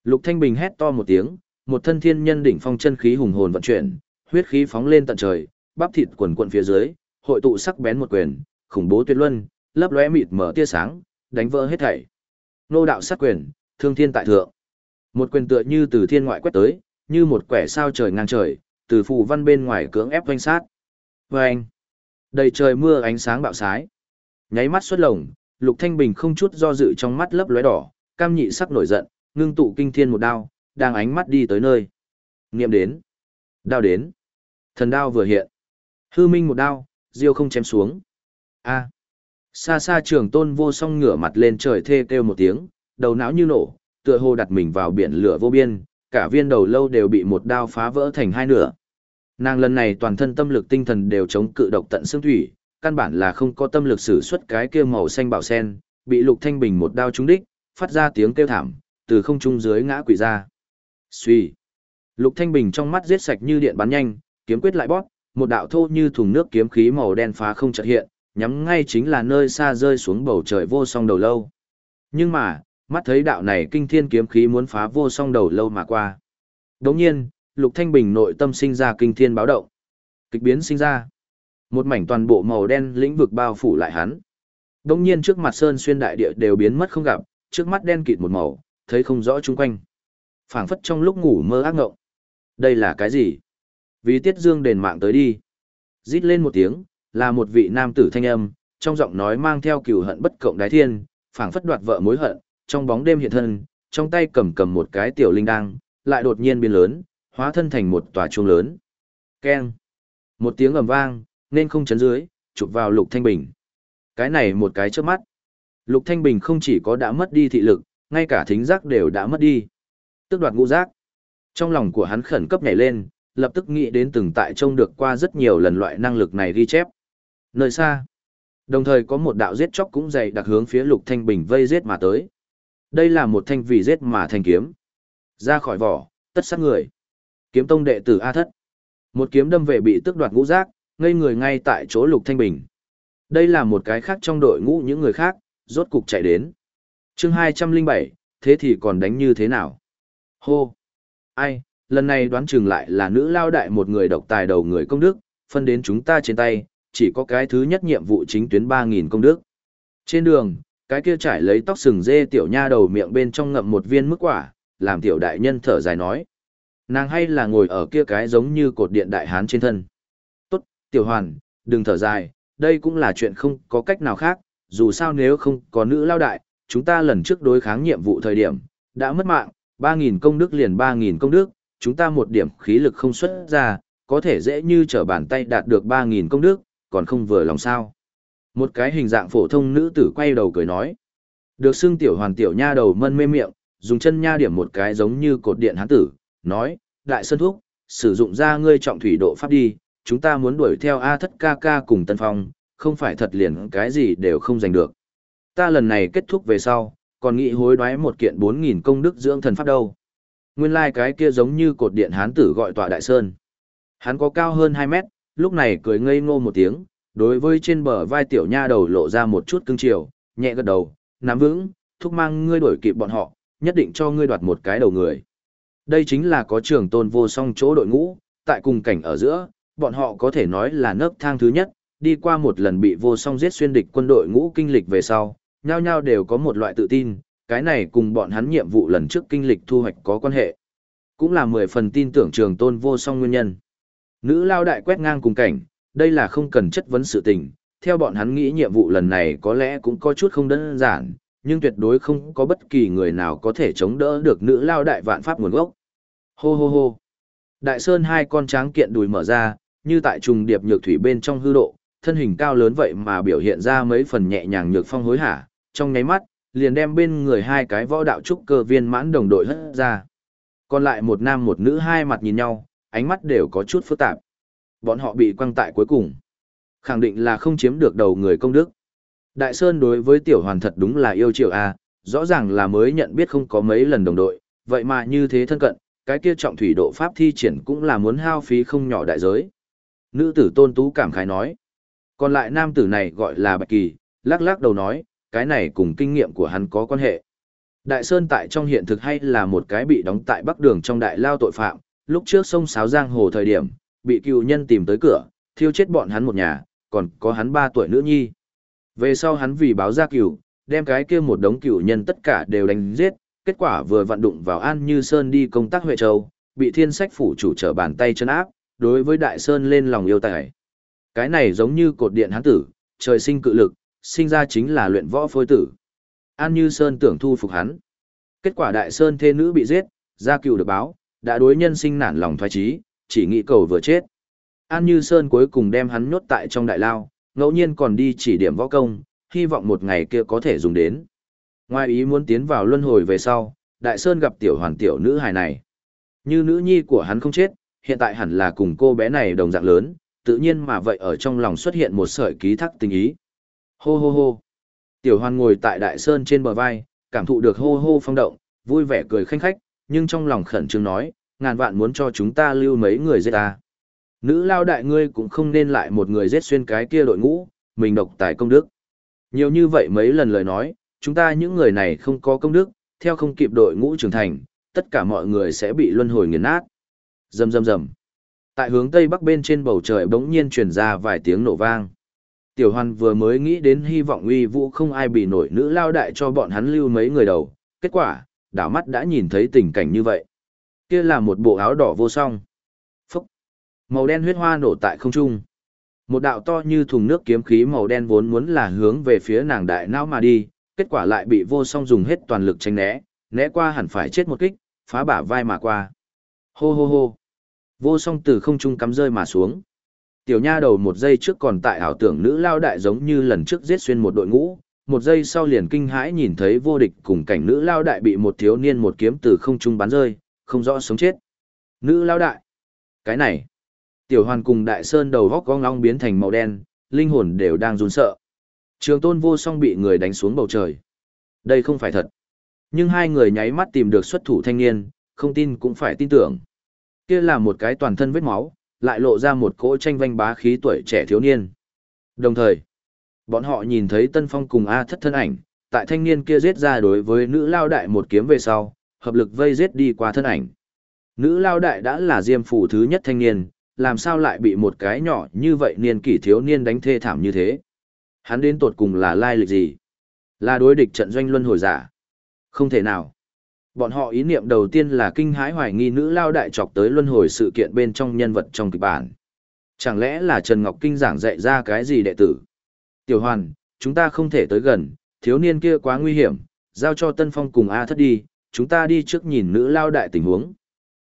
Lục Thanh Bình hét to một tiếng, một thân thiên nhân đỉnh phong chân khí hùng hồn vận chuyển, huyết khí phóng lên tận trời, bắp thịt quần quần phía dưới, hội tụ sắc bén một quyền, khủng bố tuyệt luân, lấp lóe mịt mở tia sáng, đánh vỡ hết thảy. Nô đạo sát quyền, thương thiên tại thượng. Một quyền tựa như từ thiên ngoại quét tới, như một quẻ sao trời ngang trời, từ phù văn bên ngoài cưỡng ép quanh sát. Vâng! Đầy trời mưa ánh sáng bạo sái. Nháy mắt xuất lồng, Lục Thanh Bình không chút do dự trong mắt lấp lóe đỏ, cam nhị sắc nổi giận, ngưng tụ kinh thiên một đao, đang ánh mắt đi tới nơi. Niệm đến. Đao đến. Thần đao vừa hiện. Hư minh một đao, diêu không chém xuống. A. Xa xa trường tôn vô song ngửa mặt lên trời thê kêu một tiếng, đầu não như nổ, tựa hồ đặt mình vào biển lửa vô biên, cả viên đầu lâu đều bị một đao phá vỡ thành hai nửa. Nàng lần này toàn thân tâm lực tinh thần đều chống cự độc tận xương thủy, căn bản là không có tâm lực sử xuất cái kia màu xanh bảo sen, bị Lục Thanh Bình một đao trúng đích, phát ra tiếng kêu thảm, từ không trung dưới ngã quỵ ra. Suy. Lục Thanh Bình trong mắt giết sạch như điện bắn nhanh, kiếm quyết lại bóp, một đạo thô như thùng nước kiếm khí màu đen phá không chợt hiện, nhắm ngay chính là nơi xa rơi xuống bầu trời vô song đầu lâu. Nhưng mà, mắt thấy đạo này kinh thiên kiếm khí muốn phá vô song đầu lâu mà qua. Đồng nhiên, Lục Thanh Bình nội tâm sinh ra kinh thiên báo động. Kịch biến sinh ra. Một mảnh toàn bộ màu đen lĩnh vực bao phủ lại hắn. Đồng nhiên trước mặt sơn xuyên đại địa đều biến mất không gặp, trước mắt đen kịt một màu, thấy không rõ chung quanh. phảng phất trong lúc ngủ mơ ác ngộng. Đây là cái gì? Vì tiết dương đền mạng tới đi. Rít lên một tiếng, là một vị nam tử thanh âm, trong giọng nói mang theo cừu hận bất cộng đái thiên, phảng phất đoạt vợ mối hận, trong bóng đêm hiện thân, trong tay cầm cầm một cái tiểu linh đăng, lại đột nhiên biến lớn, hóa thân thành một tòa chuông lớn. Keng. Một tiếng ầm vang, nên không chấn dưới, chụp vào Lục Thanh Bình. Cái này một cái trước mắt. Lục Thanh Bình không chỉ có đã mất đi thị lực, ngay cả thính giác đều đã mất đi. Tức đoạt ngũ giác. Trong lòng của hắn khẩn cấp nhảy lên, lập tức nghĩ đến từng tại trông được qua rất nhiều lần loại năng lực này ghi chép. Nơi xa, đồng thời có một đạo giết chóc cũng dày đặc hướng phía Lục Thanh Bình vây giết mà tới. Đây là một thanh vì giết mà thành kiếm. Ra khỏi vỏ, tất sát người. Kiếm tông đệ tử A Thất. Một kiếm đâm về bị tước đoạt ngũ giác, ngây người ngay tại chỗ Lục Thanh Bình. Đây là một cái khác trong đội ngũ những người khác, rốt cục chạy đến. chương 207, thế thì còn đánh như thế nào? Hô! Ai, lần này đoán chừng lại là nữ lao đại một người độc tài đầu người công đức, phân đến chúng ta trên tay, chỉ có cái thứ nhất nhiệm vụ chính tuyến ba nghìn công đức. Trên đường, cái kia trải lấy tóc sừng dê tiểu nha đầu miệng bên trong ngậm một viên mức quả, làm tiểu đại nhân thở dài nói. Nàng hay là ngồi ở kia cái giống như cột điện đại hán trên thân. Tốt, tiểu hoàn, đừng thở dài, đây cũng là chuyện không có cách nào khác, dù sao nếu không có nữ lao đại, chúng ta lần trước đối kháng nhiệm vụ thời điểm, đã mất mạng, 3.000 công đức liền 3.000 công đức, chúng ta một điểm khí lực không xuất ra, có thể dễ như trở bàn tay đạt được 3.000 công đức, còn không vừa lòng sao. Một cái hình dạng phổ thông nữ tử quay đầu cười nói. Được xưng tiểu hoàn tiểu nha đầu mân mê miệng, dùng chân nha điểm một cái giống như cột điện hán tử, nói, đại sơn thúc, sử dụng ra ngươi trọng thủy độ pháp đi, chúng ta muốn đuổi theo A thất ca ca cùng tân phong, không phải thật liền cái gì đều không giành được. Ta lần này kết thúc về sau, còn nghĩ hối đoái một kiện 4.000 công đức dưỡng thần pháp đâu. Nguyên lai like cái kia giống như cột điện hán tử gọi tọa đại sơn. Hắn có cao hơn 2 mét, lúc này cười ngây ngô một tiếng, đối với trên bờ vai tiểu nha đầu lộ ra một chút cưng chiều, nhẹ gật đầu, nắm vững, thúc mang ngươi đuổi kịp bọn họ, nhất định cho ngươi đoạt một cái đầu người. Đây chính là có trường tôn vô song chỗ đội ngũ, tại cùng cảnh ở giữa, bọn họ có thể nói là nấc thang thứ nhất, đi qua một lần bị vô song giết xuyên địch quân đội ngũ kinh lịch về sau, nhao nhao đều có một loại tự tin, cái này cùng bọn hắn nhiệm vụ lần trước kinh lịch thu hoạch có quan hệ. Cũng là mười phần tin tưởng trường tôn vô song nguyên nhân. Nữ lao đại quét ngang cùng cảnh, đây là không cần chất vấn sự tình, theo bọn hắn nghĩ nhiệm vụ lần này có lẽ cũng có chút không đơn giản, nhưng tuyệt đối không có bất kỳ người nào có thể chống đỡ được nữ lao đại vạn pháp nguồn gốc. Hô hô hô. Đại sơn hai con tráng kiện đùi mở ra, như tại trùng điệp nhược thủy bên trong hư độ, thân hình cao lớn vậy mà biểu hiện ra mấy phần nhẹ nhàng nhược phong hối hả, trong nháy mắt, liền đem bên người hai cái võ đạo trúc cơ viên mãn đồng đội hất ra. Còn lại một nam một nữ hai mặt nhìn nhau, ánh mắt đều có chút phức tạp. Bọn họ bị quăng tại cuối cùng. Khẳng định là không chiếm được đầu người công đức. Đại Sơn đối với tiểu hoàn thật đúng là yêu triệu A, rõ ràng là mới nhận biết không có mấy lần đồng đội, vậy mà như thế thân cận, cái kia trọng thủy độ pháp thi triển cũng là muốn hao phí không nhỏ đại giới. Nữ tử tôn tú cảm khái nói. Còn lại nam tử này gọi là Bạch Kỳ, lắc lắc đầu nói, cái này cùng kinh nghiệm của hắn có quan hệ. Đại Sơn tại trong hiện thực hay là một cái bị đóng tại Bắc Đường trong đại lao tội phạm, lúc trước sông Sáo Giang Hồ thời điểm, bị cựu nhân tìm tới cửa, thiêu chết bọn hắn một nhà, còn có hắn ba tuổi nữ nhi. Về sau hắn vì báo ra cựu, đem cái kia một đống cựu nhân tất cả đều đánh giết, kết quả vừa vận đụng vào An Như Sơn đi công tác Huệ Châu, bị thiên sách phủ chủ trở bàn tay chân áp, đối với Đại Sơn lên lòng yêu tài. Cái này giống như cột điện hắn tử, trời sinh cự lực, sinh ra chính là luyện võ phôi tử. An Như Sơn tưởng thu phục hắn. Kết quả Đại Sơn thê nữ bị giết, gia cựu được báo, đã đối nhân sinh nản lòng thoái trí, chỉ nghĩ cầu vừa chết. An Như Sơn cuối cùng đem hắn nhốt tại trong đại lao, ngẫu nhiên còn đi chỉ điểm võ công, hy vọng một ngày kia có thể dùng đến. Ngoài ý muốn tiến vào luân hồi về sau, Đại Sơn gặp tiểu hoàn tiểu nữ hài này. Như nữ nhi của hắn không chết, hiện tại hẳn là cùng cô bé này đồng dạng lớn, tự nhiên mà vậy ở trong lòng xuất hiện một sợi ký thác tình ý. Hô hô hô. Tiểu hoàn ngồi tại Đại Sơn trên bờ vai, cảm thụ được hô hô phong động, vui vẻ cười khanh khách, nhưng trong lòng khẩn trương nói, ngàn vạn muốn cho chúng ta lưu mấy người giết ta. Nữ lao đại ngươi cũng không nên lại một người giết xuyên cái kia đội ngũ, mình độc tài công đức. Nhiều như vậy mấy lần lời nói, chúng ta những người này không có công đức, theo không kịp đội ngũ trưởng thành, tất cả mọi người sẽ bị luân hồi nghiền nát. Rầm rầm rầm. Tại hướng tây bắc bên trên bầu trời bỗng nhiên truyền ra vài tiếng nổ vang. Tiểu Hoan vừa mới nghĩ đến hy vọng uy vũ không ai bị nổi nữ lao đại cho bọn hắn lưu mấy người đầu, kết quả, đảo mắt đã nhìn thấy tình cảnh như vậy. Kia là một bộ áo đỏ vô song. Phúc. Màu đen huyết hoa nổ tại không trung. Một đạo to như thùng nước kiếm khí màu đen vốn muốn là hướng về phía nàng đại não mà đi, kết quả lại bị vô song dùng hết toàn lực tránh né, né qua hẳn phải chết một kích, phá bả vai mà qua. Hô hô hô. Vô song từ không trung cắm rơi mà xuống. Tiểu nha đầu một giây trước còn tại ảo tưởng nữ lao đại giống như lần trước giết xuyên một đội ngũ, một giây sau liền kinh hãi nhìn thấy vô địch cùng cảnh nữ lao đại bị một thiếu niên một kiếm từ không trung bắn rơi, không rõ sống chết. Nữ lao đại. Cái này. Tiểu hoàn cùng đại sơn đầu góc gong long biến thành màu đen, linh hồn đều đang run sợ. Trường tôn vô song bị người đánh xuống bầu trời. Đây không phải thật. Nhưng hai người nháy mắt tìm được xuất thủ thanh niên, không tin cũng phải tin tưởng. Kia là một cái toàn thân vết máu, lại lộ ra một cỗ tranh vanh bá khí tuổi trẻ thiếu niên. Đồng thời, bọn họ nhìn thấy Tân Phong cùng A thất thân ảnh, tại thanh niên kia giết ra đối với nữ lao đại một kiếm về sau, hợp lực vây giết đi qua thân ảnh. Nữ lao đại đã là diêm phủ thứ nhất thanh niên, làm sao lại bị một cái nhỏ như vậy niên kỷ thiếu niên đánh thê thảm như thế? Hắn đến tột cùng là lai lịch gì? Là đối địch trận doanh luân hồi giả? Không thể nào. Bọn họ ý niệm đầu tiên là kinh hãi hoài nghi nữ lao đại chọc tới luân hồi sự kiện bên trong nhân vật trong kịch bản. Chẳng lẽ là Trần Ngọc Kinh giảng dạy ra cái gì đệ tử? Tiểu Hoàn, chúng ta không thể tới gần, thiếu niên kia quá nguy hiểm, giao cho Tân Phong cùng A thất đi, chúng ta đi trước nhìn nữ lao đại tình huống.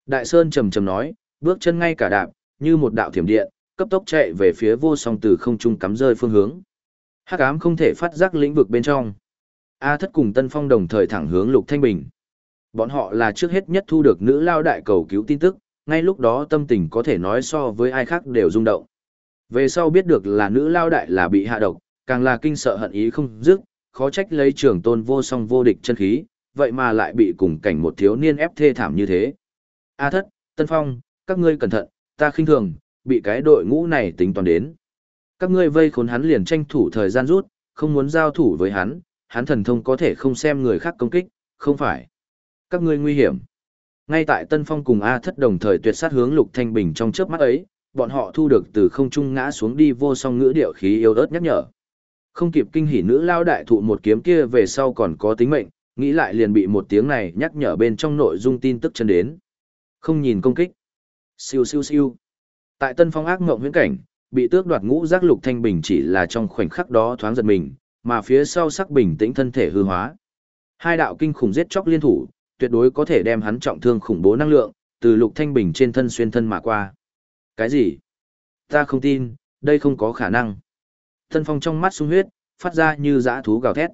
Đại Sơn trầm trầm nói, bước chân ngay cả đạp, như một đạo thiểm điện, cấp tốc chạy về phía vô song từ không trung cắm rơi phương hướng. Hắc ám không thể phát giác lĩnh vực bên trong. A thất cùng Tân Phong đồng thời thẳng hướng Lục Thanh Bình. Bọn họ là trước hết nhất thu được nữ lao đại cầu cứu tin tức, ngay lúc đó tâm tình có thể nói so với ai khác đều rung động. Về sau biết được là nữ lao đại là bị hạ độc, càng là kinh sợ hận ý không dứt, khó trách lấy trưởng tôn vô song vô địch chân khí, vậy mà lại bị cùng cảnh một thiếu niên ép thê thảm như thế. A thất, Tân Phong, các ngươi cẩn thận, ta khinh thường, bị cái đội ngũ này tính toán đến. Các ngươi vây khốn hắn liền tranh thủ thời gian rút, không muốn giao thủ với hắn, hắn thần thông có thể không xem người khác công kích, không phải. Các ngươi nguy hiểm. Ngay tại Tân Phong cùng A thất đồng thời tuyệt sát hướng Lục Thanh Bình trong chớp mắt ấy, bọn họ thu được từ không trung ngã xuống đi vô song ngữ điệu khí yếu ớt nhắc nhở. Không kịp kinh hỉ nữ lao đại thụ một kiếm kia về sau còn có tính mệnh, nghĩ lại liền bị một tiếng này nhắc nhở bên trong nội dung tin tức chân đến. Không nhìn công kích. Siêu siêu siêu. Tại Tân Phong ác mộng huyễn cảnh, bị tước đoạt ngũ giác lục thanh bình chỉ là trong khoảnh khắc đó thoáng giật mình, mà phía sau sắc bình tĩnh thân thể hư hóa. Hai đạo kinh khủng giết chóc liên thủ, tuyệt đối có thể đem hắn trọng thương khủng bố năng lượng, từ lục thanh bình trên thân xuyên thân mà qua. Cái gì? Ta không tin, đây không có khả năng. Tân Phong trong mắt sung huyết, phát ra như dã thú gào thét.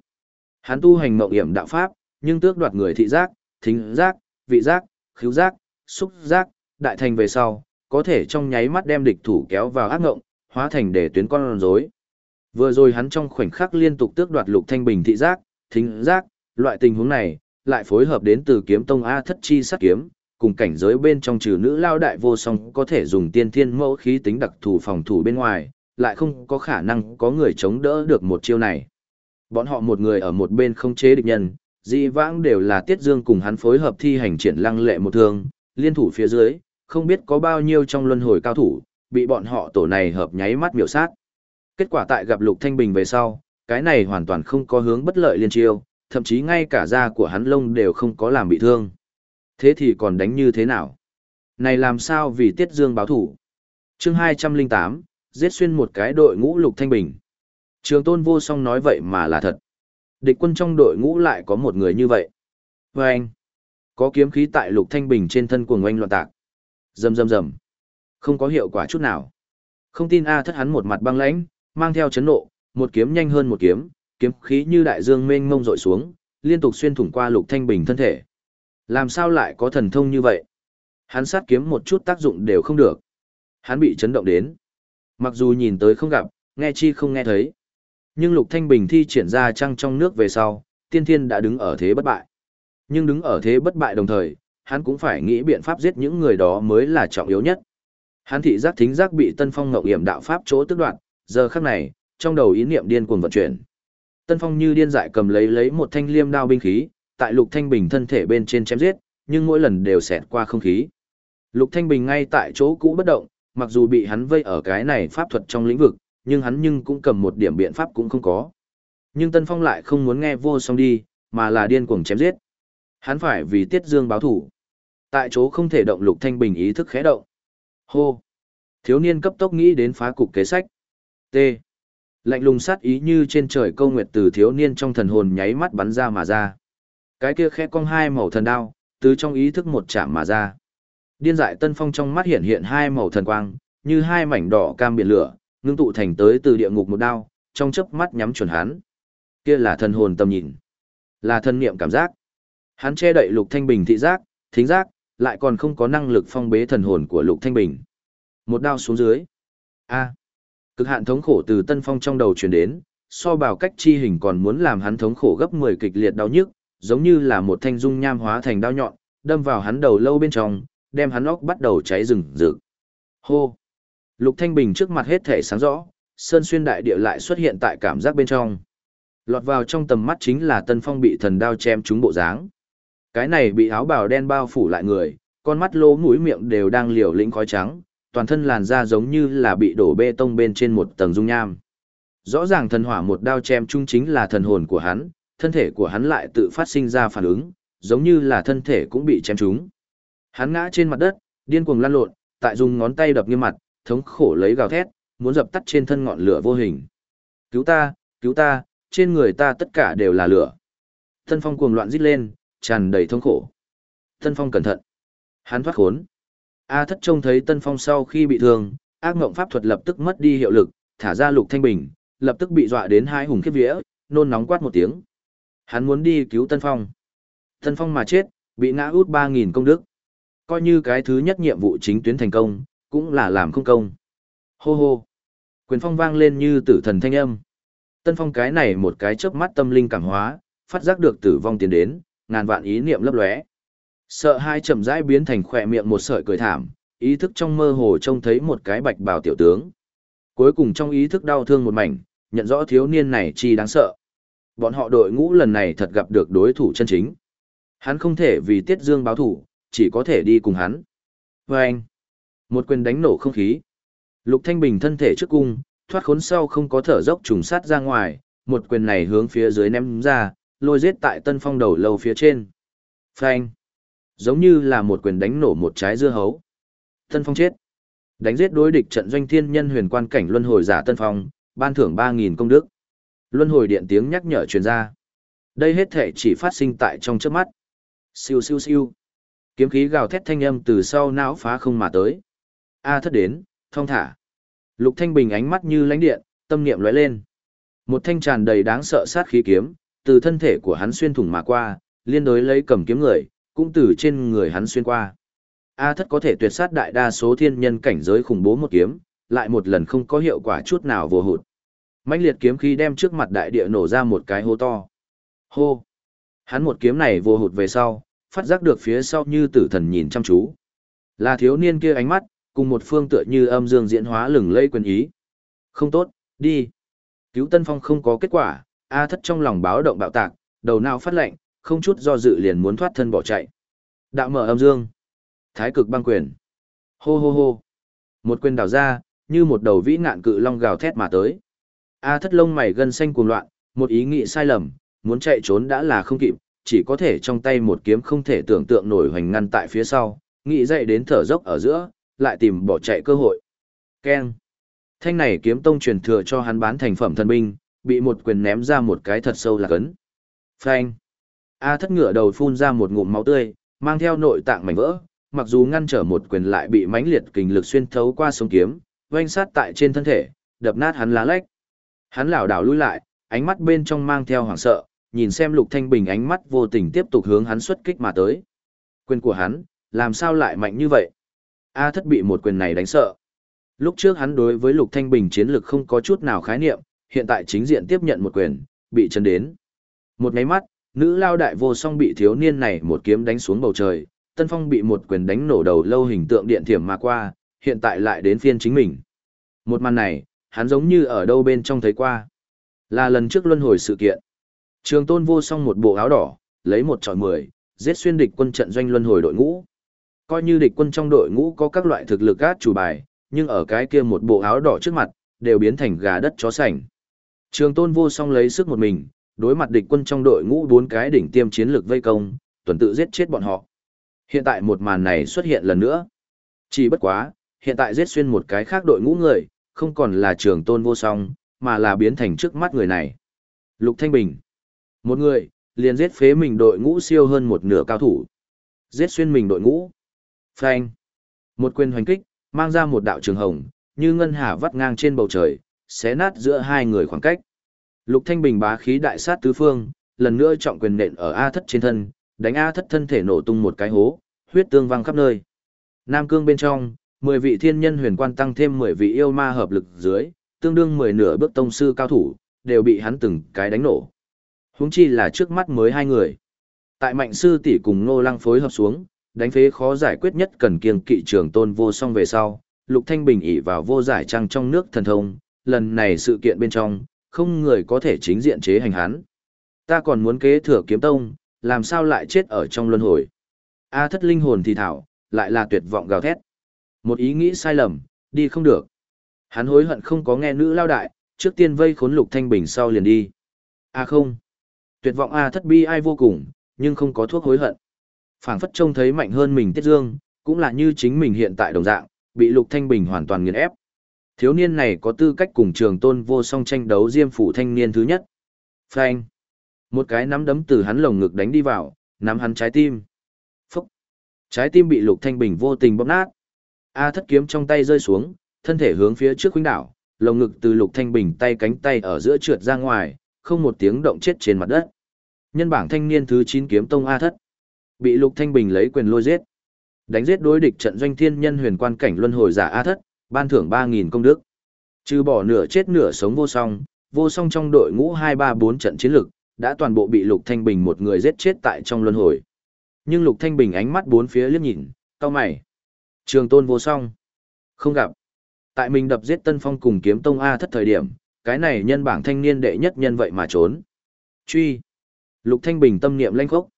Hắn tu hành mộng hiểm đạo pháp, nhưng tước đoạt người thị giác, thính giác, vị giác, khứu giác, xúc giác, đại thành về sau, có thể trong nháy mắt đem địch thủ kéo vào ác ngộng, hóa thành để tuyến con rối. Vừa rồi hắn trong khoảnh khắc liên tục tước đoạt lục thanh bình thị giác, thính giác, loại tình huống này, lại phối hợp đến từ kiếm tông A thất chi sát kiếm, cùng cảnh giới bên trong trừ nữ lao đại vô song có thể dùng tiên thiên mẫu khí tính đặc thù phòng thủ bên ngoài, lại không có khả năng có người chống đỡ được một chiêu này. Bọn họ một người ở một bên không chế địch nhân, dị vãng đều là Tiết Dương cùng hắn phối hợp thi hành triển lăng lệ một thương, liên thủ phía dưới, không biết có bao nhiêu trong luân hồi cao thủ, bị bọn họ tổ này hợp nháy mắt miểu sát. Kết quả tại gặp Lục Thanh Bình về sau, cái này hoàn toàn không có hướng bất lợi liên chiêu, thậm chí ngay cả da của hắn lông đều không có làm bị thương. Thế thì còn đánh như thế nào? Này làm sao vì Tiết Dương báo thủ? Chương 208, giết xuyên một cái đội ngũ Lục Thanh Bình. Trường tôn vô song nói vậy mà là thật. Địch quân trong đội ngũ lại có một người như vậy. Và anh, có kiếm khí tại Lục Thanh Bình trên thân cuồng oanh loạn tạc. Rầm rầm rầm. Không có hiệu quả chút nào. Không tin A thất hắn một mặt băng lãnh, mang theo chấn nộ, một kiếm nhanh hơn một kiếm, kiếm khí như đại dương mênh mông rội xuống, liên tục xuyên thủng qua Lục Thanh Bình thân thể. Làm sao lại có thần thông như vậy? Hắn sát kiếm một chút tác dụng đều không được. Hắn bị chấn động đến. Mặc dù nhìn tới không gặp, nghe chi không nghe thấy. Nhưng Lục Thanh Bình thi triển ra trăng trong nước về sau, tiên thiên đã đứng ở thế bất bại. Nhưng đứng ở thế bất bại đồng thời, hắn cũng phải nghĩ biện pháp giết những người đó mới là trọng yếu nhất. Hắn thị giác thính giác bị Tân Phong ngậu hiểm đạo pháp chỗ tức đoạn, giờ khắc này, trong đầu ý niệm điên cuồng vận chuyển. Tân Phong như điên dại cầm lấy lấy một thanh liêm đao binh khí, tại Lục Thanh Bình thân thể bên trên chém giết, nhưng mỗi lần đều xẹt qua không khí. Lục Thanh Bình ngay tại chỗ cũ bất động, mặc dù bị hắn vây ở cái này pháp thuật trong lĩnh vực, nhưng hắn nhưng cũng cầm một điểm biện pháp cũng không có. Nhưng Tân Phong lại không muốn nghe vô song đi, mà là điên cuồng chém giết. Hắn phải vì Tiết Dương báo thủ. Tại chỗ không thể động Lục Thanh Bình ý thức khẽ động. Hô! Thiếu niên cấp tốc nghĩ đến phá cục kế sách. T. Lạnh lùng sát ý như trên trời câu nguyệt từ thiếu niên trong thần hồn nháy mắt bắn ra mà ra. Cái kia khẽ cong hai màu thần đao, từ trong ý thức một chạm mà ra. Điên dại tân phong trong mắt hiện hiện hai màu thần quang, như hai mảnh đỏ cam biển lửa, ngưng tụ thành tới từ địa ngục một đao, trong chớp mắt nhắm chuẩn hắn. Kia là thần hồn tâm nhìn, là thân niệm cảm giác. Hắn che đậy Lục Thanh Bình thị giác, thính giác, lại còn không có năng lực phong bế thần hồn của Lục Thanh Bình. Một đao xuống dưới. A. Cực hạn thống khổ từ Tân Phong trong đầu truyền đến, so bảo cách chi hình còn muốn làm hắn thống khổ gấp 10 kịch liệt đau nhức, giống như là một thanh dung nham hóa thành đao nhọn, đâm vào hắn đầu lâu bên trong, đem hắn óc bắt đầu cháy rừng rực. Hô! Lục Thanh Bình trước mặt hết thể sáng rõ, sơn xuyên đại địa lại xuất hiện tại cảm giác bên trong. Lọt vào trong tầm mắt chính là Tân Phong bị thần đao chém trúng bộ dáng. Cái này bị áo bào đen bao phủ lại người, con mắt lỗ mũi miệng đều đang liều lĩnh khói trắng, toàn thân làn da giống như là bị đổ bê tông bên trên một tầng dung nham. Rõ ràng thần hỏa một đao chém trúng chính là thần hồn của hắn, thân thể của hắn lại tự phát sinh ra phản ứng, giống như là thân thể cũng bị chém trúng. Hắn ngã trên mặt đất, điên cuồng lăn lộn, tại dùng ngón tay đập nghiêm mặt, thống khổ lấy gào thét, muốn dập tắt trên thân ngọn lửa vô hình. Cứu ta, cứu ta, trên người ta tất cả đều là lửa. Tân Phong cuồng loạn rít lên, tràn đầy thống khổ. Tân Phong cẩn thận. Hắn thoát khốn. A thất trông thấy Tân Phong sau khi bị thương, ác ngộng pháp thuật lập tức mất đi hiệu lực, thả ra Lục Thanh Bình, lập tức bị dọa đến hai hùng khiếp vía, nôn nóng quát một tiếng. Hắn muốn đi cứu Tân Phong. Tân Phong mà chết, bị ngã út 3.000 công đức. Coi như cái thứ nhất nhiệm vụ chính tuyến thành công, cũng là làm không công. Hô hô. Quyền phong vang lên như tử thần thanh âm. Tân Phong cái này một cái chớp mắt tâm linh cảm hóa, phát giác được tử vong tiến đến, ngàn vạn ý niệm lấp lóe. Sợ hai chậm rãi biến thành khỏe miệng một sợi cười thảm, ý thức trong mơ hồ trông thấy một cái bạch bào tiểu tướng. Cuối cùng trong ý thức đau thương một mảnh, nhận rõ thiếu niên này chi đáng sợ. Bọn họ đội ngũ lần này thật gặp được đối thủ chân chính. Hắn không thể vì Tiết Dương báo thủ, chỉ có thể đi cùng hắn. Và anh, một quyền đánh nổ không khí. Lục Thanh Bình thân thể trước cung, thoát khốn sau không có thở dốc trùng sát ra ngoài, một quyền này hướng phía dưới ném ra, lôi giết tại tân phong đầu lâu phía trên. Phanh. Giống như là một quyền đánh nổ một trái dưa hấu. Tân phong chết. Đánh giết đối địch trận doanh thiên nhân huyền quan cảnh luân hồi giả tân phong, ban thưởng 3.000 công đức. Luân hồi điện tiếng nhắc nhở truyền ra. Đây hết thể chỉ phát sinh tại trong chớp mắt. Siêu siêu siêu. Kiếm khí gào thét thanh âm từ sau não phá không mà tới. A thất đến, thông thả. Lục Thanh Bình ánh mắt như lánh điện, tâm niệm lóe lên. Một thanh tràn đầy đáng sợ sát khí kiếm, từ thân thể của hắn xuyên thủng mà qua, liên đối lấy cầm kiếm người, cũng từ trên người hắn xuyên qua. A thất có thể tuyệt sát đại đa số thiên nhân cảnh giới khủng bố một kiếm, lại một lần không có hiệu quả chút nào vô hụt. mãnh liệt kiếm khí đem trước mặt đại địa nổ ra một cái hố to. Hô! Hắn một kiếm này vô hụt về sau, phát giác được phía sau như tử thần nhìn chăm chú. Là thiếu niên kia ánh mắt, cùng một phương tựa như âm dương diễn hóa lừng lây quyền ý. Không tốt, đi. Cứu Tân Phong không có kết quả, A thất trong lòng báo động bạo tạc, đầu não phát lệnh, không chút do dự liền muốn thoát thân bỏ chạy. Đạo mở âm dương. Thái cực băng quyền. Hô hô hô. Một quyền đảo ra, như một đầu vĩ ngạn cự long gào thét mà tới. A thất lông mày gân xanh cuồng loạn, một ý nghĩ sai lầm, muốn chạy trốn đã là không kịp, chỉ có thể trong tay một kiếm không thể tưởng tượng nổi hoành ngăn tại phía sau, nghĩ dậy đến thở dốc ở giữa, lại tìm bỏ chạy cơ hội. Keng. Thanh này kiếm tông truyền thừa cho hắn bán thành phẩm thần binh, bị một quyền ném ra một cái thật sâu là cấn. Phanh. A thất ngựa đầu phun ra một ngụm máu tươi, mang theo nội tạng mảnh vỡ, mặc dù ngăn trở một quyền lại bị mãnh liệt kình lực xuyên thấu qua sống kiếm, vanh sát tại trên thân thể, đập nát hắn lá lách. Hắn lảo đảo lui lại, ánh mắt bên trong mang theo hoảng sợ, nhìn xem Lục Thanh Bình ánh mắt vô tình tiếp tục hướng hắn xuất kích mà tới. Quyền của hắn, làm sao lại mạnh như vậy? A thất bị một quyền này đánh sợ. Lúc trước hắn đối với Lục Thanh Bình chiến lực không có chút nào khái niệm, hiện tại chính diện tiếp nhận một quyền, bị chấn đến. Một ngáy mắt, nữ lao đại vô song bị thiếu niên này một kiếm đánh xuống bầu trời, Tân Phong bị một quyền đánh nổ đầu lâu hình tượng điện thiểm mà qua, hiện tại lại đến phiên chính mình. Một màn này, hắn giống như ở đâu bên trong thấy qua. Là lần trước luân hồi sự kiện. Trường tôn vô song một bộ áo đỏ, lấy một tròi mười, giết xuyên địch quân trận doanh luân hồi đội ngũ. Coi như địch quân trong đội ngũ có các loại thực lực gác chủ bài, nhưng ở cái kia một bộ áo đỏ trước mặt, đều biến thành gà đất chó sành. Trường tôn vô song lấy sức một mình, đối mặt địch quân trong đội ngũ bốn cái đỉnh tiêm chiến lược vây công, tuần tự giết chết bọn họ. Hiện tại một màn này xuất hiện lần nữa. Chỉ bất quá, hiện tại giết xuyên một cái khác đội ngũ người, không còn là trường tôn vô song, mà là biến thành trước mắt người này. Lục Thanh Bình. Một người, liền giết phế mình đội ngũ siêu hơn một nửa cao thủ. Giết xuyên mình đội ngũ. Phanh. Một quyền hoành kích, mang ra một đạo trường hồng, như ngân hà vắt ngang trên bầu trời, xé nát giữa hai người khoảng cách. Lục Thanh Bình bá khí đại sát tứ phương, lần nữa trọng quyền nện ở A thất trên thân, đánh A thất thân thể nổ tung một cái hố, huyết tương văng khắp nơi. Nam cương bên trong, 10 vị thiên nhân huyền quan tăng thêm 10 vị yêu ma hợp lực dưới, tương đương 10 nửa bước tông sư cao thủ, đều bị hắn từng cái đánh nổ. Huống chi là trước mắt mới hai người. Tại mạnh sư tỷ cùng Ngô Lăng phối hợp xuống, đánh phế khó giải quyết nhất cần kiêng kỵ trường tôn vô song về sau, Lục Thanh Bình ỷ vào vô giải trăng trong nước thần thông, lần này sự kiện bên trong, không người có thể chính diện chế hành hắn. Ta còn muốn kế thừa kiếm tông, làm sao lại chết ở trong luân hồi. A à, thất linh hồn thì thảo, lại là tuyệt vọng gào thét. Một ý nghĩ sai lầm, đi không được. Hắn hối hận không có nghe nữ lao đại, trước tiên vây khốn lục thanh bình sau liền đi. A à, không. Tuyệt vọng A à, thất bi ai vô cùng, nhưng không có thuốc hối hận phảng phất trông thấy mạnh hơn mình tiết dương, cũng là như chính mình hiện tại đồng dạng, bị lục thanh bình hoàn toàn nghiền ép. Thiếu niên này có tư cách cùng trường tôn vô song tranh đấu diêm phủ thanh niên thứ nhất. Phanh. Một cái nắm đấm từ hắn lồng ngực đánh đi vào, nắm hắn trái tim. Phúc. Trái tim bị lục thanh bình vô tình bóp nát. A thất kiếm trong tay rơi xuống, thân thể hướng phía trước khuynh đảo, lồng ngực từ Lục Thanh Bình tay cánh tay ở giữa trượt ra ngoài, không một tiếng động chết trên mặt đất. Nhân bảng thanh niên thứ chín kiếm tông A thất. Bị Lục Thanh Bình lấy quyền lôi giết. Đánh giết đối địch trận doanh thiên nhân huyền quan cảnh luân hồi giả A thất, ban thưởng 3000 công đức. Trừ bỏ nửa chết nửa sống vô song, vô song trong đội ngũ 234 trận chiến lực, đã toàn bộ bị Lục Thanh Bình một người giết chết tại trong luân hồi. Nhưng Lục Thanh Bình ánh mắt bốn phía liếc nhìn, cao mày. Trường tôn vô song. Không gặp. Tại mình đập giết Tân Phong cùng kiếm tông A thất thời điểm, cái này nhân bảng thanh niên đệ nhất nhân vậy mà trốn. Truy. Lục Thanh Bình tâm niệm lanh khốc.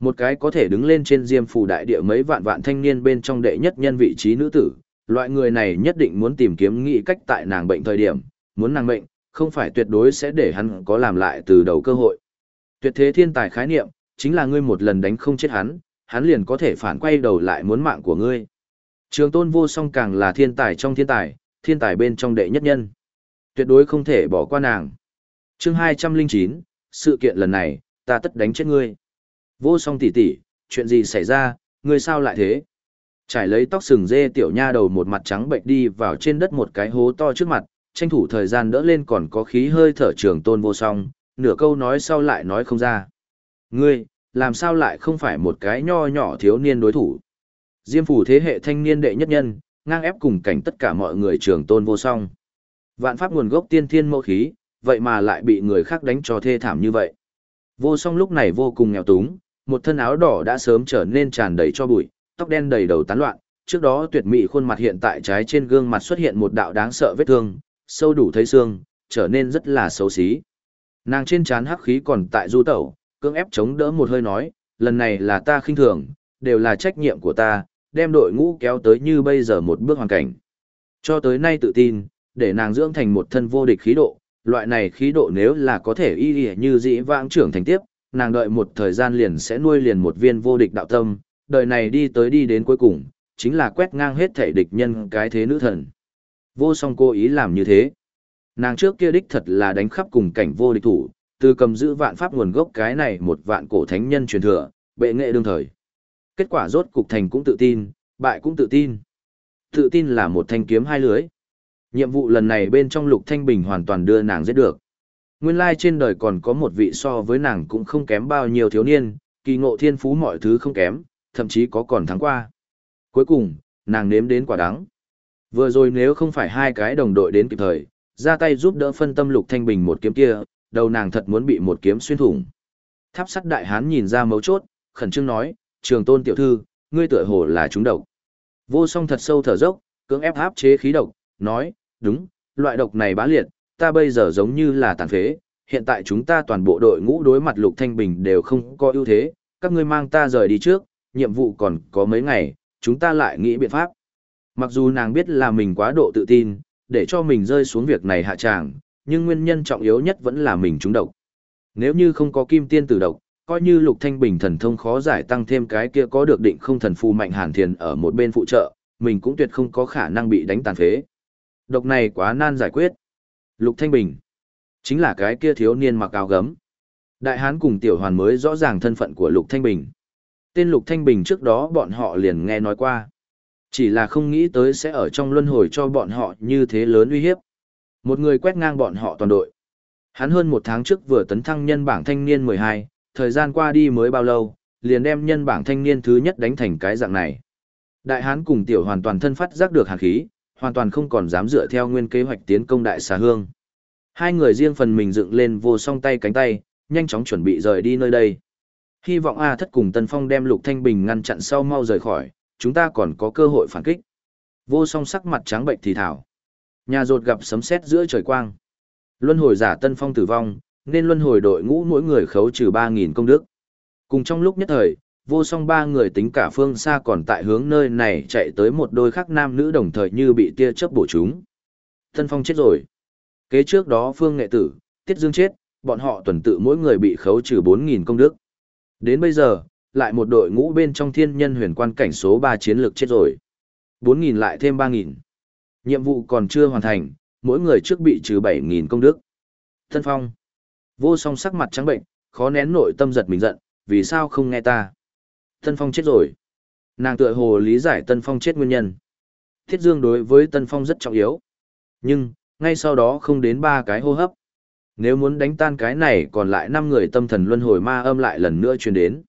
Một cái có thể đứng lên trên diêm phủ đại địa mấy vạn vạn thanh niên bên trong đệ nhất nhân vị trí nữ tử, loại người này nhất định muốn tìm kiếm nghĩ cách tại nàng bệnh thời điểm, muốn nàng bệnh, không phải tuyệt đối sẽ để hắn có làm lại từ đầu cơ hội. Tuyệt thế thiên tài khái niệm, chính là ngươi một lần đánh không chết hắn, hắn liền có thể phản quay đầu lại muốn mạng của ngươi. Trường tôn vô song càng là thiên tài trong thiên tài, thiên tài bên trong đệ nhất nhân. Tuyệt đối không thể bỏ qua nàng. chương 209, sự kiện lần này, ta tất đánh chết ngươi. Vô song tỷ tỷ, chuyện gì xảy ra, ngươi sao lại thế? Trải lấy tóc sừng dê tiểu nha đầu một mặt trắng bệnh đi vào trên đất một cái hố to trước mặt, tranh thủ thời gian đỡ lên còn có khí hơi thở trường tôn vô song, nửa câu nói sau lại nói không ra. Ngươi, làm sao lại không phải một cái nho nhỏ thiếu niên đối thủ? Diêm phủ thế hệ thanh niên đệ nhất nhân, ngang ép cùng cảnh tất cả mọi người trường tôn vô song. Vạn pháp nguồn gốc tiên thiên mẫu khí, vậy mà lại bị người khác đánh cho thê thảm như vậy. Vô song lúc này vô cùng nghèo túng, một thân áo đỏ đã sớm trở nên tràn đầy cho bụi, tóc đen đầy đầu tán loạn, trước đó tuyệt mỹ khuôn mặt hiện tại trái trên gương mặt xuất hiện một đạo đáng sợ vết thương, sâu đủ thấy xương, trở nên rất là xấu xí. Nàng trên trán hắc khí còn tại du tẩu, cưỡng ép chống đỡ một hơi nói, lần này là ta khinh thường, đều là trách nhiệm của ta, đem đội ngũ kéo tới như bây giờ một bước hoàn cảnh. Cho tới nay tự tin, để nàng dưỡng thành một thân vô địch khí độ, loại này khí độ nếu là có thể y y như dĩ vãng trưởng thành tiếp, nàng đợi một thời gian liền sẽ nuôi liền một viên vô địch đạo tâm, đời này đi tới đi đến cuối cùng, chính là quét ngang hết thể địch nhân cái thế nữ thần. Vô song cố ý làm như thế. Nàng trước kia đích thật là đánh khắp cùng cảnh vô địch thủ, từ cầm giữ vạn pháp nguồn gốc cái này một vạn cổ thánh nhân truyền thừa, bệ nghệ đương thời. Kết quả rốt cục thành cũng tự tin, bại cũng tự tin. Tự tin là một thanh kiếm hai lưới. Nhiệm vụ lần này bên trong lục thanh bình hoàn toàn đưa nàng giết được. Nguyên lai trên đời còn có một vị so với nàng cũng không kém bao nhiêu thiếu niên, kỳ ngộ thiên phú mọi thứ không kém, thậm chí có còn thắng qua. Cuối cùng, nàng nếm đến quả đắng. Vừa rồi nếu không phải hai cái đồng đội đến kịp thời, ra tay giúp đỡ phân tâm lục thanh bình một kiếm kia, đầu nàng thật muốn bị một kiếm xuyên thủng. Tháp sắt đại hán nhìn ra mấu chốt, khẩn trương nói, trường tôn tiểu thư, ngươi tựa hồ là chúng độc. Vô song thật sâu thở dốc, cưỡng ép áp chế khí độc, nói, đúng, loại độc này bá liệt, ta bây giờ giống như là tàn phế, hiện tại chúng ta toàn bộ đội ngũ đối mặt lục thanh bình đều không có ưu thế, các ngươi mang ta rời đi trước, nhiệm vụ còn có mấy ngày, chúng ta lại nghĩ biện pháp. Mặc dù nàng biết là mình quá độ tự tin, để cho mình rơi xuống việc này hạ tràng, nhưng nguyên nhân trọng yếu nhất vẫn là mình trúng độc. Nếu như không có kim tiên tử độc, coi như lục thanh bình thần thông khó giải tăng thêm cái kia có được định không thần phù mạnh hàn thiền ở một bên phụ trợ, mình cũng tuyệt không có khả năng bị đánh tàn phế. Độc này quá nan giải quyết. Lục thanh bình, chính là cái kia thiếu niên mặc áo gấm. Đại hán cùng tiểu hoàn mới rõ ràng thân phận của lục thanh bình. Tên lục thanh bình trước đó bọn họ liền nghe nói qua. Chỉ là không nghĩ tới sẽ ở trong luân hồi cho bọn họ như thế lớn uy hiếp. Một người quét ngang bọn họ toàn đội. Hắn hơn một tháng trước vừa tấn thăng nhân bảng thanh niên 12, thời gian qua đi mới bao lâu, liền đem nhân bảng thanh niên thứ nhất đánh thành cái dạng này. Đại hán cùng tiểu hoàn toàn thân phát giác được hàn khí, hoàn toàn không còn dám dựa theo nguyên kế hoạch tiến công đại xà hương. Hai người riêng phần mình dựng lên vô song tay cánh tay, nhanh chóng chuẩn bị rời đi nơi đây. Hy vọng A thất cùng Tân Phong đem Lục Thanh Bình ngăn chặn sau mau rời khỏi, chúng ta còn có cơ hội phản kích. Vô song sắc mặt trắng bệnh thì thảo. Nhà rột gặp sấm sét giữa trời quang. Luân hồi giả Tân Phong tử vong, nên luân hồi đội ngũ mỗi người khấu trừ 3.000 công đức. Cùng trong lúc nhất thời, vô song ba người tính cả phương xa còn tại hướng nơi này chạy tới một đôi khác nam nữ đồng thời như bị tia chớp bổ chúng. Tân Phong chết rồi. Kế trước đó Phương Nghệ Tử, Tiết Dương chết, bọn họ tuần tự mỗi người bị khấu trừ 4.000 công đức. Đến bây giờ, lại một đội ngũ bên trong thiên nhân huyền quan cảnh số 3 chiến lược chết rồi. 4.000 lại thêm 3.000. Nhiệm vụ còn chưa hoàn thành, mỗi người trước bị trừ 7.000 công đức. Tân Phong. Vô song sắc mặt trắng bệnh, khó nén nội tâm giật mình giận, vì sao không nghe ta? Tân Phong chết rồi. Nàng tựa hồ lý giải Tân Phong chết nguyên nhân. Thiết Dương đối với Tân Phong rất trọng yếu. Nhưng, ngay sau đó không đến ba cái hô hấp. Nếu muốn đánh tan cái này còn lại năm người tâm thần luân hồi ma âm lại lần nữa truyền đến.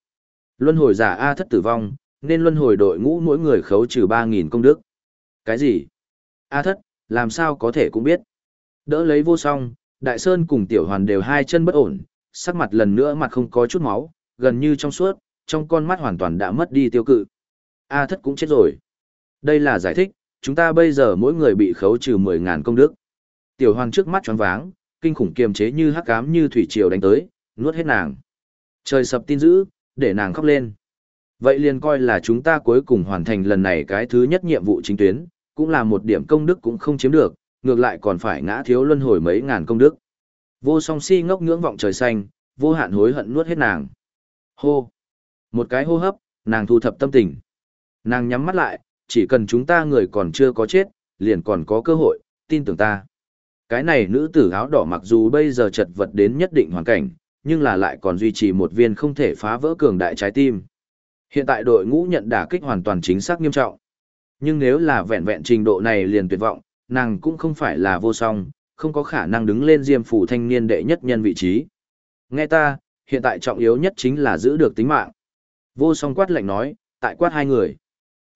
Luân hồi giả A thất tử vong, nên luân hồi đội ngũ mỗi người khấu trừ ba nghìn công đức. Cái gì? A thất, làm sao có thể cũng biết. Đỡ lấy vô song, Đại Sơn cùng Tiểu Hoàn đều hai chân bất ổn, sắc mặt lần nữa mặt không có chút máu, gần như trong suốt, trong con mắt hoàn toàn đã mất đi tiêu cự. A thất cũng chết rồi. Đây là giải thích, chúng ta bây giờ mỗi người bị khấu trừ 10.000 công đức. Tiểu hoàng trước mắt choáng váng, kinh khủng kiềm chế như hắc ám như thủy triều đánh tới, nuốt hết nàng. Trời sập tin dữ, để nàng khóc lên. Vậy liền coi là chúng ta cuối cùng hoàn thành lần này cái thứ nhất nhiệm vụ chính tuyến, cũng là một điểm công đức cũng không chiếm được, ngược lại còn phải ngã thiếu luân hồi mấy ngàn công đức. Vô song si ngốc ngưỡng vọng trời xanh, vô hạn hối hận nuốt hết nàng. Hô! Một cái hô hấp, nàng thu thập tâm tình. Nàng nhắm mắt lại, chỉ cần chúng ta người còn chưa có chết, liền còn có cơ hội, tin tưởng ta. Cái này nữ tử áo đỏ mặc dù bây giờ chật vật đến nhất định hoàn cảnh, nhưng là lại còn duy trì một viên không thể phá vỡ cường đại trái tim. Hiện tại đội ngũ nhận đả kích hoàn toàn chính xác nghiêm trọng. Nhưng nếu là vẹn vẹn trình độ này liền tuyệt vọng, nàng cũng không phải là vô song, không có khả năng đứng lên diêm phủ thanh niên đệ nhất nhân vị trí. Nghe ta, hiện tại trọng yếu nhất chính là giữ được tính mạng. Vô song quát lạnh nói, tại quát hai người.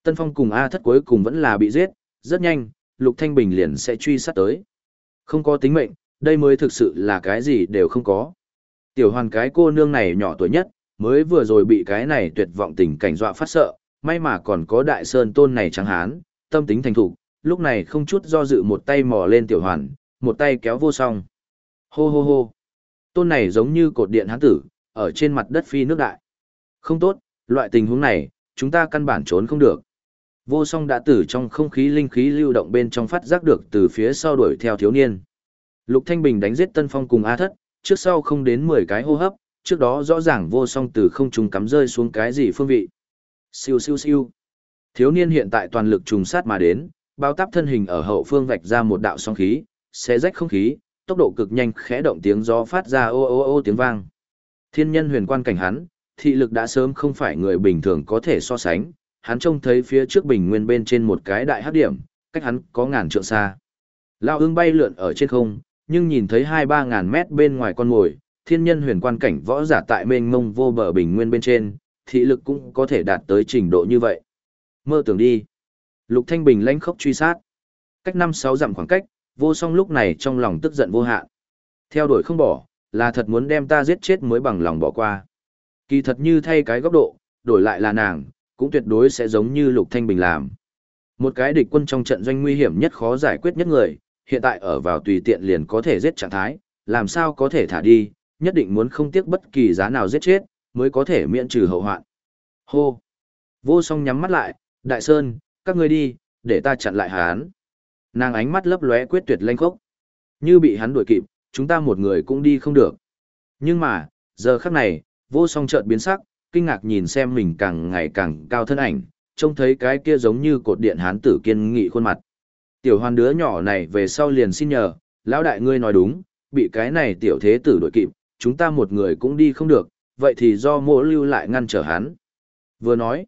Tân Phong cùng A thất cuối cùng vẫn là bị giết, rất nhanh, Lục Thanh Bình liền sẽ truy sát tới. Không có tính mệnh, đây mới thực sự là cái gì đều không có. Tiểu hoàn cái cô nương này nhỏ tuổi nhất, mới vừa rồi bị cái này tuyệt vọng tình cảnh dọa phát sợ, may mà còn có đại sơn tôn này trắng hán, tâm tính thành thục, lúc này không chút do dự một tay mò lên tiểu hoàn, một tay kéo vô song. Hô hô hô. Tôn này giống như cột điện hán tử, ở trên mặt đất phi nước đại. Không tốt, loại tình huống này, chúng ta căn bản trốn không được. Vô song đã tử trong không khí linh khí lưu động bên trong phát giác được từ phía sau đuổi theo thiếu niên. Lục Thanh Bình đánh giết Tân Phong cùng A Thất, trước sau không đến 10 cái hô hấp, trước đó rõ ràng vô song từ không trùng cắm rơi xuống cái gì phương vị. Siêu siêu siêu. Thiếu niên hiện tại toàn lực trùng sát mà đến, bao táp thân hình ở hậu phương vạch ra một đạo song khí, xé rách không khí, tốc độ cực nhanh khẽ động tiếng gió phát ra ô ô ô tiếng vang. Thiên nhân huyền quan cảnh hắn, thị lực đã sớm không phải người bình thường có thể so sánh, hắn trông thấy phía trước bình nguyên bên trên một cái đại hắc điểm, cách hắn có ngàn trượng xa. Lao ưng bay lượn ở trên không, nhưng nhìn thấy hai ba ngàn mét bên ngoài con mồi, thiên nhân huyền quan cảnh võ giả tại mênh mông vô bờ bình nguyên bên trên, thị lực cũng có thể đạt tới trình độ như vậy. Mơ tưởng đi. Lục Thanh Bình lãnh khốc truy sát. Cách năm sáu dặm khoảng cách, vô song lúc này trong lòng tức giận vô hạn. Theo đuổi không bỏ, là thật muốn đem ta giết chết mới bằng lòng bỏ qua. Kỳ thật như thay cái góc độ, đổi lại là nàng, cũng tuyệt đối sẽ giống như Lục Thanh Bình làm. Một cái địch quân trong trận doanh nguy hiểm nhất khó giải quyết nhất người, hiện tại ở vào tùy tiện liền có thể giết trạng thái, làm sao có thể thả đi, nhất định muốn không tiếc bất kỳ giá nào giết chết, mới có thể miễn trừ hậu hoạn. Hô! Vô song nhắm mắt lại, Đại Sơn, các ngươi đi, để ta chặn lại hắn. Nàng ánh mắt lấp lóe quyết tuyệt lanh khốc. Như bị hắn đuổi kịp, chúng ta một người cũng đi không được. Nhưng mà, giờ khắc này, vô song chợt biến sắc, kinh ngạc nhìn xem mình càng ngày càng cao thân ảnh, trông thấy cái kia giống như cột điện hán tử kiên nghị khuôn mặt. Tiểu hoàn đứa nhỏ này về sau liền xin nhờ, lão đại ngươi nói đúng, bị cái này tiểu thế tử đội kịp, chúng ta một người cũng đi không được, vậy thì do mộ lưu lại ngăn trở hắn. Vừa nói,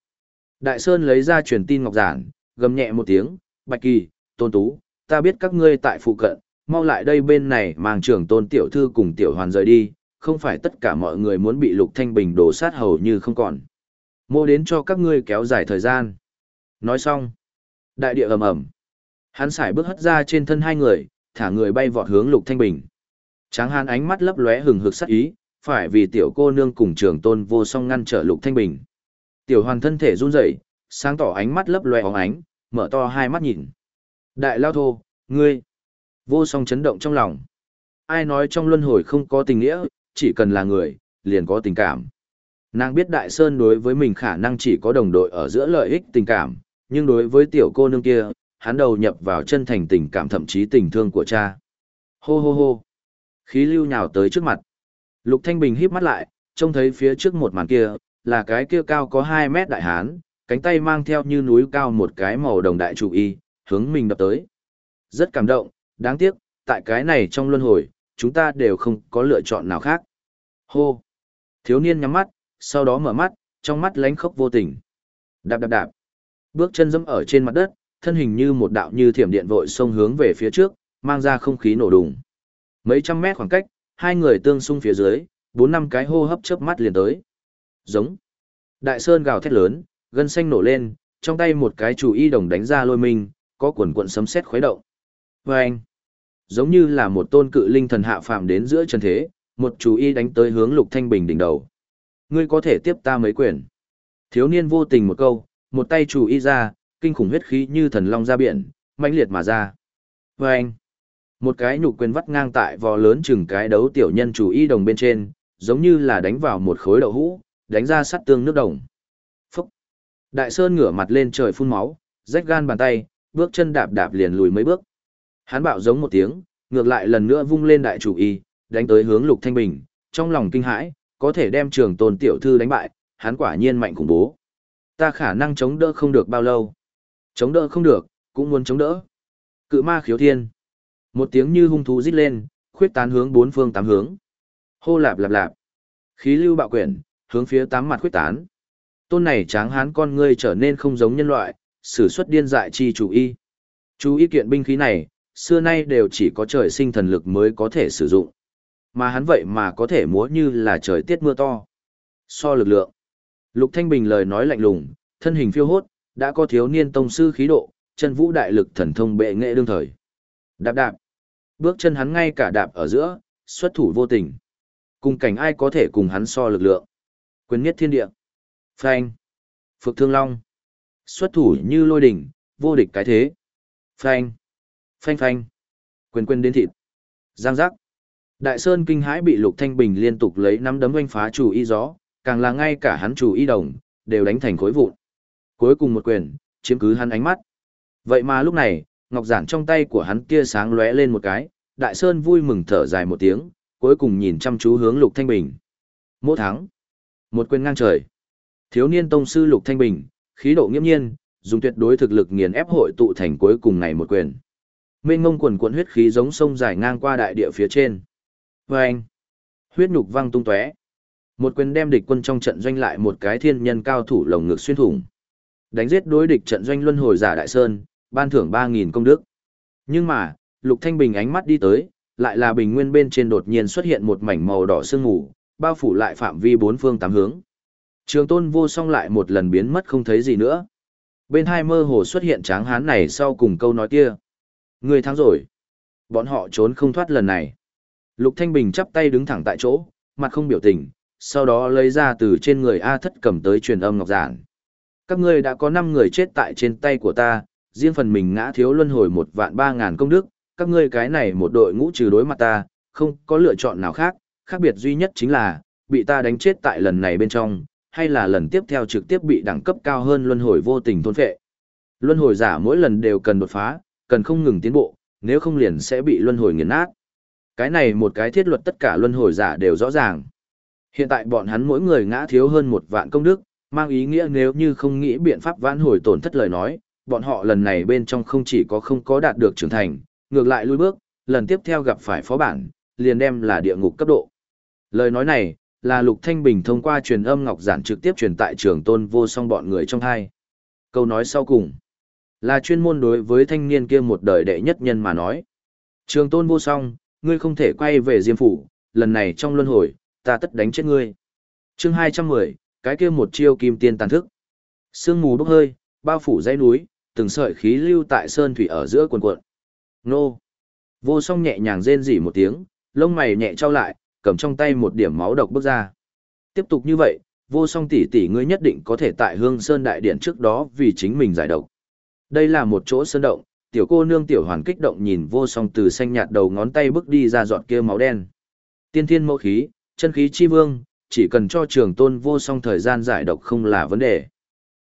Đại Sơn lấy ra truyền tin ngọc giản, gầm nhẹ một tiếng, Bạch Kỳ, Tôn Tú, ta biết các ngươi tại phụ cận, mau lại đây bên này mang trưởng tôn tiểu thư cùng tiểu hoàn rời đi, không phải tất cả mọi người muốn bị Lục Thanh Bình đổ sát hầu như không còn. Mô đến cho các ngươi kéo dài thời gian. Nói xong, đại địa ầm ầm. Hắn xài bước hất ra trên thân hai người, thả người bay vọt hướng Lục Thanh Bình. Tráng hán ánh mắt lấp lóe hừng hực sắc ý, phải vì tiểu cô nương cùng trường tôn vô song ngăn trở Lục Thanh Bình. Tiểu hoàn thân thể run rẩy, sáng tỏ ánh mắt lấp lóe óng ánh, mở to hai mắt nhìn. Đại lao thô, ngươi. Vô song chấn động trong lòng. Ai nói trong luân hồi không có tình nghĩa, chỉ cần là người, liền có tình cảm. Nàng biết Đại Sơn đối với mình khả năng chỉ có đồng đội ở giữa lợi ích tình cảm, nhưng đối với tiểu cô nương kia, hắn đầu nhập vào chân thành tình cảm thậm chí tình thương của cha. Hô hô hô. Khí lưu nhào tới trước mặt. Lục Thanh Bình híp mắt lại, trông thấy phía trước một màn kia, là cái kia cao có 2 mét đại hán, cánh tay mang theo như núi cao một cái màu đồng đại trụ y, hướng mình đập tới. Rất cảm động, đáng tiếc, tại cái này trong luân hồi, chúng ta đều không có lựa chọn nào khác. Hô! Thiếu niên nhắm mắt, sau đó mở mắt, trong mắt lánh khóc vô tình. Đạp đạp đạp. Bước chân dẫm ở trên mặt đất, thân hình như một đạo như thiểm điện vội xông hướng về phía trước, mang ra không khí nổ đùng. Mấy trăm mét khoảng cách, hai người tương xung phía dưới, bốn năm cái hô hấp chớp mắt liền tới. Giống. Đại Sơn gào thét lớn, gân xanh nổ lên, trong tay một cái chủ y đồng đánh ra lôi mình, có quần cuộn sấm sét khuấy động. Vâng! Giống như là một tôn cự linh thần hạ phàm đến giữa chân thế, một chủ y đánh tới hướng Lục Thanh Bình đỉnh đầu. Ngươi có thể tiếp ta mấy quyền. Thiếu niên vô tình một câu, một tay chủ y ra, kinh khủng huyết khí như thần long ra biển, mãnh liệt mà ra. Vâng! Một cái nhục quyền vắt ngang tại vò lớn chừng cái đấu tiểu nhân chủ y đồng bên trên, giống như là đánh vào một khối đậu hũ, đánh ra sắt tương nước đồng. Phúc! Đại Sơn ngửa mặt lên trời phun máu, rách gan bàn tay, bước chân đạp đạp liền lùi mấy bước. Hắn bạo giống một tiếng, ngược lại lần nữa vung lên đại chủ y, đánh tới hướng Lục Thanh Bình, trong lòng kinh hãi, có thể đem trường tôn tiểu thư đánh bại, hắn quả nhiên mạnh khủng bố. Ta khả năng chống đỡ không được bao lâu. Chống đỡ không được, cũng muốn chống đỡ. Cự ma khiếu thiên. Một tiếng như hung thú rít lên, khuyết tán hướng bốn phương tám hướng. Hô lạp lạp lạp. Khí lưu bạo quyển, hướng phía tám mặt khuyết tán. Tôn này tráng hán con ngươi trở nên không giống nhân loại, sử xuất điên dại chi chủ y. Chú ý kiện binh khí này, xưa nay đều chỉ có trời sinh thần lực mới có thể sử dụng. Mà hắn vậy mà có thể múa như là trời tiết mưa to. So lực lượng. Lục Thanh Bình lời nói lạnh lùng, thân hình phiêu hốt, đã có thiếu niên tông sư khí độ, chân vũ đại lực thần thông bệ nghệ đương thời. Đạp đạp. Bước chân hắn ngay cả đạp ở giữa, xuất thủ vô tình. Cùng cảnh ai có thể cùng hắn so lực lượng. Quyền nhất thiên địa. Phanh. Phực thương long. Xuất thủ như lôi đỉnh, vô địch cái thế. Phanh. Phanh phanh. Quyền quyền đến thịt. Giang giác. Đại Sơn kinh hãi bị Lục Thanh Bình liên tục lấy nắm đấm oanh phá chủ y gió, càng là ngay cả hắn chủ y đồng, đều đánh thành khối vụn. Cuối cùng một quyền, chiếm cứ hắn ánh mắt. Vậy mà lúc này, ngọc giản trong tay của hắn tia sáng lóe lên một cái, Đại Sơn vui mừng thở dài một tiếng, cuối cùng nhìn chăm chú hướng Lục Thanh Bình. Mỗ thắng. Một quyền ngang trời. Thiếu niên tông sư Lục Thanh Bình, khí độ nghiêm nhiên, dùng tuyệt đối thực lực nghiền ép hội tụ thành cuối cùng này một quyền. Mênh ngông quần cuộn huyết khí giống sông dài ngang qua đại địa phía trên. Và anh, huyết nhục văng tung tóe. Một quyền đem địch quân trong trận doanh lại một cái thiên nhân cao thủ lồng ngực xuyên thủng. Đánh giết đối địch trận doanh luân hồi giả đại sơn, ban thưởng 3000 công đức. Nhưng mà, Lục Thanh Bình ánh mắt đi tới, lại là bình nguyên bên trên đột nhiên xuất hiện một mảnh màu đỏ sương mù, bao phủ lại phạm vi bốn phương tám hướng. Trường tôn vô song lại một lần biến mất không thấy gì nữa. Bên hai mơ hồ xuất hiện tráng hán này sau cùng câu nói kia. Người thắng rồi. Bọn họ trốn không thoát lần này. Lục Thanh Bình chắp tay đứng thẳng tại chỗ, mặt không biểu tình, sau đó lấy ra từ trên người A thất cầm tới truyền âm ngọc giản. Các ngươi đã có 5 người chết tại trên tay của ta, riêng phần mình ngã thiếu luân hồi một vạn ba ngàn công đức, các ngươi cái này một đội ngũ trừ đối mặt ta, không có lựa chọn nào khác, khác biệt duy nhất chính là, bị ta đánh chết tại lần này bên trong, hay là lần tiếp theo trực tiếp bị đẳng cấp cao hơn luân hồi vô tình thôn phệ. Luân hồi giả mỗi lần đều cần đột phá, cần không ngừng tiến bộ, nếu không liền sẽ bị luân hồi nghiền nát. Cái này một cái thiết luật tất cả luân hồi giả đều rõ ràng. Hiện tại bọn hắn mỗi người ngã thiếu hơn một vạn công đức, mang ý nghĩa nếu như không nghĩ biện pháp vãn hồi tổn thất lời nói, bọn họ lần này bên trong không chỉ có không có đạt được trưởng thành, ngược lại lui bước, lần tiếp theo gặp phải phó bản, liền đem là địa ngục cấp độ. Lời nói này, là Lục Thanh Bình thông qua truyền âm ngọc giản trực tiếp truyền tại trường tôn vô song bọn người trong hai. Câu nói sau cùng, là chuyên môn đối với thanh niên kia một đời đệ nhất nhân mà nói. Trường tôn vô song, ngươi không thể quay về diêm phủ, lần này trong luân hồi, ta tất đánh chết ngươi. chương 210, cái kia một chiêu kim tiên tàn thức. Sương mù bốc hơi, bao phủ dãy núi, từng sợi khí lưu tại sơn thủy ở giữa quần cuộn. Nô! Vô song nhẹ nhàng rên rỉ một tiếng, lông mày nhẹ trao lại, cầm trong tay một điểm máu độc bước ra. Tiếp tục như vậy, vô song tỷ tỷ ngươi nhất định có thể tại hương sơn đại điện trước đó vì chính mình giải độc. Đây là một chỗ sơn động, tiểu cô nương tiểu hoàn kích động nhìn vô song từ xanh nhạt đầu ngón tay bước đi ra giọt kia máu đen. Tiên thiên mẫu khí, chân khí chi vương, chỉ cần cho trường tôn vô song thời gian giải độc không là vấn đề.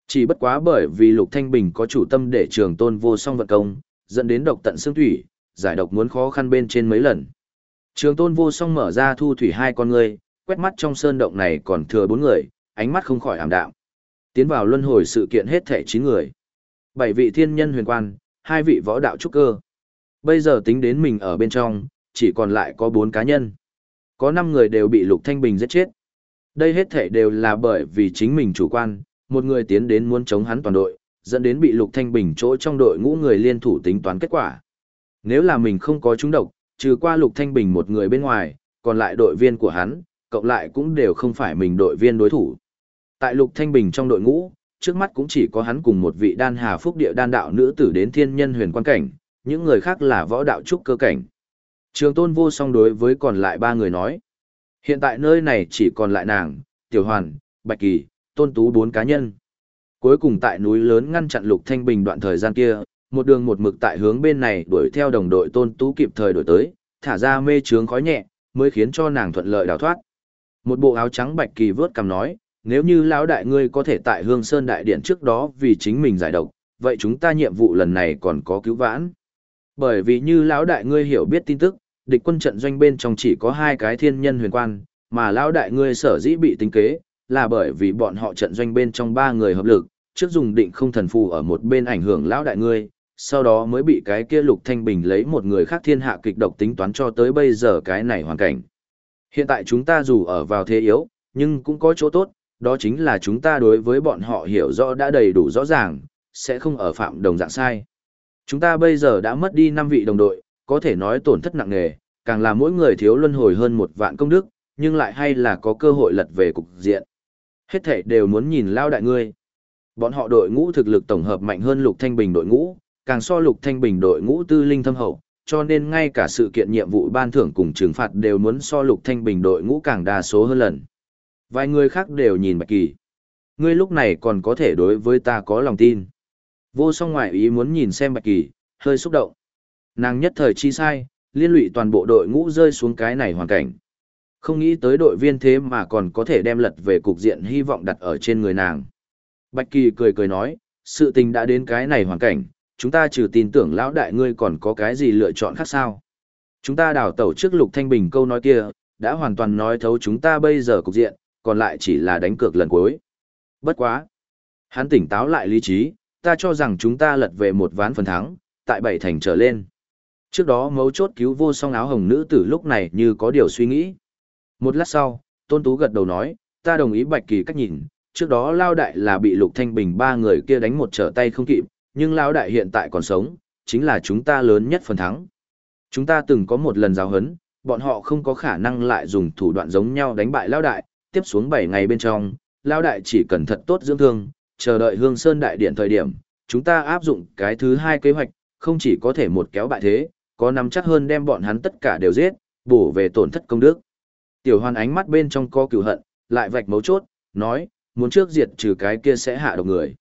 Chỉ bất quá bởi vì Lục Thanh Bình có chủ tâm để trường tôn vô song vận công, dẫn đến độc tận xương thủy, giải độc muốn khó khăn bên trên mấy lần. Trường tôn vô song mở ra thu thủy hai con người, quét mắt trong sơn động này còn thừa bốn người, ánh mắt không khỏi ảm đạm. Tiến vào luân hồi sự kiện hết thể chín người. Bảy vị thiên nhân huyền quan, hai vị võ đạo trúc cơ. Bây giờ tính đến mình ở bên trong, chỉ còn lại có bốn cá nhân. Có năm người đều bị Lục Thanh Bình giết chết. Đây hết thể đều là bởi vì chính mình chủ quan, một người tiến đến muốn chống hắn toàn đội, dẫn đến bị Lục Thanh Bình chỗ trong đội ngũ người liên thủ tính toán kết quả. Nếu là mình không có trúng độc, trừ qua Lục Thanh Bình một người bên ngoài, còn lại đội viên của hắn, cộng lại cũng đều không phải mình đội viên đối thủ. Tại Lục Thanh Bình trong đội ngũ, trước mắt cũng chỉ có hắn cùng một vị đan hà phúc địa đan đạo nữ tử đến thiên nhân huyền quan cảnh, những người khác là võ đạo trúc cơ cảnh. Trường tôn vô song đối với còn lại ba người nói. Hiện tại nơi này chỉ còn lại nàng, Tiểu Hoàn, Bạch Kỳ, Tôn Tú bốn cá nhân. Cuối cùng tại núi lớn ngăn chặn Lục Thanh Bình đoạn thời gian kia, một đường một mực tại hướng bên này đuổi theo đồng đội Tôn Tú kịp thời đuổi tới, thả ra mê trướng khói nhẹ, mới khiến cho nàng thuận lợi đào thoát. Một bộ áo trắng Bạch Kỳ vớt cầm nói, nếu như lão đại ngươi có thể tại Hương Sơn đại điện trước đó vì chính mình giải độc, vậy chúng ta nhiệm vụ lần này còn có cứu vãn. Bởi vì như lão đại ngươi hiểu biết tin tức, địch quân trận doanh bên trong chỉ có hai cái thiên nhân huyền quan, mà lão đại ngươi sở dĩ bị tính kế, là bởi vì bọn họ trận doanh bên trong ba người hợp lực, trước dùng định không thần phù ở một bên ảnh hưởng lão đại ngươi, sau đó mới bị cái kia lục thanh bình lấy một người khác thiên hạ kịch độc tính toán cho tới bây giờ cái này hoàn cảnh. Hiện tại chúng ta dù ở vào thế yếu, nhưng cũng có chỗ tốt, đó chính là chúng ta đối với bọn họ hiểu rõ đã đầy đủ rõ ràng, sẽ không ở phạm đồng dạng sai. Chúng ta bây giờ đã mất đi 5 vị đồng đội, có thể nói tổn thất nặng nề, càng là mỗi người thiếu luân hồi hơn một vạn công đức, nhưng lại hay là có cơ hội lật về cục diện. Hết thể đều muốn nhìn lao đại ngươi. Bọn họ đội ngũ thực lực tổng hợp mạnh hơn Lục Thanh Bình đội ngũ, càng so Lục Thanh Bình đội ngũ tư linh thâm hậu, cho nên ngay cả sự kiện nhiệm vụ ban thưởng cùng trừng phạt đều muốn so Lục Thanh Bình đội ngũ càng đa số hơn lần. Vài người khác đều nhìn Bạch Kỳ. Ngươi lúc này còn có thể đối với ta có lòng tin. Vô song ngoại ý muốn nhìn xem Bạch Kỳ, hơi xúc động. Nàng nhất thời chi sai, liên lụy toàn bộ đội ngũ rơi xuống cái này hoàn cảnh. Không nghĩ tới đội viên thế mà còn có thể đem lật về cục diện hy vọng đặt ở trên người nàng. Bạch Kỳ cười cười nói, sự tình đã đến cái này hoàn cảnh, chúng ta trừ tin tưởng lão đại ngươi còn có cái gì lựa chọn khác sao. Chúng ta đào tẩu trước lục thanh bình câu nói kia, đã hoàn toàn nói thấu chúng ta bây giờ cục diện, còn lại chỉ là đánh cược lần cuối. Bất quá. Hắn tỉnh táo lại lý trí, ta cho rằng chúng ta lật về một ván phần thắng, tại bảy thành trở lên. Trước đó mấu chốt cứu vô song áo hồng nữ tử lúc này như có điều suy nghĩ. Một lát sau, Tôn Tú gật đầu nói, ta đồng ý Bạch Kỳ cách nhìn, trước đó Lao Đại là bị Lục Thanh Bình ba người kia đánh một trở tay không kịp, nhưng Lao Đại hiện tại còn sống, chính là chúng ta lớn nhất phần thắng. Chúng ta từng có một lần giáo huấn, bọn họ không có khả năng lại dùng thủ đoạn giống nhau đánh bại Lao Đại, tiếp xuống 7 ngày bên trong, lão Đại chỉ cần thật tốt dưỡng thương, chờ đợi Hương Sơn Đại Điện thời điểm, chúng ta áp dụng cái thứ hai kế hoạch, không chỉ có thể một kéo bại thế, có nắm chắc hơn đem bọn hắn tất cả đều giết, bổ về tổn thất công đức. Tiểu Hoan ánh mắt bên trong có cừu hận, lại vạch mấu chốt, nói, muốn trước diệt trừ cái kia sẽ hạ độc người.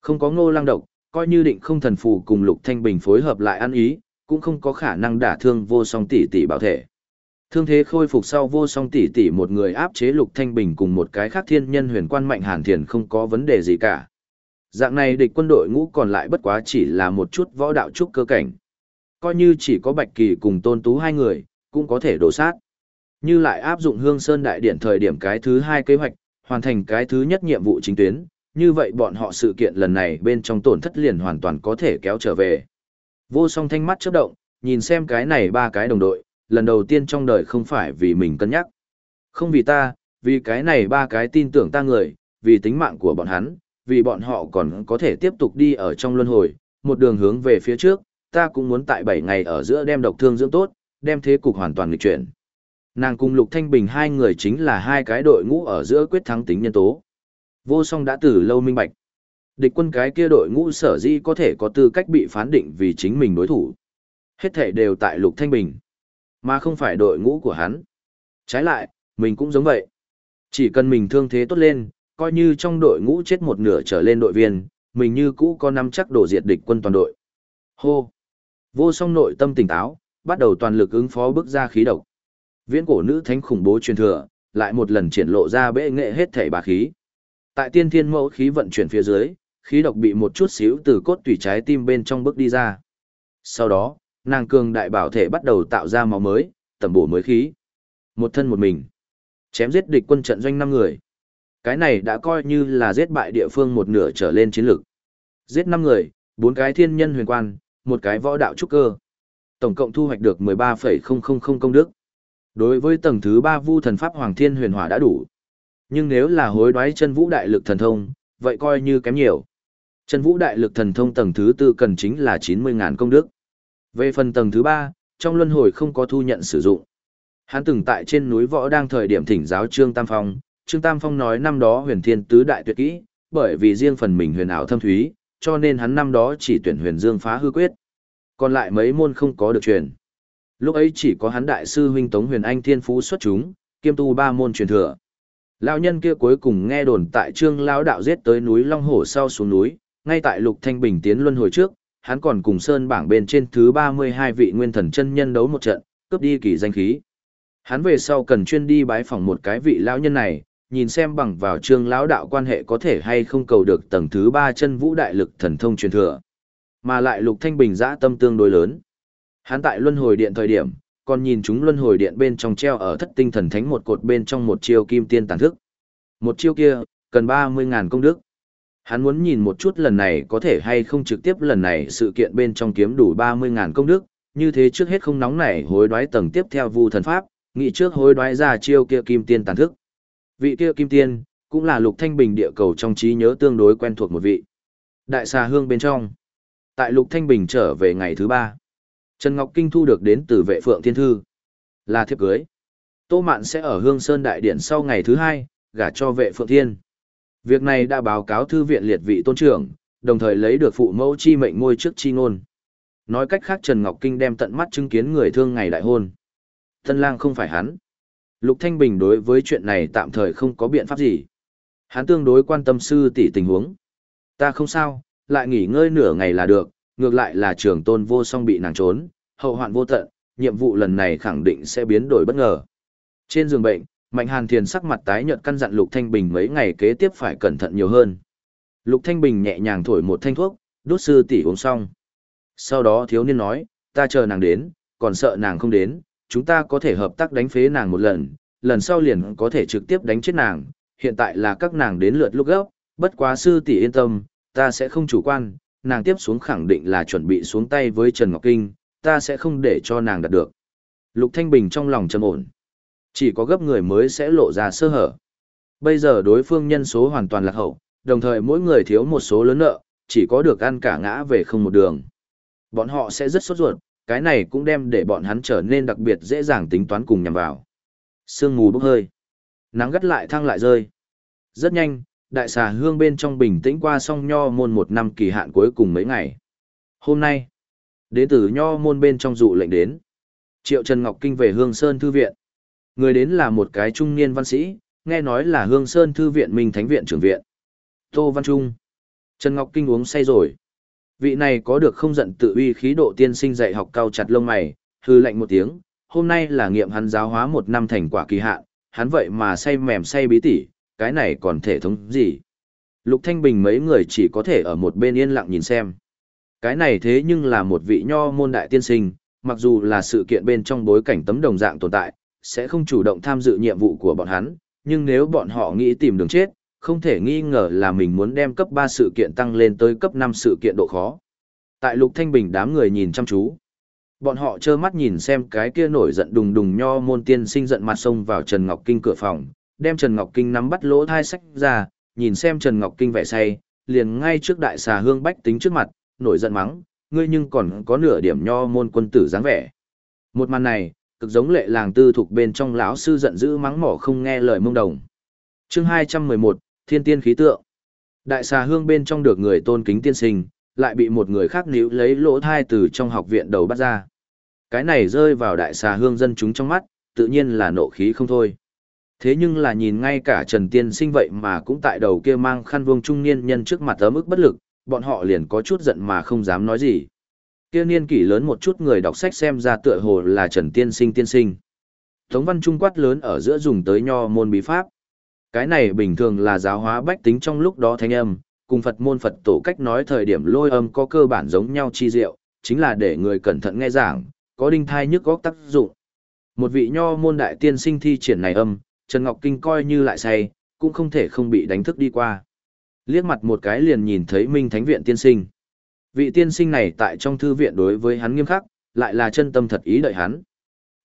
Không có ngô lăng độc, coi như định không thần phù cùng Lục Thanh Bình phối hợp lại ăn ý, cũng không có khả năng đả thương vô song tỷ tỷ bảo thể. Thương thế khôi phục sau vô song tỷ tỷ một người áp chế Lục Thanh Bình cùng một cái khác thiên nhân huyền quan mạnh hàn thiền không có vấn đề gì cả. Dạng này địch quân đội ngũ còn lại bất quá chỉ là một chút võ đạo trúc cơ cảnh. Coi như chỉ có Bạch Kỳ cùng Tôn Tú hai người, cũng có thể đổ sát. Như lại áp dụng Hương Sơn Đại Điện thời điểm cái thứ hai kế hoạch, hoàn thành cái thứ nhất nhiệm vụ chính tuyến, như vậy bọn họ sự kiện lần này bên trong tổn thất liền hoàn toàn có thể kéo trở về. Vô song thanh mắt chớp động, nhìn xem cái này ba cái đồng đội, lần đầu tiên trong đời không phải vì mình cân nhắc. Không vì ta, vì cái này ba cái tin tưởng ta người, vì tính mạng của bọn hắn, vì bọn họ còn có thể tiếp tục đi ở trong luân hồi, một đường hướng về phía trước, ta cũng muốn tại 7 ngày ở giữa đem độc thương dưỡng tốt, đem thế cục hoàn toàn nghịch chuyển. Nàng cùng Lục Thanh Bình hai người chính là hai cái đội ngũ ở giữa quyết thắng tính nhân tố. Vô song đã từ lâu minh bạch. Địch quân cái kia đội ngũ sở di có thể có tư cách bị phán định vì chính mình đối thủ. Hết thể đều tại Lục Thanh Bình, mà không phải đội ngũ của hắn. Trái lại, mình cũng giống vậy. Chỉ cần mình thương thế tốt lên, coi như trong đội ngũ chết một nửa trở lên đội viên, mình như cũ có nắm chắc đổ diệt địch quân toàn đội. Hô! Vô song nội tâm tỉnh táo, bắt đầu toàn lực ứng phó bước ra khí độc. Viễn cổ nữ thánh khủng bố truyền thừa, lại một lần triển lộ ra bệ nghệ hết thể bà khí. Tại tiên thiên mẫu khí vận chuyển phía dưới, khí độc bị một chút xíu từ cốt tủy trái tim bên trong bước đi ra. Sau đó, nàng cường đại bảo thể bắt đầu tạo ra máu mới, tẩm bổ mới khí. Một thân một mình. Chém giết địch quân trận doanh năm người. Cái này đã coi như là giết bại địa phương một nửa trở lên chiến lược. Giết năm người, bốn cái thiên nhân huyền quan, một cái võ đạo trúc cơ. Tổng cộng thu hoạch được 13,000 công đức. Đối với tầng thứ 3 vu thần pháp Hoàng Thiên huyền hỏa đã đủ. Nhưng nếu là hối đoái chân vũ đại lực thần thông, vậy coi như kém nhiều. Chân Vũ đại lực thần thông tầng thứ tư cần chính là 90.000 công đức. Về phần tầng thứ ba, trong luân hồi không có thu nhận sử dụng. Hắn từng tại trên núi võ đang thời điểm thỉnh giáo Trương Tam Phong, Trương Tam Phong nói năm đó huyền thiên tứ đại tuyệt kỹ, bởi vì riêng phần mình huyền ảo thâm thúy, cho nên hắn năm đó chỉ tuyển huyền dương phá hư quyết. Còn lại mấy môn không có được truyền. Lúc ấy chỉ có hắn đại sư huynh Tống Huyền Anh thiên phú xuất chúng, kiêm tu ba môn truyền thừa. Lão nhân kia cuối cùng nghe đồn tại Trương lão đạo giết tới núi Long Hổ sau xuống núi, ngay tại Lục Thanh Bình tiến luân hồi trước, hắn còn cùng Sơn bảng bên trên thứ 32 vị nguyên thần chân nhân đấu một trận, cướp đi kỳ danh khí. Hắn về sau cần chuyên đi bái phỏng một cái vị lão nhân này, nhìn xem bằng vào trương lão đạo quan hệ có thể hay không cầu được tầng thứ 3 chân vũ đại lực thần thông truyền thừa. Mà lại Lục Thanh Bình dã tâm tương đối lớn. Hắn tại luân hồi điện thời điểm, còn nhìn chúng luân hồi điện bên trong treo ở thất tinh thần thánh một cột bên trong một chiêu kim tiên tàn thức. Một chiêu kia, cần 30.000 công đức. Hắn muốn nhìn một chút lần này có thể hay không trực tiếp lần này sự kiện bên trong kiếm đủ 30.000 công đức, như thế trước hết không nóng nảy hối đoái tầng tiếp theo vu thần pháp, nghĩ trước hối đoái ra chiêu kia kim tiên tàn thức. Vị kia kim tiên, cũng là lục thanh bình địa cầu trong trí nhớ tương đối quen thuộc một vị. Đại xà hương bên trong. Tại lục thanh bình trở về ngày thứ ba. Trần Ngọc Kinh thu được đến từ vệ phượng thiên thư. Là thiếp cưới. Tô Mạn sẽ ở hương sơn đại điển sau ngày thứ hai, gả cho vệ phượng thiên. Việc này đã báo cáo thư viện liệt vị tôn trưởng, đồng thời lấy được phụ mẫu chi mệnh ngôi trước chi ngôn. Nói cách khác Trần Ngọc Kinh đem tận mắt chứng kiến người thương ngày đại hôn. Tân lang không phải hắn. Lục Thanh Bình đối với chuyện này tạm thời không có biện pháp gì. Hắn tương đối quan tâm sư tỷ tình huống. Ta không sao, lại nghỉ ngơi nửa ngày là được, ngược lại là trường tôn vô song bị nàng trốn, hậu hoạn vô tận, nhiệm vụ lần này khẳng định sẽ biến đổi bất ngờ. Trên giường bệnh, Mạnh Hàn Thiền sắc mặt tái nhợt căn dặn Lục Thanh Bình mấy ngày kế tiếp phải cẩn thận nhiều hơn. Lục Thanh Bình nhẹ nhàng thổi một thanh thuốc, đốt sư tỷ uống xong. Sau đó thiếu niên nói, ta chờ nàng đến, còn sợ nàng không đến, chúng ta có thể hợp tác đánh phế nàng một lần, lần sau liền có thể trực tiếp đánh chết nàng, hiện tại là các nàng đến lượt lúc gấp, bất quá sư tỷ yên tâm, ta sẽ không chủ quan, nàng tiếp xuống khẳng định là chuẩn bị xuống tay với Trần Ngọc Kinh, ta sẽ không để cho nàng đạt được. Lục Thanh Bình trong lòng trầm ổn. Chỉ có gấp người mới sẽ lộ ra sơ hở. Bây giờ đối phương nhân số hoàn toàn lạc hậu, đồng thời mỗi người thiếu một số lớn nợ, chỉ có được ăn cả ngã về không một đường. Bọn họ sẽ rất sốt ruột, cái này cũng đem để bọn hắn trở nên đặc biệt dễ dàng tính toán cùng nhằm vào. Sương mù bốc hơi. Nắng gắt lại thăng lại rơi. Rất nhanh, đại xà hương bên trong bình tĩnh qua song nho môn một năm kỳ hạn cuối cùng mấy ngày. Hôm nay, đến từ nho môn bên trong dụ lệnh đến. Triệu Trần Ngọc Kinh về Hương Sơn Thư Viện. Người đến là một cái trung niên văn sĩ, nghe nói là Hương Sơn Thư Viện Minh Thánh Viện trưởng viện. Tô Văn Trung. Trần Ngọc Kinh uống say rồi. Vị này có được không giận tự uy khí độ tiên sinh dạy học cao chặt lông mày, hư lạnh một tiếng, hôm nay là nghiệm hắn giáo hóa một năm thành quả kỳ hạn, hắn vậy mà say mềm say bí tỉ, cái này còn thể thống gì. Lục Thanh Bình mấy người chỉ có thể ở một bên yên lặng nhìn xem. Cái này thế nhưng là một vị nho môn đại tiên sinh, mặc dù là sự kiện bên trong bối cảnh tấm đồng dạng tồn tại, sẽ không chủ động tham dự nhiệm vụ của bọn hắn, nhưng nếu bọn họ nghĩ tìm đường chết, không thể nghi ngờ là mình muốn đem cấp 3 sự kiện tăng lên tới cấp 5 sự kiện độ khó. Tại Lục Thanh Bình đám người nhìn chăm chú. Bọn họ trơ mắt nhìn xem cái kia nổi giận đùng đùng nho môn tiên sinh giận mặt xông vào Trần Ngọc Kinh cửa phòng, đem Trần Ngọc Kinh nắm bắt lỗ thai sách ra, nhìn xem Trần Ngọc Kinh vẻ say, liền ngay trước đại xà hương bách tính trước mặt, nổi giận mắng, ngươi nhưng còn có nửa điểm nho môn quân tử dáng vẻ. Một màn này, cực giống lệ làng tư thuộc bên trong lão sư giận dữ mắng mỏ không nghe lời mông đồng. Chương 211, Thiên tiên khí tượng. Đại xà hương bên trong được người tôn kính tiên sinh, lại bị một người khác níu lấy lỗ thai từ trong học viện đầu bắt ra. Cái này rơi vào đại xà hương dân chúng trong mắt, tự nhiên là nộ khí không thôi. Thế nhưng là nhìn ngay cả Trần Tiên sinh vậy mà cũng tại đầu kia mang khăn vuông trung niên nhân trước mặt ấm ức bất lực, bọn họ liền có chút giận mà không dám nói gì. Kia niên kỷ lớn một chút người đọc sách xem ra tựa hồ là Trần Tiên sinh tiên sinh. Tống văn trung quát lớn ở giữa dùng tới nho môn bí pháp. Cái này bình thường là giáo hóa bách tính trong lúc đó thanh âm, cùng Phật môn Phật tổ cách nói thời điểm lôi âm có cơ bản giống nhau chi diệu, chính là để người cẩn thận nghe giảng, có đinh thai nhức góc tác dụng. Một vị nho môn đại tiên sinh thi triển này âm, Trần Ngọc Kinh coi như lại say, cũng không thể không bị đánh thức đi qua. Liếc mặt một cái liền nhìn thấy Minh Thánh Viện tiên sinh. Vị tiên sinh này tại trong thư viện đối với hắn nghiêm khắc, lại là chân tâm thật ý đợi hắn.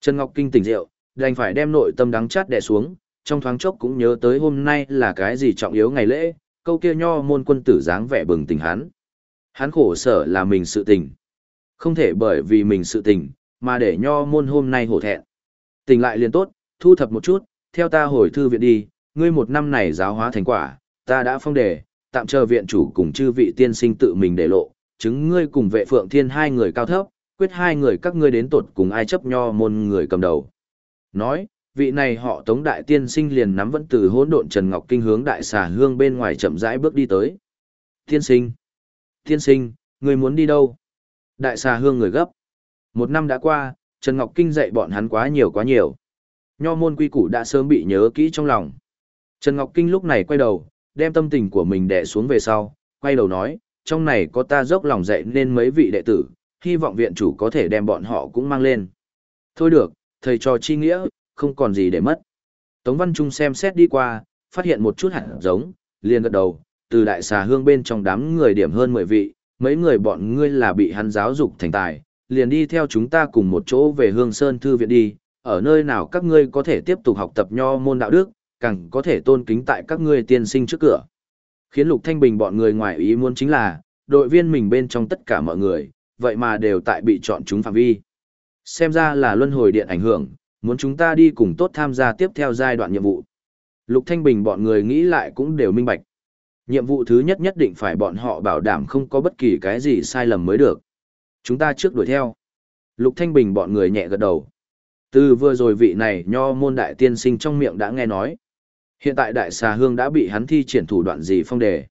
Trần Ngọc Kinh tỉnh rượu, đành phải đem nội tâm đắng chát đè xuống, trong thoáng chốc cũng nhớ tới hôm nay là cái gì trọng yếu ngày lễ, câu kia nho môn quân tử dáng vẻ bừng tỉnh hắn. Hắn khổ sở là mình sự tình. Không thể bởi vì mình sự tình, mà để nho môn hôm nay hổ thẹn. Tỉnh lại liền tốt, thu thập một chút, theo ta hồi thư viện đi, ngươi một năm này giáo hóa thành quả, ta đã phong đề, tạm chờ viện chủ cùng chư vị tiên sinh tự mình để lộ, chứng ngươi cùng vệ phượng thiên hai người cao thấp, quyết hai người các ngươi đến tột cùng ai chấp nho môn người cầm đầu. Nói, vị này họ tống đại tiên sinh liền nắm vẫn từ hỗn độn Trần Ngọc Kinh hướng đại xà hương bên ngoài chậm rãi bước đi tới. Tiên sinh! Tiên sinh, người muốn đi đâu? Đại xà hương người gấp. Một năm đã qua, Trần Ngọc Kinh dạy bọn hắn quá nhiều quá nhiều. Nho môn quy củ đã sớm bị nhớ kỹ trong lòng. Trần Ngọc Kinh lúc này quay đầu, đem tâm tình của mình đè xuống về sau, quay đầu nói, trong này có ta dốc lòng dạy nên mấy vị đệ tử, hy vọng viện chủ có thể đem bọn họ cũng mang lên. Thôi được, thầy trò chi nghĩa, không còn gì để mất. Tống Văn Trung xem xét đi qua, phát hiện một chút hạt giống, liền gật đầu, từ đại xà hương bên trong đám người điểm hơn 10 vị, mấy người bọn ngươi là bị hắn giáo dục thành tài, liền đi theo chúng ta cùng một chỗ về Hương Sơn Thư Viện đi, ở nơi nào các ngươi có thể tiếp tục học tập nho môn đạo đức, càng có thể tôn kính tại các ngươi tiên sinh trước cửa. Khiến Lục Thanh Bình bọn người ngoài ý muốn chính là, đội viên mình bên trong tất cả mọi người, vậy mà đều tại bị chọn chúng phạm vi. Xem ra là luân hồi điện ảnh hưởng, muốn chúng ta đi cùng tốt tham gia tiếp theo giai đoạn nhiệm vụ. Lục Thanh Bình bọn người nghĩ lại cũng đều minh bạch. Nhiệm vụ thứ nhất nhất định phải bọn họ bảo đảm không có bất kỳ cái gì sai lầm mới được. Chúng ta trước đuổi theo. Lục Thanh Bình bọn người nhẹ gật đầu. Từ vừa rồi vị này nho môn đại tiên sinh trong miệng đã nghe nói. Hiện tại đại xà hương đã bị hắn thi triển thủ đoạn gì phong đề.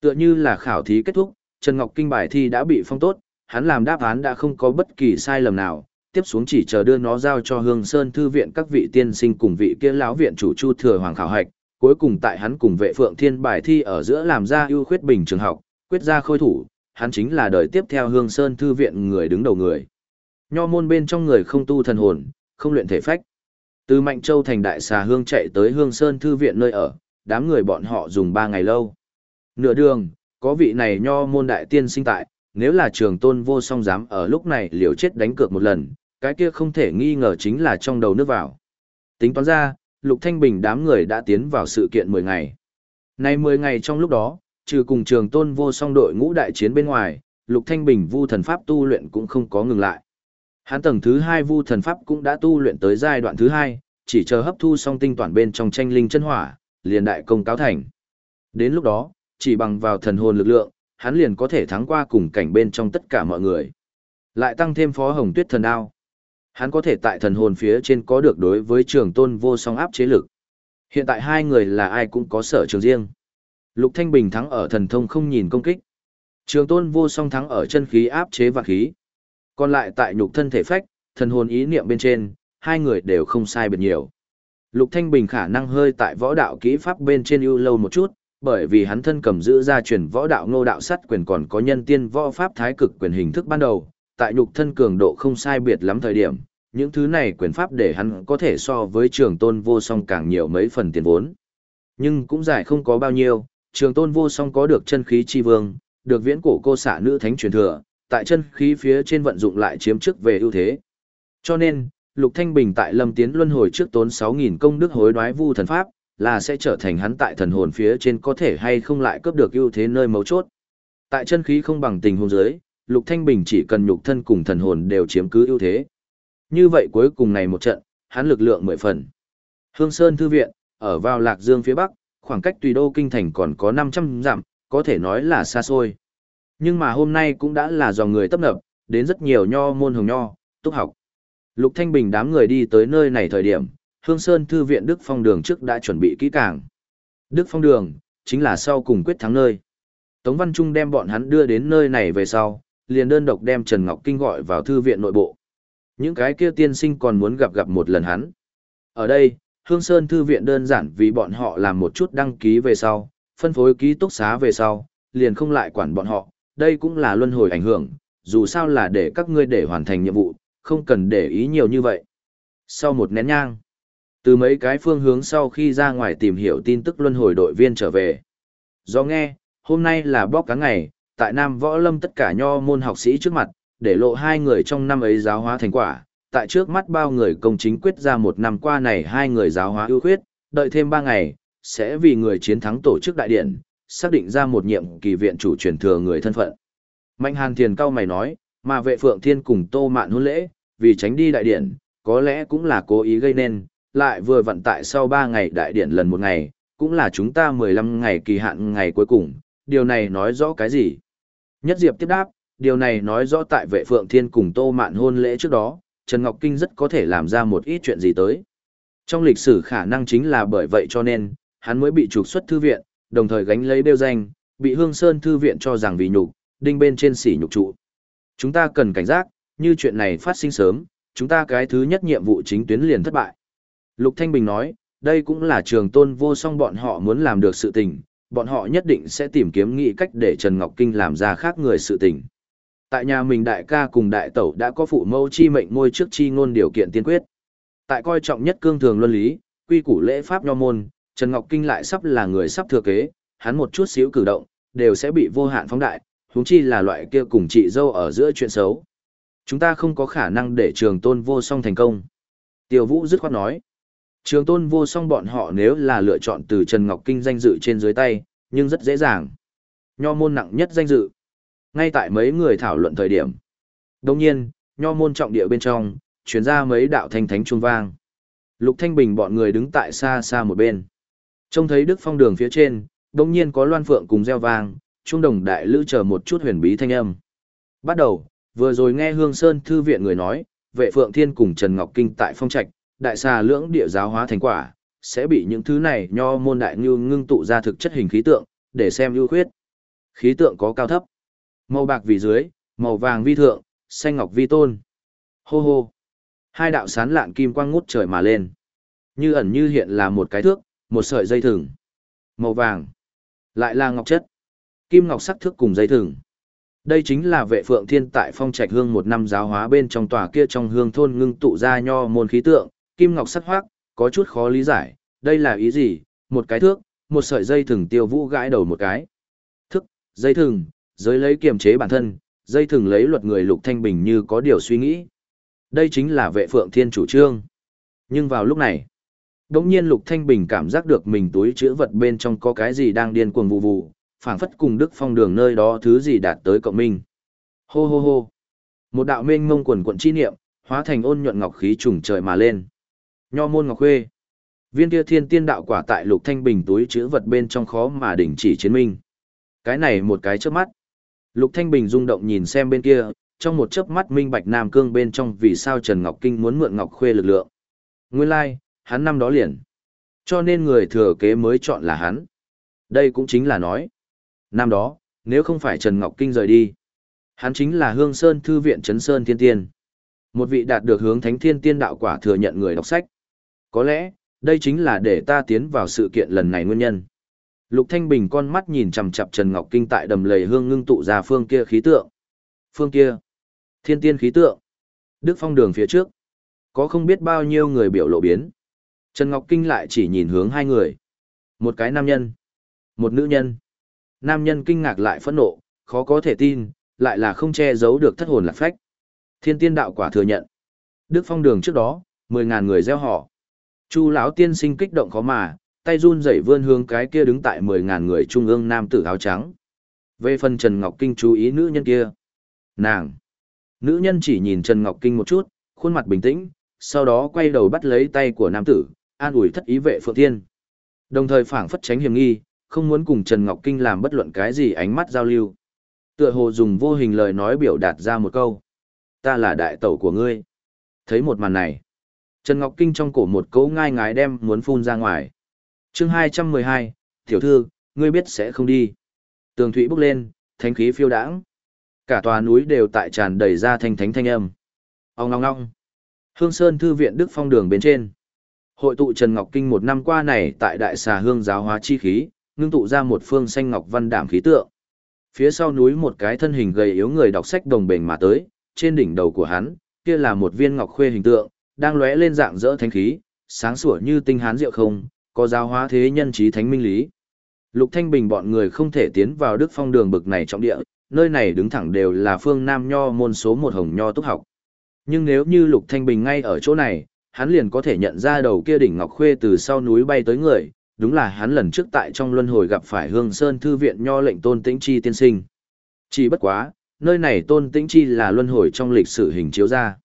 Tựa như là khảo thí kết thúc, Trần Ngọc Kinh bài thi đã bị phong tốt, hắn làm đáp án đã không có bất kỳ sai lầm nào, tiếp xuống chỉ chờ đưa nó giao cho Hương Sơn thư viện các vị tiên sinh cùng vị kia lão viện chủ Chu Thừa Hoàng khảo hạch, cuối cùng tại hắn cùng vệ Phượng Thiên bài thi ở giữa làm ra ưu khuyết bình trường học, quyết ra khôi thủ, hắn chính là đời tiếp theo Hương Sơn thư viện người đứng đầu người. Nho môn bên trong người không tu thần hồn, không luyện thể phách. Từ Mạnh Châu thành đại xà hương chạy tới Hương Sơn thư viện nơi ở, đám người bọn họ dùng 3 ngày lâu. Nửa đường, có vị này nho môn đại tiên sinh tại, nếu là trường tôn vô song dám ở lúc này liều chết đánh cược một lần, cái kia không thể nghi ngờ chính là trong đầu nước vào. Tính toán ra, Lục Thanh Bình đám người đã tiến vào sự kiện 10 ngày. Nay 10 ngày trong lúc đó, trừ cùng trường tôn vô song đội ngũ đại chiến bên ngoài, Lục Thanh Bình vu thần pháp tu luyện cũng không có ngừng lại. Hắn tầng thứ 2 vu thần pháp cũng đã tu luyện tới giai đoạn thứ 2, chỉ chờ hấp thu xong tinh toàn bên trong tranh linh chân hỏa, liền đại công cáo thành. Đến lúc đó, chỉ bằng vào thần hồn lực lượng, hắn liền có thể thắng qua cùng cảnh bên trong tất cả mọi người. Lại tăng thêm phó hồng tuyết thần đao. Hắn có thể tại thần hồn phía trên có được đối với trường tôn vô song áp chế lực. Hiện tại hai người là ai cũng có sở trường riêng. Lục Thanh Bình thắng ở thần thông không nhìn công kích. Trường tôn vô song thắng ở chân khí áp chế và khí. Còn lại tại nhục thân thể phách, thần hồn ý niệm bên trên, hai người đều không sai biệt nhiều. Lục Thanh Bình khả năng hơi tại võ đạo kỹ pháp bên trên ưu lâu một chút, bởi vì hắn thân cầm giữ ra truyền võ đạo ngô đạo sắt quyền còn có nhân tiên võ pháp thái cực quyền hình thức ban đầu, tại nhục thân cường độ không sai biệt lắm thời điểm, những thứ này quyền pháp để hắn có thể so với trường tôn vô song càng nhiều mấy phần tiền vốn. Nhưng cũng giải không có bao nhiêu, trường tôn vô song có được chân khí chi vương, được viễn cổ cô xạ nữ thánh truyền thừa, tại chân khí phía trên vận dụng lại chiếm trước về ưu thế. Cho nên, Lục Thanh Bình tại Lâm Tiến Luân hồi trước tốn 6.000 công đức hối đoái vu thần pháp, là sẽ trở thành hắn tại thần hồn phía trên có thể hay không lại cướp được ưu thế nơi mấu chốt. Tại chân khí không bằng tình huống dưới, Lục Thanh Bình chỉ cần nhục thân cùng thần hồn đều chiếm cứ ưu thế. Như vậy cuối cùng này một trận, hắn lực lượng mười phần. Hương Sơn Thư Viện, ở vào Lạc Dương phía Bắc, khoảng cách tùy đô kinh thành còn có 500 dặm, có thể nói là xa xôi. Nhưng mà hôm nay cũng đã là dòng người tấp nập, đến rất nhiều nho môn hồng nho, túc học. Lục Thanh Bình đám người đi tới nơi này thời điểm, Hương Sơn Thư viện Đức Phong Đường trước đã chuẩn bị kỹ càng. Đức Phong Đường, chính là sau cùng quyết thắng nơi. Tống Văn Trung đem bọn hắn đưa đến nơi này về sau, liền đơn độc đem Trần Ngọc Kinh gọi vào thư viện nội bộ. Những cái kia tiên sinh còn muốn gặp gặp một lần hắn. Ở đây, Hương Sơn Thư viện đơn giản vì bọn họ làm một chút đăng ký về sau, phân phối ký túc xá về sau, liền không lại quản bọn họ, đây cũng là luân hồi ảnh hưởng, dù sao là để các ngươi để hoàn thành nhiệm vụ, không cần để ý nhiều như vậy. Sau một nén nhang, từ mấy cái phương hướng sau khi ra ngoài tìm hiểu tin tức luân hồi đội viên trở về. Do nghe, hôm nay là bóc cá ngày, tại Nam Võ Lâm tất cả nho môn học sĩ trước mặt, để lộ hai người trong năm ấy giáo hóa thành quả, tại trước mắt bao người công chính quyết ra một năm qua này hai người giáo hóa ưu khuyết, đợi thêm ba ngày, sẽ vì người chiến thắng tổ chức đại điện, xác định ra một nhiệm kỳ viện chủ truyền thừa người thân phận. Mạnh Hàn Thiền cao mày nói, mà vệ phượng thiên cùng tô mạn hôn lễ, vì tránh đi đại điển, có lẽ cũng là cố ý gây nên, lại vừa vận tại sau 3 ngày đại điển lần một ngày, cũng là chúng ta 15 ngày kỳ hạn ngày cuối cùng, điều này nói rõ cái gì? Nhất Diệp tiếp đáp, điều này nói rõ tại vệ phượng thiên cùng tô mạn hôn lễ trước đó, Trần Ngọc Kinh rất có thể làm ra một ít chuyện gì tới. Trong lịch sử khả năng chính là bởi vậy cho nên, hắn mới bị trục xuất thư viện, đồng thời gánh lấy đeo danh, bị Hương Sơn thư viện cho rằng vì nhục, đinh bên trên sỉ nhục trụ. Chúng ta cần cảnh giác, như chuyện này phát sinh sớm, chúng ta cái thứ nhất nhiệm vụ chính tuyến liền thất bại. Lục Thanh Bình nói, đây cũng là trường tôn vô song bọn họ muốn làm được sự tình, bọn họ nhất định sẽ tìm kiếm nghị cách để Trần Ngọc Kinh làm ra khác người sự tình. Tại nhà mình đại ca cùng đại tẩu đã có phụ mâu chi mệnh môi trước chi ngôn điều kiện tiên quyết. Tại coi trọng nhất cương thường luân lý, quy củ lễ pháp nho môn, Trần Ngọc Kinh lại sắp là người sắp thừa kế, hắn một chút xíu cử động, đều sẽ bị vô hạn phóng đại, huống chi là loại kia cùng chị dâu ở giữa chuyện xấu. Chúng ta không có khả năng để trường tôn vô song thành công. Tiêu Vũ dứt khoát nói. Trường tôn vô song bọn họ nếu là lựa chọn từ Trần Ngọc Kinh danh dự trên dưới tay, nhưng rất dễ dàng. Nho môn nặng nhất danh dự. Ngay tại mấy người thảo luận thời điểm. Đồng nhiên, nho môn trọng địa bên trong, chuyển ra mấy đạo thanh thánh chuông vang. Lục Thanh Bình bọn người đứng tại xa xa một bên. Trông thấy Đức Phong đường phía trên, đồng nhiên có loan phượng cùng gieo vang, trung đồng đại lữ chờ một chút huyền bí thanh âm. Bắt đầu, vừa rồi nghe Hương Sơn thư viện người nói, vệ phượng thiên cùng Trần Ngọc Kinh tại phong trạch, đại xà lưỡng địa giáo hóa thành quả, sẽ bị những thứ này nho môn đại như ngưng tụ ra thực chất hình khí tượng, để xem ưu khuyết. Khí tượng có cao thấp, màu bạc vì dưới, màu vàng vi thượng, xanh ngọc vi tôn. Hô hô. Hai đạo sán lạn kim quang ngút trời mà lên. Như ẩn như hiện là một cái thước, một sợi dây thừng. Màu vàng. Lại là ngọc chất. Kim ngọc sắc thước cùng dây thừng. Đây chính là vệ phượng thiên tại phong trạch hương một năm giáo hóa bên trong tòa kia trong hương thôn ngưng tụ ra nho môn khí tượng, kim ngọc sắc hoác, có chút khó lý giải, đây là ý gì, một cái thước, một sợi dây thừng tiêu vũ gãi đầu một cái. Thức, dây thừng, giới lấy kiềm chế bản thân, dây thừng lấy luật người lục thanh bình như có điều suy nghĩ. Đây chính là vệ phượng thiên chủ trương. Nhưng vào lúc này, đống nhiên lục thanh bình cảm giác được mình túi chữ vật bên trong có cái gì đang điên cuồng vụ vụ, phảng phất cùng đức phong đường nơi đó thứ gì đạt tới cộng minh. Hô hô hô. Một đạo mênh mông quần quận chi niệm, hóa thành ôn nhuận ngọc khí trùng trời mà lên. Nho môn ngọc khuê. Viên kia thiên tiên đạo quả tại lục thanh bình túi chữ vật bên trong khó mà đỉnh chỉ chiến minh. Cái này một cái chớp mắt. Lục Thanh Bình rung động nhìn xem bên kia, trong một chớp mắt minh bạch Nam Cương bên trong vì sao Trần Ngọc Kinh muốn mượn Ngọc Khuê lực lượng. Nguyên lai, like, hắn năm đó liền. Cho nên người thừa kế mới chọn là hắn. Đây cũng chính là nói. Năm đó, nếu không phải Trần Ngọc Kinh rời đi, hắn chính là Hương Sơn Thư viện Trấn Sơn Thiên Tiên. Một vị đạt được hướng Thánh Thiên Tiên đạo quả thừa nhận người đọc sách. Có lẽ, đây chính là để ta tiến vào sự kiện lần này nguyên nhân. Lục Thanh Bình con mắt nhìn chằm chằm Trần Ngọc Kinh tại đầm lầy hương ngưng tụ ra phương kia khí tượng. Phương kia, thiên tiên khí tượng. Đức Phong đường phía trước, có không biết bao nhiêu người biểu lộ biến. Trần Ngọc Kinh lại chỉ nhìn hướng hai người. Một cái nam nhân, một nữ nhân. Nam nhân kinh ngạc lại phẫn nộ, khó có thể tin, lại là không che giấu được thất hồn lạc phách. Thiên tiên đạo quả thừa nhận. Đức Phong đường trước đó, mười ngàn người gieo họ. Chu lão tiên sinh kích động khó mà, tay run rẩy vươn hướng cái kia đứng tại mười ngàn người trung ương nam tử áo trắng. Về phần Trần Ngọc Kinh chú ý nữ nhân kia. Nàng. Nữ nhân chỉ nhìn Trần Ngọc Kinh một chút, khuôn mặt bình tĩnh, sau đó quay đầu bắt lấy tay của nam tử, an ủi thất ý vệ Phượng Thiên. Đồng thời phảng phất tránh hiểm nghi, không muốn cùng Trần Ngọc Kinh làm bất luận cái gì ánh mắt giao lưu. Tựa hồ dùng vô hình lời nói biểu đạt ra một câu. Ta là đại tẩu của ngươi. Thấy một màn này. Trần Ngọc Kinh trong cổ một cấu ngai ngái đem muốn phun ra ngoài chương hai trăm mười hai tiểu thư ngươi biết sẽ không đi tường thụy bốc lên thánh khí phiêu đãng cả tòa núi đều tại tràn đầy ra thanh thánh thanh âm ông ngong ngong hương sơn thư viện đức phong đường bên trên hội tụ trần ngọc kinh một năm qua này tại đại xà hương giáo hóa chi khí ngưng tụ ra một phương xanh ngọc văn đảm khí tượng phía sau núi một cái thân hình gầy yếu người đọc sách đồng bền mà tới trên đỉnh đầu của hắn kia là một viên ngọc khuê hình tượng đang lóe lên dạng dỡ thánh khí sáng sủa như tinh hán diệu không có giáo hóa thế nhân trí thánh minh lý. Lục Thanh Bình bọn người không thể tiến vào Đức Phong đường bực này trọng địa, nơi này đứng thẳng đều là phương Nam Nho môn số một hồng Nho túc học. Nhưng nếu như Lục Thanh Bình ngay ở chỗ này, hắn liền có thể nhận ra đầu kia đỉnh Ngọc Khuê từ sau núi bay tới người, đúng là hắn lần trước tại trong luân hồi gặp phải Hương Sơn Thư viện nho lệnh Tôn Tĩnh Chi tiên sinh. Chỉ bất quá, nơi này Tôn Tĩnh Chi là luân hồi trong lịch sử hình chiếu ra.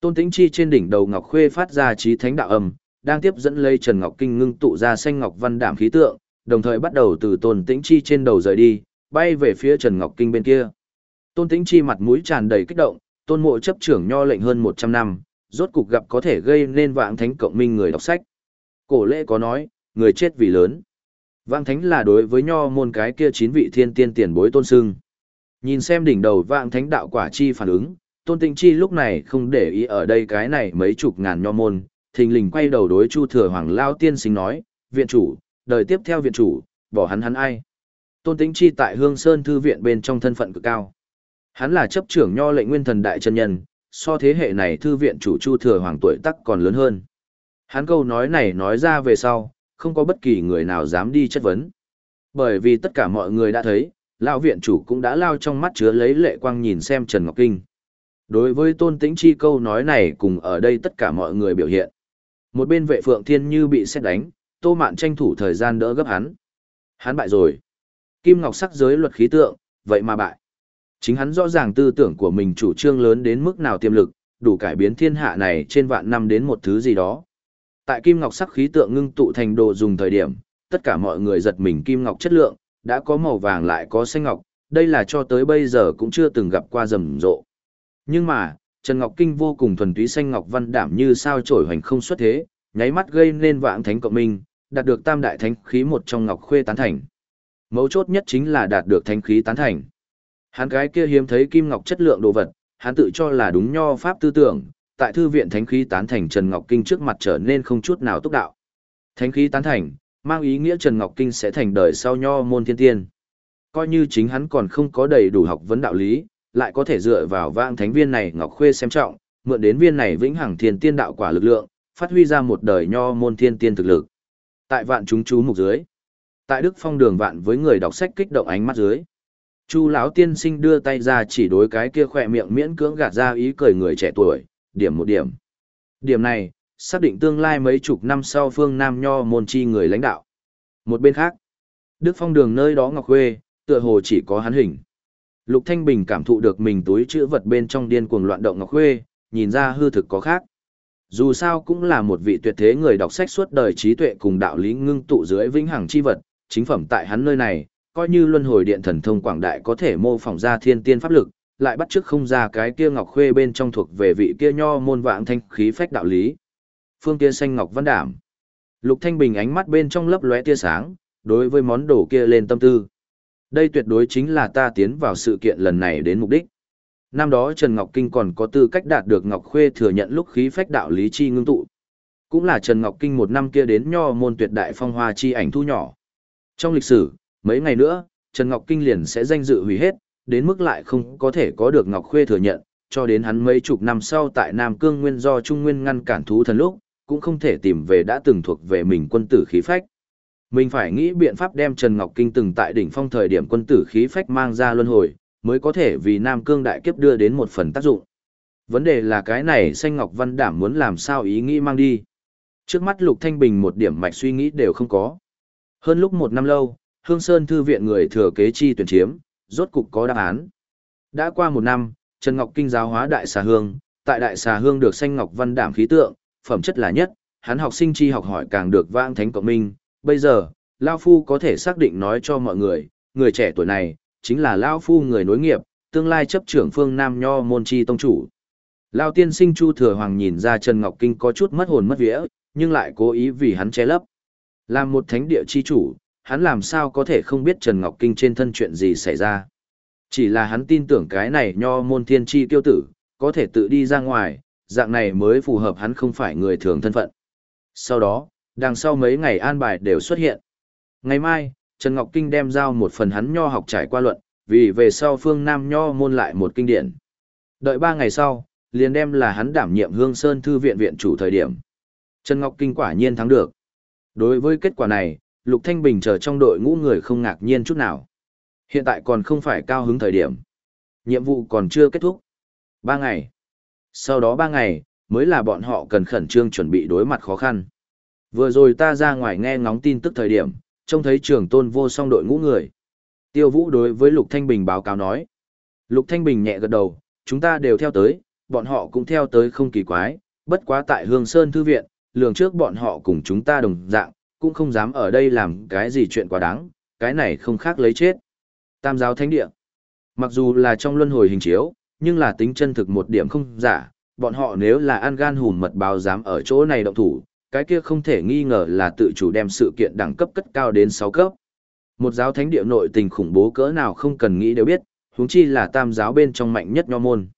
Tôn Tĩnh Chi trên đỉnh đầu Ngọc Khuê phát ra trí thánh đạo âm, đang tiếp dẫn lấy Trần Ngọc Kinh ngưng tụ ra xanh ngọc văn đảm khí tượng, đồng thời bắt đầu từ Tôn Tĩnh Chi trên đầu rời đi, bay về phía Trần Ngọc Kinh bên kia. Tôn Tĩnh Chi mặt mũi tràn đầy kích động, Tôn Mộ chấp trưởng nho lệnh hơn 100 năm, rốt cục gặp có thể gây nên vạn thánh cộng minh người đọc sách. Cổ lễ có nói, người chết vì lớn. Vạn thánh là đối với nho môn cái kia chín vị thiên tiên tiền bối tôn sưng. Nhìn xem đỉnh đầu vạn thánh đạo quả chi phản ứng, tôn tĩnh chi lúc này không để ý ở đây cái này mấy chục ngàn nho môn, thình lình quay đầu đối chu thừa hoàng lao tiên sinh nói, viện chủ, đời tiếp theo viện chủ, bỏ hắn hắn ai. Tôn tĩnh chi tại hương sơn thư viện bên trong thân phận cực cao. Hắn là chấp trưởng nho lệnh nguyên thần đại chân nhân, so thế hệ này thư viện chủ chu thừa hoàng tuổi tắc còn lớn hơn. Hắn câu nói này nói ra về sau, không có bất kỳ người nào dám đi chất vấn. Bởi vì tất cả mọi người đã thấy, lão viện chủ cũng đã lao trong mắt chứa lấy lệ quang nhìn xem Trần Ngọc Kinh. Đối với tôn tĩnh chi câu nói này cùng ở đây tất cả mọi người biểu hiện. Một bên vệ phượng thiên như bị xét đánh, tô mạn tranh thủ thời gian đỡ gấp hắn. Hắn bại rồi. Kim Ngọc sắc giới luật khí tượng, vậy mà bại. Chính hắn rõ ràng tư tưởng của mình chủ trương lớn đến mức nào tiềm lực, đủ cải biến thiên hạ này trên vạn năm đến một thứ gì đó. Tại kim ngọc sắc khí tượng ngưng tụ thành đồ dùng thời điểm, tất cả mọi người giật mình kim ngọc chất lượng, đã có màu vàng lại có xanh ngọc, đây là cho tới bây giờ cũng chưa từng gặp qua rầm rộ. Nhưng mà, Trần Ngọc Kinh vô cùng thuần túy xanh ngọc văn đảm như sao trổi hoành không xuất thế, nháy mắt gây nên vạn thánh cộng minh, đạt được tam đại thánh khí một trong ngọc khuê tán thành. Mấu chốt nhất chính là đạt được thánh khí tán thành. Hắn cái kia hiếm thấy kim ngọc chất lượng đồ vật, hắn tự cho là đúng nho pháp tư tưởng, tại thư viện thánh khí tán thành Trần Ngọc Kinh trước mặt trở nên không chút nào túc đạo. Thánh khí tán thành, mang ý nghĩa Trần Ngọc Kinh sẽ thành đời sau nho môn thiên tiên. Coi như chính hắn còn không có đầy đủ học vấn đạo lý, lại có thể dựa vào vang thánh viên này Ngọc Khuê xem trọng, mượn đến viên này vĩnh hằng thiên tiên đạo quả lực lượng, phát huy ra một đời nho môn thiên tiên thực lực. Tại vạn chúng chú mục dưới, tại Đức Phong đường vạn với người đọc sách kích động ánh mắt dưới, Chu lão tiên sinh đưa tay ra chỉ đối cái kia khỏe miệng miễn cưỡng gạt ra ý cười người trẻ tuổi, điểm một điểm. Điểm này, xác định tương lai mấy chục năm sau phương Nam Nho môn chi người lãnh đạo. Một bên khác, Đức Phong đường nơi đó Ngọc Khuê, tựa hồ chỉ có hắn hình. Lục Thanh Bình cảm thụ được mình túi chữ vật bên trong điên cuồng loạn động Ngọc Khuê, nhìn ra hư thực có khác. Dù sao cũng là một vị tuyệt thế người đọc sách suốt đời trí tuệ cùng đạo lý ngưng tụ dưới vĩnh hằng chi vật, chính phẩm tại hắn nơi này, coi như luân hồi điện thần thông quảng đại có thể mô phỏng ra thiên tiên pháp lực, lại bắt chước không ra cái kia ngọc khuê bên trong thuộc về vị kia nho môn vạn thanh khí phách đạo lý. Phương kia xanh ngọc văn đảm. Lục Thanh Bình ánh mắt bên trong lấp lóe tia sáng, đối với món đồ kia lên tâm tư. Đây tuyệt đối chính là ta tiến vào sự kiện lần này đến mục đích. Năm đó Trần Ngọc Kinh còn có tư cách đạt được Ngọc Khuê thừa nhận lúc khí phách đạo lý chi ngưng tụ. Cũng là Trần Ngọc Kinh một năm kia đến nho môn tuyệt đại phong hoa chi ảnh thu nhỏ. Trong lịch sử, mấy ngày nữa, Trần Ngọc Kinh liền sẽ danh dự hủy hết, đến mức lại không có thể có được Ngọc Khuê thừa nhận, cho đến hắn mấy chục năm sau tại Nam Cương Nguyên do Trung Nguyên ngăn cản thú thần lúc, cũng không thể tìm về đã từng thuộc về mình quân tử khí phách. Mình phải nghĩ biện pháp đem Trần Ngọc Kinh từng tại đỉnh phong thời điểm quân tử khí phách mang ra luân hồi, mới có thể vì Nam Cương đại kiếp đưa đến một phần tác dụng. Vấn đề là cái này xanh Ngọc Văn Đảm muốn làm sao ý nghĩ mang đi. Trước mắt Lục Thanh Bình một điểm mạch suy nghĩ đều không có. Hơn lúc một năm lâu, Hương Sơn Thư viện người thừa kế chi tuyển chiếm, rốt cục có đáp án. Đã qua một năm, Trần Ngọc Kinh giáo hóa Đại Xà Hương, tại Đại Xà Hương được xanh ngọc văn đảm khí tượng, phẩm chất là nhất, hắn học sinh chi học hỏi càng được vang thánh cộng minh. Bây giờ, Lao Phu có thể xác định nói cho mọi người, người trẻ tuổi này, chính là Lao Phu người nối nghiệp, tương lai chấp trưởng phương Nam Nho môn chi tông chủ. Lao tiên sinh Chu Thừa Hoàng nhìn ra Trần Ngọc Kinh có chút mất hồn mất vía, nhưng lại cố ý vì hắn che lấp. Làm một thánh địa chi chủ, hắn làm sao có thể không biết Trần Ngọc Kinh trên thân chuyện gì xảy ra. Chỉ là hắn tin tưởng cái này nho môn thiên chi tiêu tử, có thể tự đi ra ngoài, dạng này mới phù hợp hắn không phải người thường thân phận. Sau đó, đằng sau mấy ngày an bài đều xuất hiện. Ngày mai, Trần Ngọc Kinh đem giao một phần hắn nho học trải qua luận, vì về sau phương Nam nho môn lại một kinh điển. Đợi ba ngày sau, liền đem là hắn đảm nhiệm Hương Sơn Thư viện viện chủ thời điểm. Trần Ngọc Kinh quả nhiên thắng được. Đối với kết quả này, Lục Thanh Bình chờ trong đội ngũ người không ngạc nhiên chút nào. Hiện tại còn không phải cao hứng thời điểm. Nhiệm vụ còn chưa kết thúc. Ba ngày. Sau đó ba ngày, mới là bọn họ cần khẩn trương chuẩn bị đối mặt khó khăn. Vừa rồi ta ra ngoài nghe ngóng tin tức thời điểm, trông thấy trường tôn vô song đội ngũ người. Tiêu Vũ đối với Lục Thanh Bình báo cáo nói. Lục Thanh Bình nhẹ gật đầu, chúng ta đều theo tới, bọn họ cũng theo tới không kỳ quái, bất quá tại Hương Sơn Thư Viện, lường trước bọn họ cùng chúng ta đồng dạng, cũng không dám ở đây làm cái gì chuyện quá đáng, cái này không khác lấy chết. Tam giáo thánh địa. Mặc dù là trong luân hồi hình chiếu, nhưng là tính chân thực một điểm không giả, bọn họ nếu là ăn gan hùm mật báo dám ở chỗ này động thủ, cái kia không thể nghi ngờ là tự chủ đem sự kiện đẳng cấp cất cao đến 6 cấp. Một giáo thánh địa nội tình khủng bố cỡ nào không cần nghĩ đều biết, huống chi là tam giáo bên trong mạnh nhất nho môn.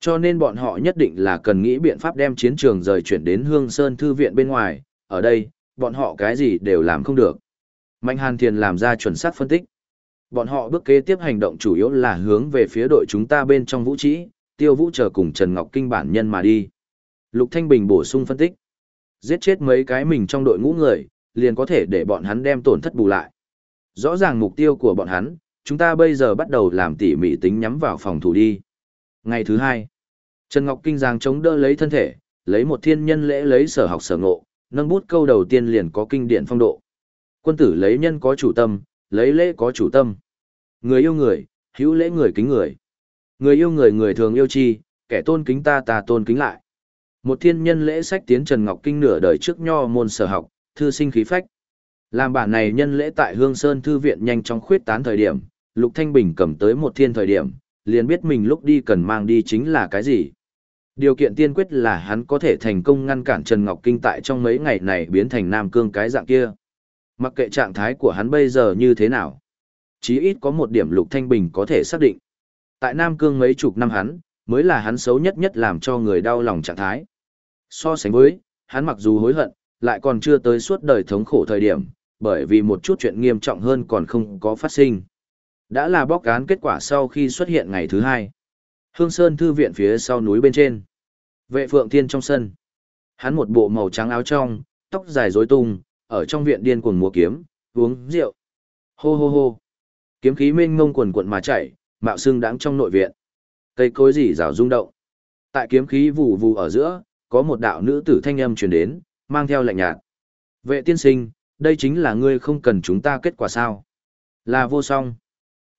Cho nên bọn họ nhất định là cần nghĩ biện pháp đem chiến trường rời chuyển đến Hương Sơn Thư viện bên ngoài, ở đây, bọn họ cái gì đều làm không được. Mạnh Hàn Thiền làm ra chuẩn xác phân tích. Bọn họ bước kế tiếp hành động chủ yếu là hướng về phía đội chúng ta bên trong vũ trí, tiêu vũ chờ cùng Trần Ngọc Kinh bản nhân mà đi. Lục Thanh Bình bổ sung phân tích. Giết chết mấy cái mình trong đội ngũ người, liền có thể để bọn hắn đem tổn thất bù lại. Rõ ràng mục tiêu của bọn hắn, chúng ta bây giờ bắt đầu làm tỉ mỉ tính nhắm vào phòng thủ đi. Ngày thứ hai, Trần Ngọc Kinh giang chống đỡ lấy thân thể, lấy một thiên nhân lễ lấy sở học sở ngộ, nâng bút câu đầu tiên liền có kinh điển phong độ. Quân tử lấy nhân có chủ tâm, lấy lễ có chủ tâm. Người yêu người, hữu lễ người kính người. Người yêu người người thường yêu chi, kẻ tôn kính ta ta tôn kính lại. Một thiên nhân lễ sách tiến Trần Ngọc Kinh nửa đời trước nho môn sở học, thư sinh khí phách. Làm bản này nhân lễ tại Hương Sơn Thư viện nhanh chóng khuyết tán thời điểm, Lục Thanh Bình cầm tới một thiên thời điểm, liền biết mình lúc đi cần mang đi chính là cái gì. Điều kiện tiên quyết là hắn có thể thành công ngăn cản Trần Ngọc Kinh tại trong mấy ngày này biến thành Nam Cương cái dạng kia. Mặc kệ trạng thái của hắn bây giờ như thế nào. Chí ít có một điểm Lục Thanh Bình có thể xác định. Tại Nam Cương mấy chục năm hắn, mới là hắn xấu nhất nhất làm cho người đau lòng trạng thái. So sánh với, hắn mặc dù hối hận, lại còn chưa tới suốt đời thống khổ thời điểm, bởi vì một chút chuyện nghiêm trọng hơn còn không có phát sinh. Đã là bóc án kết quả sau khi xuất hiện ngày thứ hai. Hương Sơn Thư viện phía sau núi bên trên. Vệ Phượng Thiên trong sân. Hắn một bộ màu trắng áo trong, tóc dài rối tung, ở trong viện điên cuồng múa kiếm, uống rượu. Hô hô hô. Kiếm khí mênh mông quần quần mà chảy, mạo xương đãng trong nội viện. Cây cối rỉ rào rung động. Tại kiếm khí vù vù ở giữa, có một đạo nữ tử thanh âm truyền đến, mang theo lạnh nhạt. Vệ tiên sinh, đây chính là ngươi không cần chúng ta kết quả sao? Là vô song.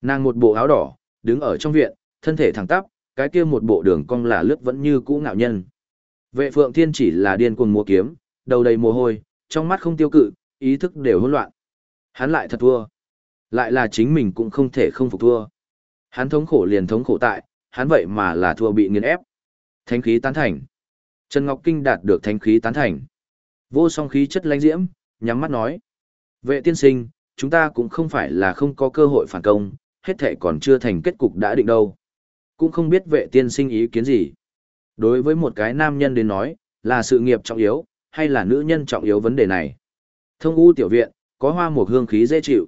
Nàng một bộ áo đỏ, đứng ở trong viện, thân thể thẳng tắp, cái kia một bộ đường cong là lướt vẫn như cũ ngạo nhân. Vệ Phượng Thiên chỉ là điên cuồng múa kiếm, đầu đầy mồ hôi, trong mắt không tiêu cự, ý thức đều hỗn loạn. Hắn lại thật thua. Lại là chính mình cũng không thể không phục thua. Hắn thống khổ liền thống khổ tại, hắn vậy mà là thua bị nghiền ép. Thánh khí tán thành. Trần Ngọc Kinh đạt được thánh khí tán thành. Vô song khí chất lãnh diễm, nhắm mắt nói. Vệ tiên sinh, chúng ta cũng không phải là không có cơ hội phản công, hết thể còn chưa thành kết cục đã định đâu. Cũng không biết vệ tiên sinh ý kiến gì. Đối với một cái nam nhân đến nói, là sự nghiệp trọng yếu, hay là nữ nhân trọng yếu vấn đề này. Thông u tiểu viện, có hoa một hương khí dễ chịu.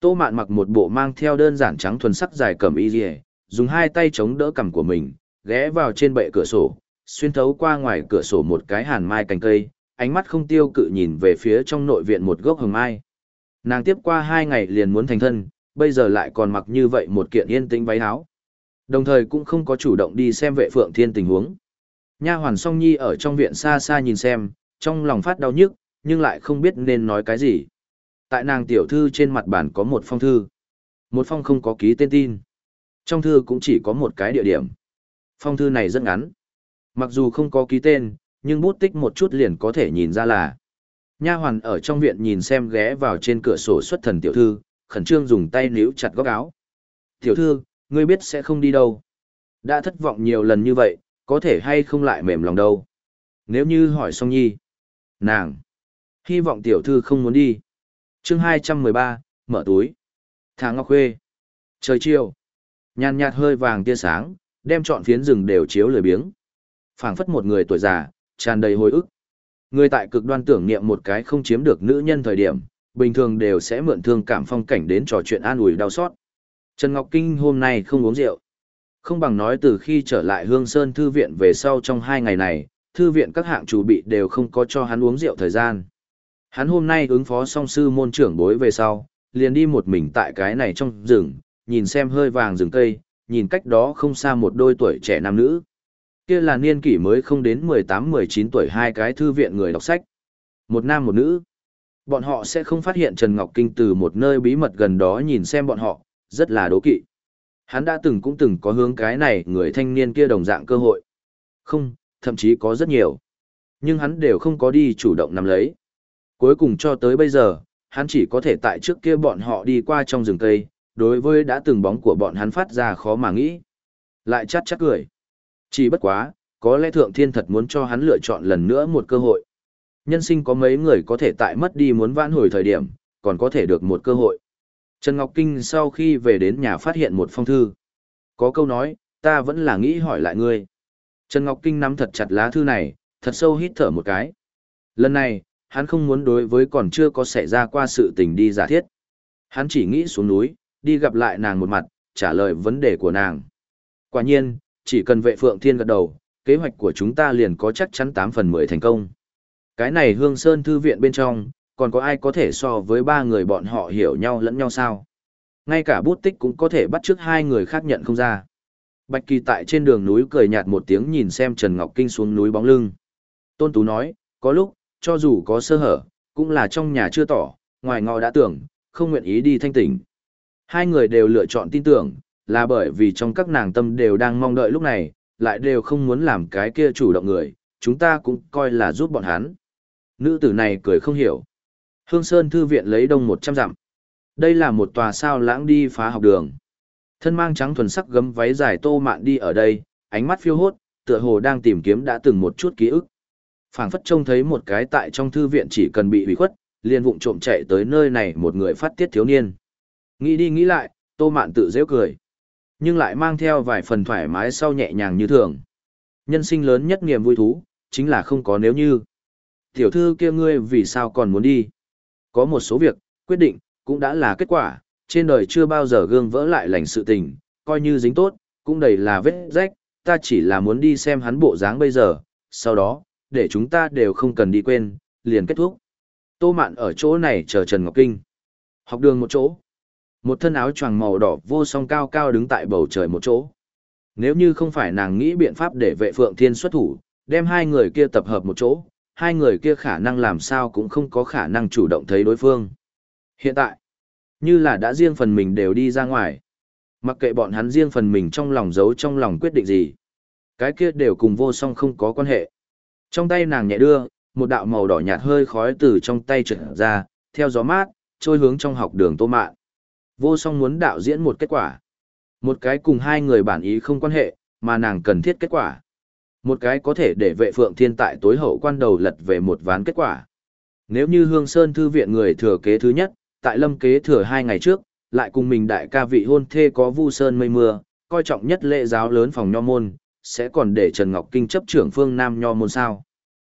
Tô mạn mặc một bộ mang theo đơn giản trắng thuần sắc dài cầm y dì dùng hai tay chống đỡ cằm của mình, ghé vào trên bệ cửa sổ, xuyên thấu qua ngoài cửa sổ một cái hàn mai cành cây, ánh mắt không tiêu cự nhìn về phía trong nội viện một gốc hồng mai. Nàng tiếp qua hai ngày liền muốn thành thân, bây giờ lại còn mặc như vậy một kiện yên tĩnh váy áo. Đồng thời cũng không có chủ động đi xem vệ phượng thiên tình huống. Nha hoàn song nhi ở trong viện xa xa nhìn xem, trong lòng phát đau nhức, nhưng lại không biết nên nói cái gì. Tại nàng tiểu thư trên mặt bản có một phong thư. Một phong không có ký tên tin. Trong thư cũng chỉ có một cái địa điểm. Phong thư này rất ngắn. Mặc dù không có ký tên, nhưng bút tích một chút liền có thể nhìn ra là. Nha hoàn ở trong viện nhìn xem ghé vào trên cửa sổ xuất thần tiểu thư, khẩn trương dùng tay níu chặt góc áo. Tiểu thư, ngươi biết sẽ không đi đâu. Đã thất vọng nhiều lần như vậy, có thể hay không lại mềm lòng đâu. Nếu như hỏi song nhi. Nàng. Hy vọng tiểu thư không muốn đi. chương 213, mở túi. Thả ngọc khuê. Trời chiều. Nhàn nhạt hơi vàng tia sáng, đem trọn phiến rừng đều chiếu lười biếng. phảng phất một người tuổi già, tràn đầy hồi ức. Người tại cực đoan tưởng niệm một cái không chiếm được nữ nhân thời điểm, bình thường đều sẽ mượn thương cảm phong cảnh đến trò chuyện an ủi đau xót. Trần Ngọc Kinh hôm nay không uống rượu. Không bằng nói từ khi trở lại Hương Sơn Thư viện về sau trong hai ngày này, Thư viện các hạng chủ bị đều không có cho hắn uống rượu thời gian. Hắn hôm nay ứng phó song sư môn trưởng bối về sau, liền đi một mình tại cái này trong rừng, nhìn xem hơi vàng rừng cây, nhìn cách đó không xa một đôi tuổi trẻ nam nữ. Kia là niên kỷ mới không đến 18-19 tuổi hai cái thư viện người đọc sách. Một nam một nữ. Bọn họ sẽ không phát hiện Trần Ngọc Kinh từ một nơi bí mật gần đó nhìn xem bọn họ, rất là đố kỵ. Hắn đã từng cũng từng có hướng cái này người thanh niên kia đồng dạng cơ hội. Không, thậm chí có rất nhiều. Nhưng hắn đều không có đi chủ động nắm lấy. Cuối cùng cho tới bây giờ, hắn chỉ có thể tại trước kia bọn họ đi qua trong rừng cây, đối với đã từng bóng của bọn hắn phát ra khó mà nghĩ. Lại chát chát cười. Chỉ bất quá, có lẽ thượng thiên thật muốn cho hắn lựa chọn lần nữa một cơ hội. Nhân sinh có mấy người có thể tại mất đi muốn vãn hồi thời điểm, còn có thể được một cơ hội. Trần Ngọc Kinh sau khi về đến nhà phát hiện một phong thư. Có câu nói, ta vẫn là nghĩ hỏi lại ngươi. Trần Ngọc Kinh nắm thật chặt lá thư này, thật sâu hít thở một cái. Lần này, hắn không muốn đối với còn chưa có xảy ra qua sự tình đi giả thiết. Hắn chỉ nghĩ xuống núi, đi gặp lại nàng một mặt, trả lời vấn đề của nàng. Quả nhiên, chỉ cần vệ phượng thiên gật đầu, kế hoạch của chúng ta liền có chắc chắn 8 phần 10 thành công. Cái này Hương Sơn Thư viện bên trong, còn có ai có thể so với ba người bọn họ hiểu nhau lẫn nhau sao? Ngay cả bút tích cũng có thể bắt trước hai người khác nhận không ra. Bạch Kỳ tại trên đường núi cười nhạt một tiếng nhìn xem Trần Ngọc Kinh xuống núi bóng lưng. Tôn Tú nói, có lúc, cho dù có sơ hở, cũng là trong nhà chưa tỏ, ngoài ngò đã tưởng, không nguyện ý đi thanh tỉnh. Hai người đều lựa chọn tin tưởng, là bởi vì trong các nàng tâm đều đang mong đợi lúc này, lại đều không muốn làm cái kia chủ động người, chúng ta cũng coi là giúp bọn hắn. Nữ tử này cười không hiểu. Hương Sơn Thư viện lấy đông 100 dặm. Đây là một tòa sao lãng đi phá học đường. Thân mang trắng thuần sắc gấm váy dài tô mạn đi ở đây, ánh mắt phiêu hốt, tựa hồ đang tìm kiếm đã từng một chút ký ức. phảng phất trông thấy một cái tại trong thư viện chỉ cần bị hủy khuất, liền vụng trộm chạy tới nơi này một người phát tiết thiếu niên. Nghĩ đi nghĩ lại, tô mạn tự dễ cười. Nhưng lại mang theo vài phần thoải mái sau nhẹ nhàng như thường. Nhân sinh lớn nhất niềm vui thú, chính là không có nếu như. Tiểu thư kia ngươi vì sao còn muốn đi? Có một số việc, quyết định, cũng đã là kết quả, trên đời chưa bao giờ gương vỡ lại lành sự tình, coi như dính tốt, cũng đầy là vết rách, ta chỉ là muốn đi xem hắn bộ dáng bây giờ, sau đó, để chúng ta đều không cần đi quên, liền kết thúc. Tô Mạn ở chỗ này chờ Trần Ngọc Kinh. Học đường một chỗ. Một thân áo choàng màu đỏ vô song cao cao đứng tại bầu trời một chỗ. Nếu như không phải nàng nghĩ biện pháp để vệ Phượng Thiên xuất thủ, đem hai người kia tập hợp một chỗ, hai người kia khả năng làm sao cũng không có khả năng chủ động thấy đối phương. Hiện tại, như là đã riêng phần mình đều đi ra ngoài. Mặc kệ bọn hắn riêng phần mình trong lòng giấu trong lòng quyết định gì. Cái kia đều cùng vô song không có quan hệ. Trong tay nàng nhẹ đưa, một đạo màu đỏ nhạt hơi khói từ trong tay trượt ra, theo gió mát, trôi hướng trong học đường tô mạn. Vô song muốn đạo diễn một kết quả. Một cái cùng hai người bản ý không quan hệ, mà nàng cần thiết kết quả. Một cái có thể để vệ phượng thiên tại tối hậu quan đầu lật về một ván kết quả. Nếu như Hương Sơn Thư viện người thừa kế thứ nhất, tại lâm kế thừa hai ngày trước, lại cùng mình đại ca vị hôn thê có vu sơn mây mưa, coi trọng nhất lễ giáo lớn phòng nho môn, sẽ còn để Trần Ngọc Kinh chấp trưởng phương Nam nho môn sao.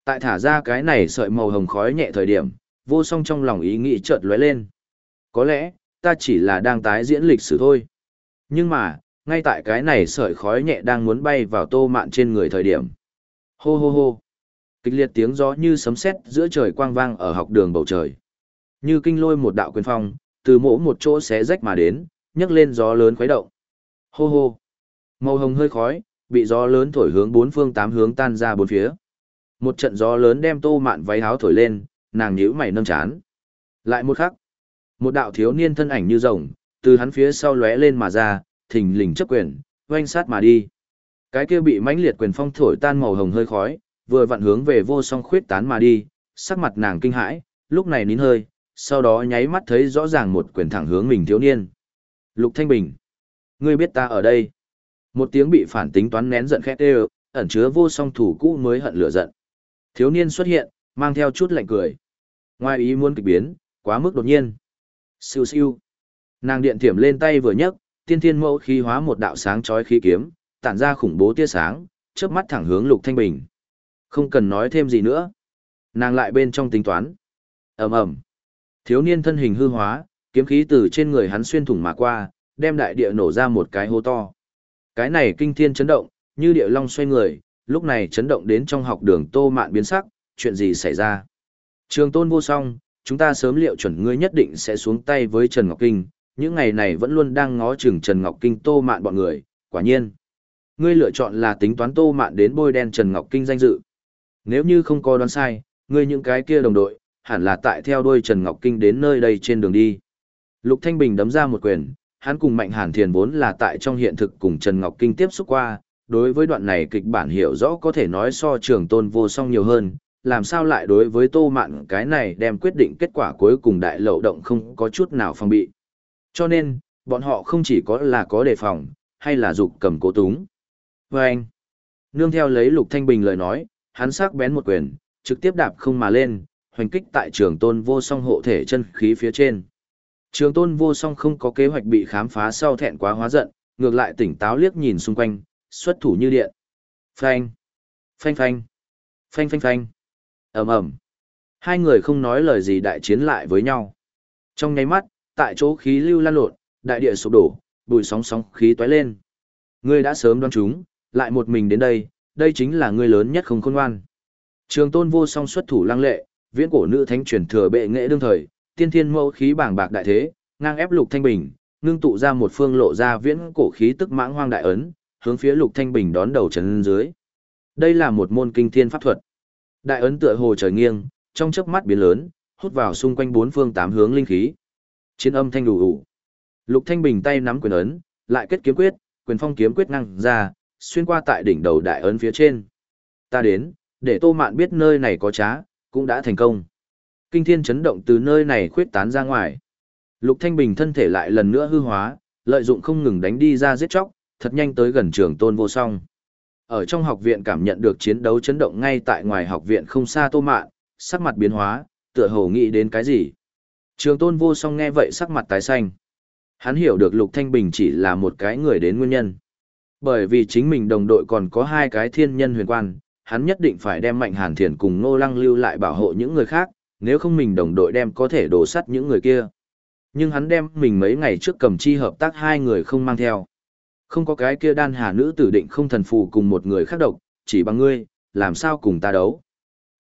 Tại thả ra cái này sợi màu hồng khói nhẹ thời điểm, vô song trong lòng ý nghĩ chợt lóe lên. Có lẽ, ta chỉ là đang tái diễn lịch sử thôi. Nhưng mà, ngay tại cái này sợi khói nhẹ đang muốn bay vào tô mạn trên người thời điểm. Hô hô hô. Kịch liệt tiếng gió như sấm sét giữa trời quang vang ở học đường bầu trời. Như kinh lôi một đạo quyền phong, từ mỗ một chỗ xé rách mà đến, nhấc lên gió lớn khuấy động. Hô hô. Màu hồng hơi khói, bị gió lớn thổi hướng bốn phương tám hướng tan ra bốn phía. Một trận gió lớn đem tô mạn váy áo thổi lên, nàng nhíu mày nâng chán. Lại một khắc. Một đạo thiếu niên thân ảnh như rồng, từ hắn phía sau lóe lên mà ra, thình lình chấp quyền, oanh sát mà đi. Cái kia bị mãnh liệt quyền phong thổi tan màu hồng hơi khói, vừa vặn hướng về vô song khuyết tán mà đi, sắc mặt nàng kinh hãi, lúc này nín hơi, sau đó nháy mắt thấy rõ ràng một quyền thẳng hướng mình thiếu niên. Lục Thanh Bình, ngươi biết ta ở đây. Một tiếng bị phản tính toán nén giận khét đều, ẩn chứa vô song thủ cũ mới hận lửa giận. Thiếu niên xuất hiện, mang theo chút lạnh cười. Ngoài ý muốn kịch biến, quá mức đột nhiên. Siêu siêu. Nàng điện thiểm lên tay vừa nhấc, tiên thiên mẫu khí hóa một đạo sáng chói khí kiếm, tản ra khủng bố tia sáng, chớp mắt thẳng hướng Lục Thanh Bình. Không cần nói thêm gì nữa. Nàng lại bên trong tính toán. ầm ầm, Thiếu niên thân hình hư hóa, kiếm khí từ trên người hắn xuyên thủng mà qua, đem đại địa nổ ra một cái hố to. Cái này kinh thiên chấn động, như địa long xoay người, lúc này chấn động đến trong học đường tô mạn biến sắc, chuyện gì xảy ra. Trường tôn vô song, chúng ta sớm liệu chuẩn ngươi nhất định sẽ xuống tay với Trần Ngọc Kinh, những ngày này vẫn luôn đang ngó chừng Trần Ngọc Kinh tô mạn bọn người, quả nhiên. Ngươi lựa chọn là tính toán tô mạn đến bôi đen Trần Ngọc Kinh danh dự. Nếu như không có đoán sai, ngươi những cái kia đồng đội, hẳn là tại theo đuôi Trần Ngọc Kinh đến nơi đây trên đường đi. Lục Thanh Bình đấm ra một quyền, hắn cùng Mạnh Hàn Thiền vốn là tại trong hiện thực cùng Trần Ngọc Kinh tiếp xúc qua, đối với đoạn này kịch bản hiểu rõ có thể nói so trường tôn vô song nhiều hơn, làm sao lại đối với tô mạn cái này đem quyết định kết quả cuối cùng đại lậu động không có chút nào phòng bị. Cho nên, bọn họ không chỉ có là có đề phòng, hay là dục cầm cố túng. Và anh, nương theo lấy Lục Thanh Bình lời nói, hắn sắc bén một quyền, trực tiếp đạp không mà lên, hoành kích tại trường tôn vô song hộ thể chân khí phía trên. Trường tôn vô song không có kế hoạch bị khám phá sau thẹn quá hóa giận, ngược lại tỉnh táo liếc nhìn xung quanh, xuất thủ như điện. Phanh, phanh phanh, phanh phanh phanh, ầm ầm. Hai người không nói lời gì đại chiến lại với nhau. Trong nháy mắt, tại chỗ khí lưu lan lộn, đại địa sụp đổ, bùi sóng sóng khí tóe lên. Ngươi đã sớm đoán chúng, lại một mình đến đây, đây chính là ngươi lớn nhất không khôn ngoan. Trường tôn vô song xuất thủ lăng lệ, viễn cổ nữ thánh truyền thừa bệ nghệ đương thời, tiên thiên mẫu khí bảng bạc đại thế, ngang ép lục thanh bình, ngưng tụ ra một phương lộ ra viễn cổ khí tức mãng hoang đại ấn, hướng phía lục thanh bình đón đầu trấn dưới. Đây là một môn kinh thiên pháp thuật. Đại ấn tựa hồ trời nghiêng, trong chớp mắt biến lớn, hút vào xung quanh bốn phương tám hướng linh khí. Chiến âm thanh đủ đủ. Lục Thanh Bình tay nắm quyền ấn, lại kết kiếm quyết, quyền phong kiếm quyết năng ra, xuyên qua tại đỉnh đầu đại ấn phía trên. Ta đến, để Tô Mạn biết nơi này có trá, cũng đã thành công. Kinh thiên chấn động từ nơi này khuyết tán ra ngoài. Lục Thanh Bình thân thể lại lần nữa hư hóa, lợi dụng không ngừng đánh đi ra giết chóc, thật nhanh tới gần trường tôn vô song. Ở trong học viện cảm nhận được chiến đấu chấn động ngay tại ngoài học viện không xa Tô Mạn, sắc mặt biến hóa, tựa hồ nghĩ đến cái gì. Trường tôn vô song nghe vậy sắc mặt tái xanh. Hắn hiểu được Lục Thanh Bình chỉ là một cái người đến nguyên nhân. Bởi vì chính mình đồng đội còn có hai cái thiên nhân huyền quan, hắn nhất định phải đem Mạnh Hàn Thiền cùng Ngô Lăng lưu lại bảo hộ những người khác, nếu không mình đồng đội đem có thể đổ sắt những người kia. Nhưng hắn đem mình mấy ngày trước cầm chi hợp tác hai người không mang theo. Không có cái kia đan hà nữ tử định không thần phù cùng một người khác độc, chỉ bằng ngươi, làm sao cùng ta đấu.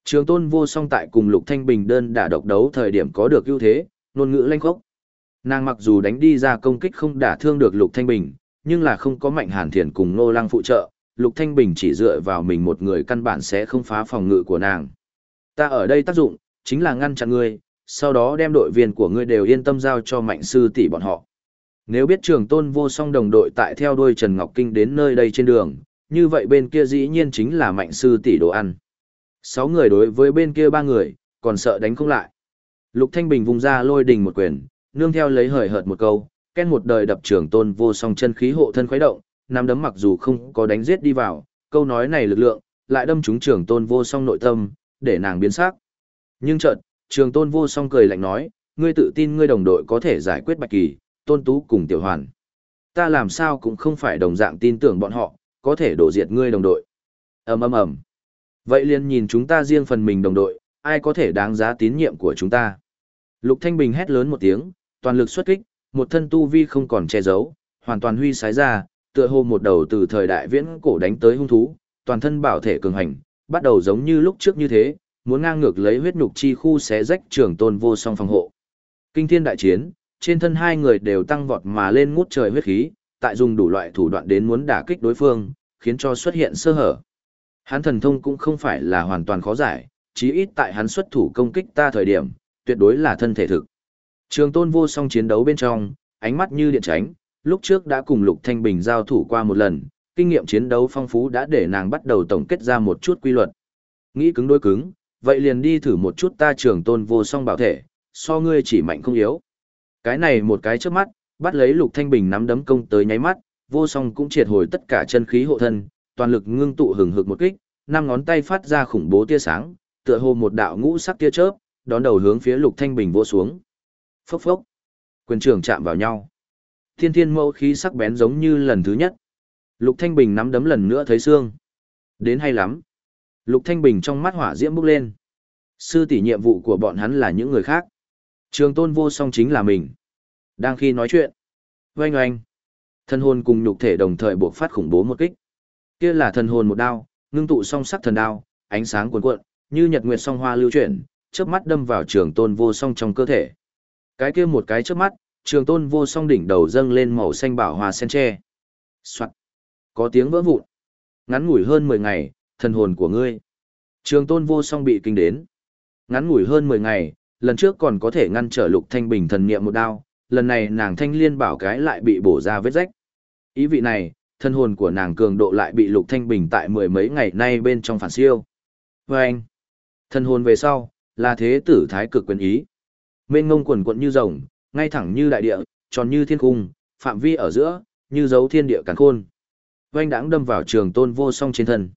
Trường tôn vô song tại cùng Lục Thanh Bình đơn đả độc đấu thời điểm có được ưu thế, ngôn ngữ lanh khốc. Nàng mặc dù đánh đi ra công kích không đả thương được Lục Thanh Bình, nhưng là không có mạnh hàn thiền cùng nô lăng phụ trợ, Lục Thanh Bình chỉ dựa vào mình một người căn bản sẽ không phá phòng ngự của nàng. Ta ở đây tác dụng, chính là ngăn chặn ngươi, sau đó đem đội viên của ngươi đều yên tâm giao cho mạnh sư tỷ bọn họ. Nếu biết trường tôn vô song đồng đội tại theo đuôi Trần Ngọc Kinh đến nơi đây trên đường, như vậy bên kia dĩ nhiên chính là mạnh sư tỷ đồ ăn. Sáu người đối với bên kia ba người, còn sợ đánh không lại. Lục Thanh Bình vung ra lôi đình một quyền, nương theo lấy hời hợt một câu, ken một đời đập trưởng tôn vô song chân khí hộ thân khuấy động, nắm đấm mặc dù không có đánh giết đi vào, câu nói này lực lượng, lại đâm trúng trưởng tôn vô song nội tâm, để nàng biến sắc. Nhưng chợt, trường tôn vô song cười lạnh nói, ngươi tự tin ngươi đồng đội có thể giải quyết bạch kỳ, tôn tú cùng tiểu hoàn. Ta làm sao cũng không phải đồng dạng tin tưởng bọn họ, có thể đổ diệt ngươi đồng đội. ầm ầm ầm. Vậy liền nhìn chúng ta riêng phần mình đồng đội, ai có thể đáng giá tín nhiệm của chúng ta. Lục Thanh Bình hét lớn một tiếng, toàn lực xuất kích, một thân tu vi không còn che giấu, hoàn toàn huy sái ra, tựa hồ một đầu từ thời đại viễn cổ đánh tới hung thú, toàn thân bảo thể cường hành, bắt đầu giống như lúc trước như thế, muốn ngang ngược lấy huyết nhục chi khu xé rách trường tôn vô song phòng hộ. Kinh thiên đại chiến, trên thân hai người đều tăng vọt mà lên ngút trời huyết khí, tại dùng đủ loại thủ đoạn đến muốn đả kích đối phương, khiến cho xuất hiện sơ hở. Hắn thần thông cũng không phải là hoàn toàn khó giải, chí ít tại hắn xuất thủ công kích ta thời điểm, tuyệt đối là thân thể thực. Trường tôn vô song chiến đấu bên trong, ánh mắt như điện tránh, lúc trước đã cùng Lục Thanh Bình giao thủ qua một lần, kinh nghiệm chiến đấu phong phú đã để nàng bắt đầu tổng kết ra một chút quy luật. Nghĩ cứng đối cứng, vậy liền đi thử một chút ta trường tôn vô song bảo thể, so ngươi chỉ mạnh không yếu. Cái này một cái trước mắt, bắt lấy Lục Thanh Bình nắm đấm công tới nháy mắt, vô song cũng triệt hồi tất cả chân khí hộ thân, toàn lực ngưng tụ hừng hực một kích, năm ngón tay phát ra khủng bố tia sáng, tựa hồ một đạo ngũ sắc tia chớp, đón đầu hướng phía Lục Thanh Bình vô xuống. Phốc phốc. Quyền trường chạm vào nhau. Thiên thiên mâu khí sắc bén giống như lần thứ nhất. Lục Thanh Bình nắm đấm lần nữa thấy xương. Đến hay lắm. Lục Thanh Bình trong mắt hỏa diễm bốc lên. Sư tỷ nhiệm vụ của bọn hắn là những người khác. Trường tôn vô song chính là mình. Đang khi nói chuyện. Oanh oanh. Thân hồn cùng nhục thể đồng thời buộc phát khủng bố một kích. Kia là thần hồn một đao, ngưng tụ song sắc thần đao, ánh sáng cuồn cuộn, như nhật nguyệt song hoa lưu chuyển, chớp mắt đâm vào trường tôn vô song trong cơ thể. Cái kia một cái chớp mắt, trường tôn vô song đỉnh đầu dâng lên màu xanh bảo hòa sen tre. Soạt. Có tiếng vỡ vụn. Ngắn ngủi hơn mười ngày, thần hồn của ngươi. Trường tôn vô song bị kinh đến. Ngắn ngủi hơn mười ngày, lần trước còn có thể ngăn trở Lục Thanh Bình thần niệm một đao, lần này nàng thanh liên bảo cái lại bị bổ ra vết rách. Ý vị này, thân hồn của nàng cường độ lại bị Lục Thanh Bình tại mười mấy ngày nay bên trong phản siêu. Và anh, thân hồn về sau, là thế tử thái cực quyền ý. Mên ngông quần quận như rồng, ngay thẳng như đại địa, tròn như thiên cung, phạm vi ở giữa, như dấu thiên địa càn khôn. Vành đãng đâm vào trường tôn vô song trên thân.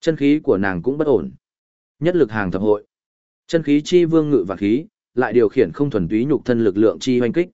Chân khí của nàng cũng bất ổn. Nhất lực hàng thập hội. Chân khí chi vương ngự và khí, lại điều khiển không thuần túy nhục thân lực lượng chi hoành kích.